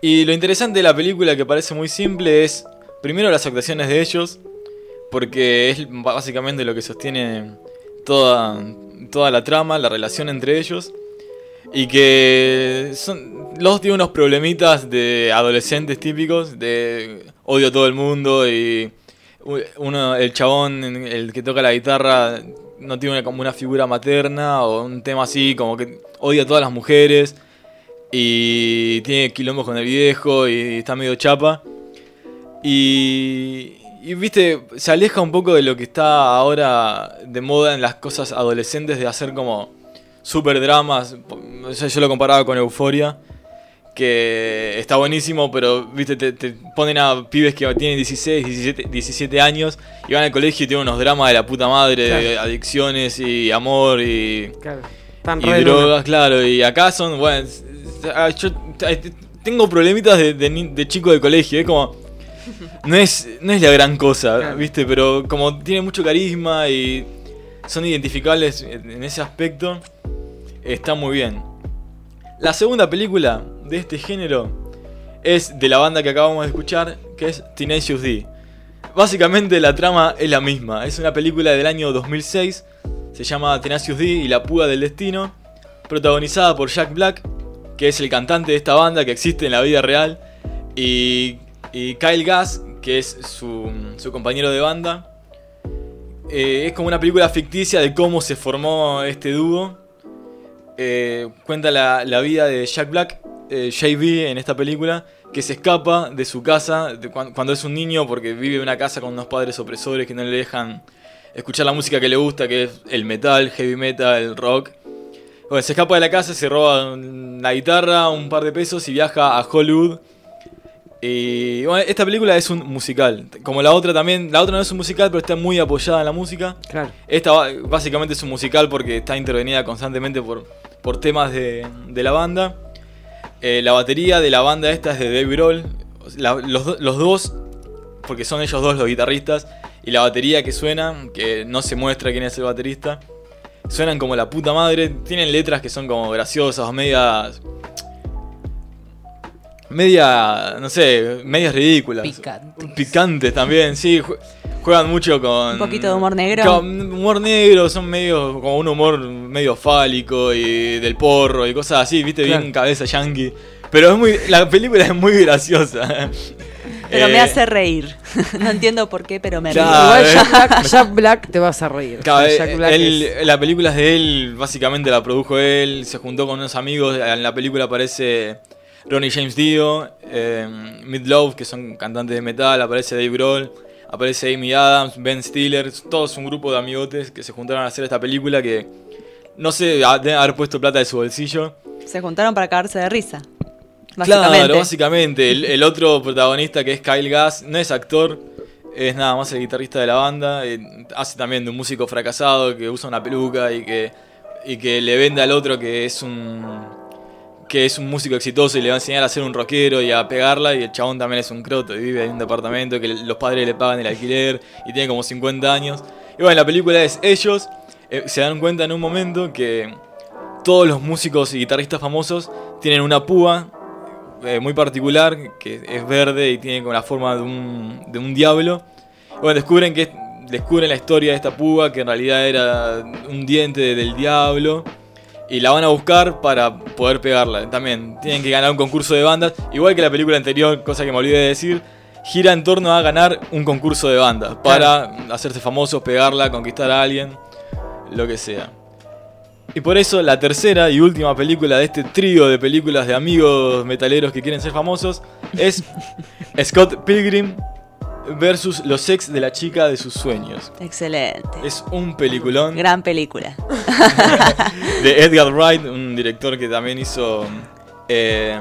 Y lo interesante de la película que parece muy simple es primero las actuaciones de ellos, porque es básicamente lo que sostiene toda, toda la trama, la relación entre ellos. Y que son, los dos tienen unos problemitas de adolescentes típicos, de odio a todo el mundo y uno, el chabón, el que toca la guitarra, no tiene como una figura materna o un tema así, como que odia a todas las mujeres y tiene quilombos con el viejo y está medio chapa. Y, y, viste, se aleja un poco de lo que está ahora de moda en las cosas adolescentes de hacer como super dramas. Yo lo comparaba con Euforia, que está buenísimo, pero viste, te, te ponen a pibes que tienen 16, 17, 17 años y van al colegio y tienen unos dramas de la puta madre, de adicciones y amor y, Claro. Tan y drogas, luna. claro. Y acá son, bueno, ah, yo tengo problemitas de, de ni- de chico de colegio, es como... No es, no es la gran cosa, ¿viste? Pero como tiene mucho carisma y son identificables en ese aspecto, está muy bien. La segunda película de este género es de la banda que acabamos de escuchar, que es Tenacious D. Básicamente la trama es la misma, es una película del año 2006, se llama Tenacious D y la puga del destino, protagonizada por Jack Black, que es el cantante de esta banda que existe en la vida real, y, y Kyle Gass, que es su, su compañero de banda, eh, es como una película ficticia de cómo se formó este dúo. Eh, cuenta la, la vida de Jack Black, eh, JB en esta película, que se escapa de su casa de cuan- cuando es un niño porque vive en una casa con unos padres opresores que no le dejan escuchar la música que le gusta, que es el metal, heavy metal, el rock. Bueno, se escapa de la casa, se roba una guitarra, un par de pesos y viaja a Hollywood. Y bueno, esta película es un musical. Como la otra también, la otra no es un musical, pero está muy apoyada en la música. Claro. Esta básicamente es un musical porque está intervenida constantemente por, por temas de, de la banda. Eh, la batería de la banda esta es de Dave Grohl. La- los, do- los dos, porque son ellos dos los guitarristas, y la batería que suena, que no se muestra quién es el baterista, suenan como la puta madre. Tienen letras que son como graciosas, o medias. Media, no sé, medias ridículas. Picantes. Picantes también, sí. jue- Juegan mucho con. Un poquito de humor negro. Con humor negro, son medio. como un humor medio fálico y del porro y cosas así, viste, Claro. bien cabeza yankee. Pero es muy. La película es muy graciosa. Pero me Eh, hace reír. no entiendo por qué, pero me Ya, río. Igual eh. Jack Black, Jack Black te vas a reír. Claro, Jack él- Black él- es- la película es de él, básicamente la produjo él, se juntó con unos amigos, en la película aparece Ronnie James Dio, eh, Midlove, que son cantantes de metal, aparece Dave Grohl, aparece Amy Adams, Ben Stiller, todos un grupo de amigotes que se juntaron a hacer esta película que no sé, deben haber puesto plata de su bolsillo. Se juntaron para cagarse de risa. Básicamente. Claro, básicamente. El, el otro protagonista que es Kyle Gass no es actor, es nada más el guitarrista de la banda. eh, hace también de un músico fracasado que usa una peluca y que, y que le vende al otro que es un que es un músico exitoso y le va a enseñar a ser un rockero y a pegarla y el chabón también es un croto y vive en un departamento que los padres le pagan el alquiler y tiene como 50 años. Y bueno, la película es ellos eh, se dan cuenta en un momento que todos los músicos y guitarristas famosos tienen una púa eh, muy particular, que es verde y tiene como la forma de un, de un diablo. Y Bueno, descubren que descubren la historia de esta púa, que en realidad era un diente del diablo. Y la van a buscar para poder pegarla. También tienen que ganar un concurso de bandas. Igual que la película anterior, cosa que me olvidé de decir. Gira en torno a ganar un concurso de bandas. Para hacerse famosos, pegarla, conquistar a alguien. Lo que sea. Y por eso la tercera y última película de este trío de películas de amigos metaleros que quieren ser famosos es Scott Pilgrim versus los ex de la chica de sus sueños. Excelente. Es un peliculón Gran película. de Edgar Wright, un director que también hizo eh,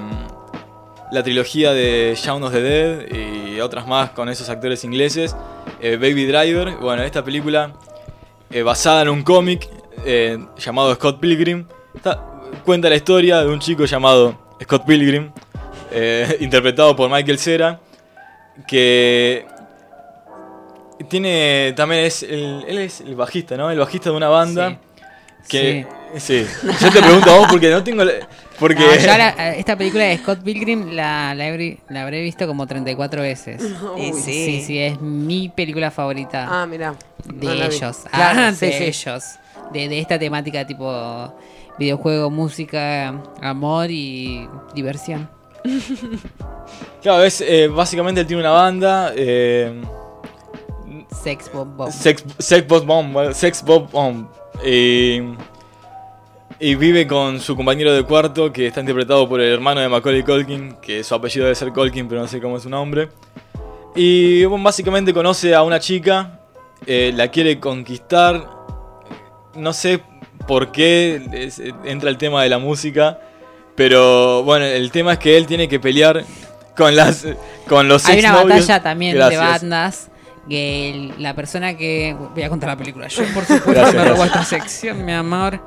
la trilogía de Shaun of the Dead y otras más con esos actores ingleses. Eh, Baby Driver, bueno, esta película eh, basada en un cómic eh, llamado Scott Pilgrim. Está- cuenta la historia de un chico llamado Scott Pilgrim, interpretado por Michael Cera, que tiene también es el, él es el bajista, ¿no? El bajista de una banda que sí. Yo te pregunto a vos porque no tengo la- porque No, yo la- esta película de Scott Pilgrim la, la, habré, la habré visto como 34 veces. Y sí. sí, sí, es mi película favorita Ah, mira. de No ellos. Claro, Ah, sí, de sí. ellos. De, de esta temática tipo videojuego, música, amor y diversión. claro, es eh, básicamente él tiene una banda eh, Sex Bomb Bomb. Sex, Sex Bob Bomb, Sex Bob Bomb. Y, y vive con su compañero de cuarto, que está interpretado por el hermano de Macaulay Culkin, que su apellido debe ser Culkin, pero no sé cómo es su nombre. Y bueno, básicamente conoce a una chica, eh, la quiere conquistar. No sé por qué es- entra el tema de la música, pero bueno, el tema es que él tiene que pelear con las con los Hay una batalla también Gracias. de bandas. Que el- la persona que. Voy a contar la película. Yo, por supuesto, Gracias, me robo esta sección, mi amor.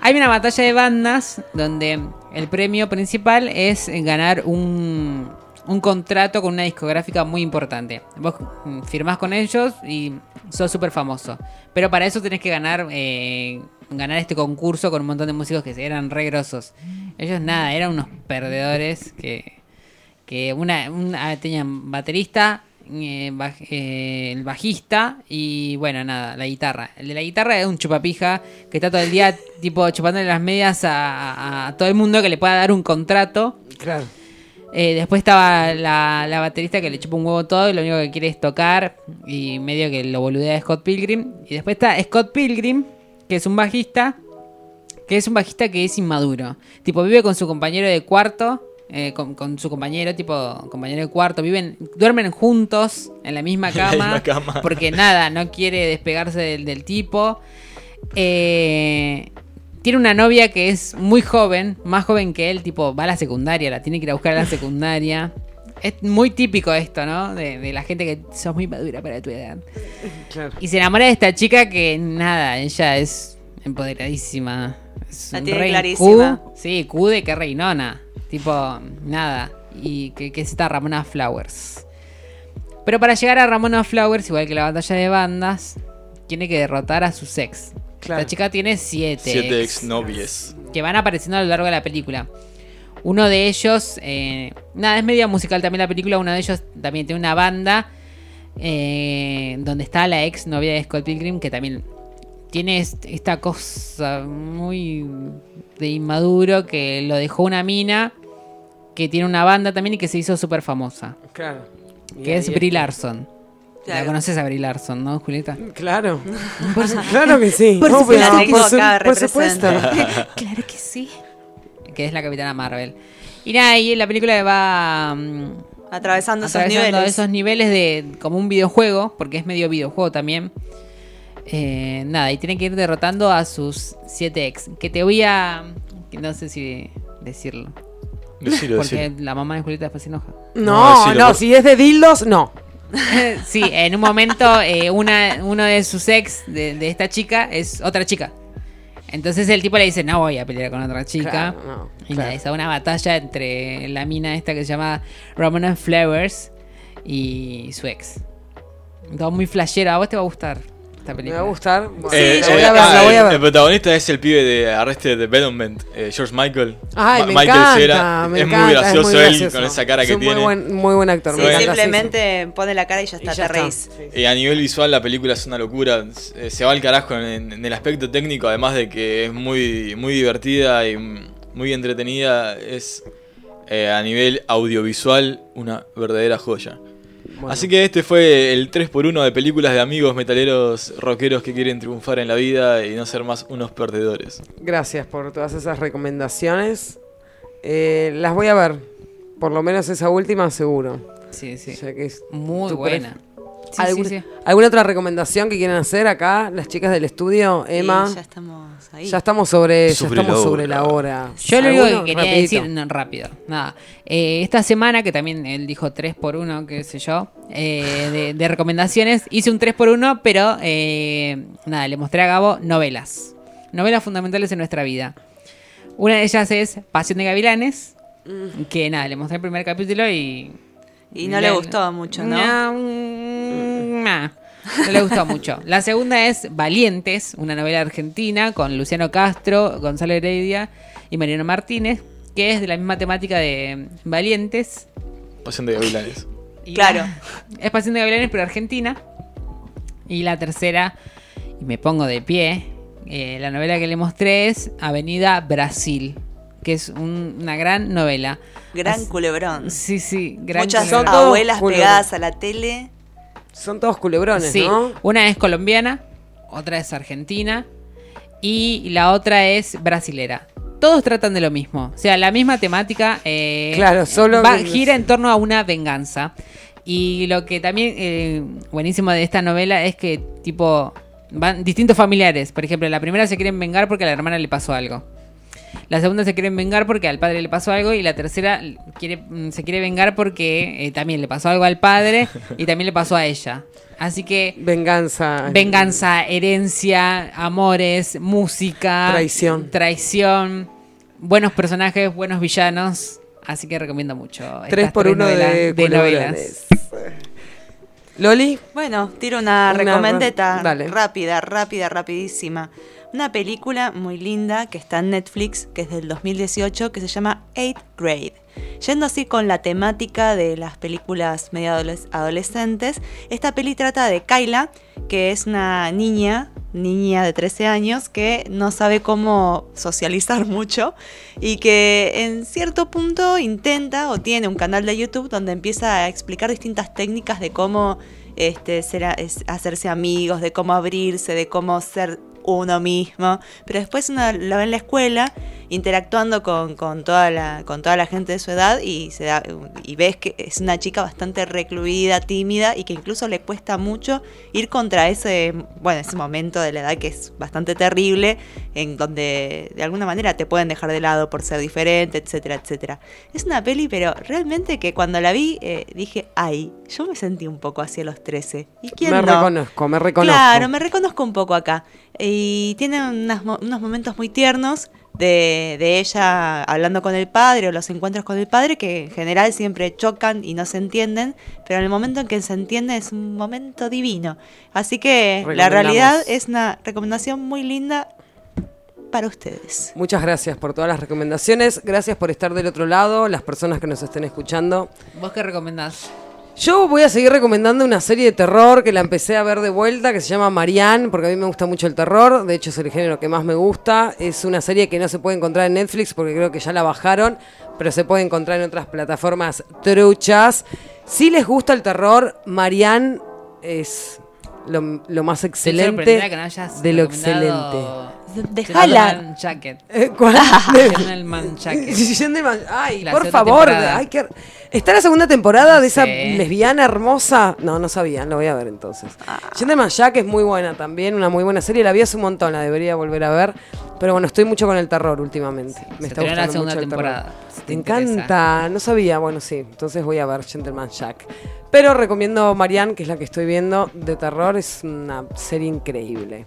Hay una batalla de bandas donde el premio principal es ganar un, un contrato con una discográfica muy importante. Vos mm, firmás con ellos y sos súper famoso. Pero para eso tenés que ganar eh, ganar este concurso con un montón de músicos que eran re grosos. Ellos nada, eran unos perdedores que, que una, una tenían baterista, eh, eh, el bajista y bueno, nada, la guitarra. El de la guitarra es un chupapija que está todo el día tipo chupándole las medias a todo el mundo que le pueda dar un contrato. Claro. Eh, después estaba la, la baterista que le chupa un huevo todo y lo único que quiere es tocar y medio que lo boludea a Scott Pilgrim. Y después está Scott Pilgrim, que es un bajista, que es un bajista que es inmaduro. Tipo, vive con su compañero de cuarto, eh, con, con su compañero, tipo, compañero de cuarto, viven, duermen juntos en la misma En la cama, misma cama. porque nada, no quiere despegarse del, del tipo. Eh, tiene una novia que es muy joven, más joven que él, tipo, va a la secundaria, la tiene que ir a buscar a la secundaria. Es muy típico esto, ¿no? De, de la gente que sos muy madura para tu edad. Claro. Y se enamora de esta chica que, nada, ella es empoderadísima. Es La un tiene rey clarísima. Q. Sí, Q de que reinona. Tipo, nada. Y que, que es esta Ramona Flowers. Pero para llegar a Ramona Flowers, igual que la batalla de bandas, tiene que derrotar a sus ex. Claro. La chica tiene siete, Siete ex exnovies. que van apareciendo a lo largo de la película. Uno de ellos, eh, nada, es media musical también la película. Uno de ellos también tiene una banda eh, donde está la ex novia de Scott Pilgrim, que también tiene est- esta cosa muy de inmaduro que lo dejó una mina que tiene una banda también y que se hizo súper famosa, Claro. Y que es Brie está. La Claro. conoces a Brie Larson, ¿no, Julieta? Claro. Por su- claro que sí. Por No, supuesto. pero La tengo por su- acá, por supuesto. Claro que sí. Que es la Capitana Marvel. Y nada, y la película va mm, Atravesando esos atravesando niveles. esos niveles de como un videojuego, porque es medio videojuego también. Eh, nada, y tiene que ir derrotando a sus siete ex. Que te voy a. no sé si decirlo. Decilo, porque decilo. la mamá de Julieta después se enoja. No, No, no, por- si es de dildos, no. sí, en un momento eh, una, uno de sus ex de, de esta chica es otra chica. Entonces el tipo le dice, no voy a pelear con otra chica. Claro, no, y claro. es una batalla entre la mina esta que se llama Ramona Flowers y su ex. Todo muy flashero. A vos te va a gustar esta Me va a gustar. Bueno, Eh, la eh, voy a ver, ah, la voy a el- ver. El protagonista es el pibe de Arrested Development, eh, George Michael. Ay, Ma- me Michael encanta, Cera. me es encanta, muy gracioso muy él con esa cara Es que tiene. Muy buen, muy buen actor. Sí, me simplemente pone la cara y ya está, Y ya te está. reís. Y a nivel visual la película es una locura. Eh, se va al carajo en, en el aspecto técnico, además de que es muy, muy divertida y muy entretenida. Es eh, a nivel audiovisual una verdadera joya. Bueno. Así que este fue el 3x1 de películas de amigos metaleros rockeros que quieren triunfar en la vida y no ser más unos perdedores. Gracias por todas esas recomendaciones. Eh, las voy a ver. Por lo menos esa última, seguro. Sí, sí. Ya que es Muy buena. Sí, ¿Alguna, sí, sí. ¿Alguna otra recomendación que quieran hacer acá, las chicas del estudio? Emma. Ya estamos ahí. Ya estamos sobre, ya estamos la sobre hora. la hora. Yo lo único que quería Rapidito. decir, no, rápido, nada. Eh, esta semana, que también él dijo 3 por 1 qué sé yo, eh, de, de recomendaciones, hice un 3 por 1 pero eh, nada, le mostré a Gabo novelas. Novelas fundamentales en nuestra vida. Una de ellas es Pasión de Gavilanes, que nada, le mostré el primer capítulo y... Y no le gustó mucho, ¿no? No, mm, nah, no le gustó mucho. La segunda es Valientes, una novela argentina con Luciano Castro, Gonzalo Heredia y Mariano Martínez, que es de la misma temática de Valientes. Pasión de Gavilanes. Y Claro. la- es Pasión de Gavilanes, pero argentina. Y la tercera, y me pongo de pie, eh, la novela que le mostré es Avenida Brasil, que es un- una gran novela. Gran As- culebrón. Sí, sí, gran Muchas culebrón. Abuelas culebrón. pegadas a la tele. Son todos culebrones, Sí, ¿no? una es colombiana, otra es argentina y la otra es brasilera. Todos tratan de lo mismo, o sea, la misma temática. eh, Claro, solo va- gira en torno a una venganza. Y lo que también eh, buenísimo de esta novela es que tipo van distintos familiares. Por ejemplo, la primera se quieren vengar porque a la hermana le pasó algo. La segunda se quieren vengar porque al padre le pasó algo y la tercera quiere, mm, se quiere vengar porque eh, también le pasó algo al padre y también le pasó a ella. Así que Venganza. venganza, herencia, amores, música, Traición. traición, buenos personajes, buenos villanos. Así que recomiendo mucho. estas Tres por tres uno novelas- de, de novelas. Loli, Bueno, tiro una, Una recomendeta rápida, rápida, rapidísima. Una película muy linda que está en Netflix, que es del 2018, que se llama Eighth Grade. Yendo así con la temática de las películas medio adoles- adolescentes, esta peli trata de Kyla, que es una niña, niña de 13 años, que no sabe cómo socializar mucho y que en cierto punto intenta o tiene un canal de YouTube donde empieza a explicar distintas técnicas de cómo este, ser hacerse amigos, de cómo abrirse, de cómo ser uno mismo. Pero después uno lo ve en la escuela interactuando con, con toda, la, con toda la gente de su edad y, se da, y ves que es una chica bastante recluida, tímida y que incluso le cuesta mucho ir contra ese, bueno, ese momento de la edad que es bastante terrible, en donde de alguna manera te pueden dejar de lado por ser diferente, etcétera, etcétera. Es una peli, pero realmente que cuando la vi eh, dije, ay, yo me sentí un poco hacia los 13. ¿Y quién Me no? reconozco, me reconozco. Claro, me reconozco un poco acá. Y tiene unas unos momentos muy tiernos de, de ella hablando con el padre o los encuentros con el padre que en general siempre chocan y no se entienden, pero en el momento en que se entiende es un momento divino. Así que la realidad es una recomendación muy linda para ustedes. Muchas gracias por todas las recomendaciones. Gracias por estar del otro lado, las personas que nos estén escuchando. ¿Vos qué recomendás? Yo voy a seguir recomendando una serie de terror que la empecé a ver de vuelta, que se llama Marianne, porque a mí me gusta mucho el terror. De hecho, es el género que más me gusta. Es una serie que no se puede encontrar en Netflix porque creo que ya la bajaron, pero se puede encontrar en otras plataformas truchas. Si les gusta el terror, Marianne es lo, lo más excelente sorprendida que no hayas de lo excelente. Gentleman Jacket. Eh, ¿cuál? Gentleman Jacket. Gentleman- Ay, La por favor. temporada. hay que- ¿Está la segunda temporada de esa lesbiana hermosa? No, no sabía, lo voy a ver entonces. Gentleman Jack es muy buena también, una muy buena serie. La vi hace un montón, la debería volver a ver. Pero bueno, estoy mucho con el terror últimamente. Me está estrenó la gustando segunda mucho el terror. temporada, si te encanta, no sabía, bueno, sí. Entonces voy a ver Gentleman Jack. Pero recomiendo Marianne, que es la que estoy viendo de terror. Es una serie increíble.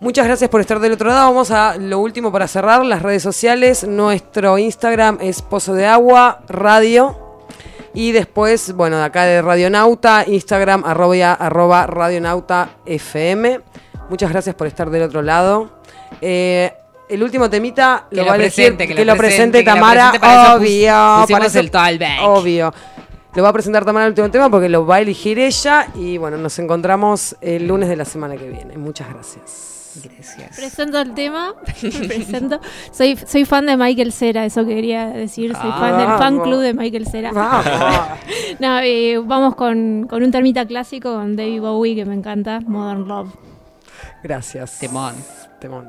Muchas gracias por estar del otro lado. Vamos a lo último para cerrar, las redes sociales. Nuestro Instagram es Pozo de Agua Radio. Y después, bueno, de acá de Radionauta, Instagram arroba, arroba Radionauta FM. Muchas gracias por estar del otro lado. Eh, el último temita Que lo, lo va a decir, que que, lo presente, presente, que lo Tamara. presente, obvio. para eso- el Talkback. Obvio. Lo va a presentar Tamara el último tema porque lo va a elegir ella. Y bueno, nos encontramos el lunes de la semana que viene. Muchas gracias. Gracias. Presento el tema. Presento. Soy, soy fan de Michael Cera, eso quería decir. Soy fan del fan Vamos. club de Michael Cera. Vamos. no, eh, vamos con, con un termita clásico con David Bowie que me encanta, Modern Love. Gracias. Temón. Temón.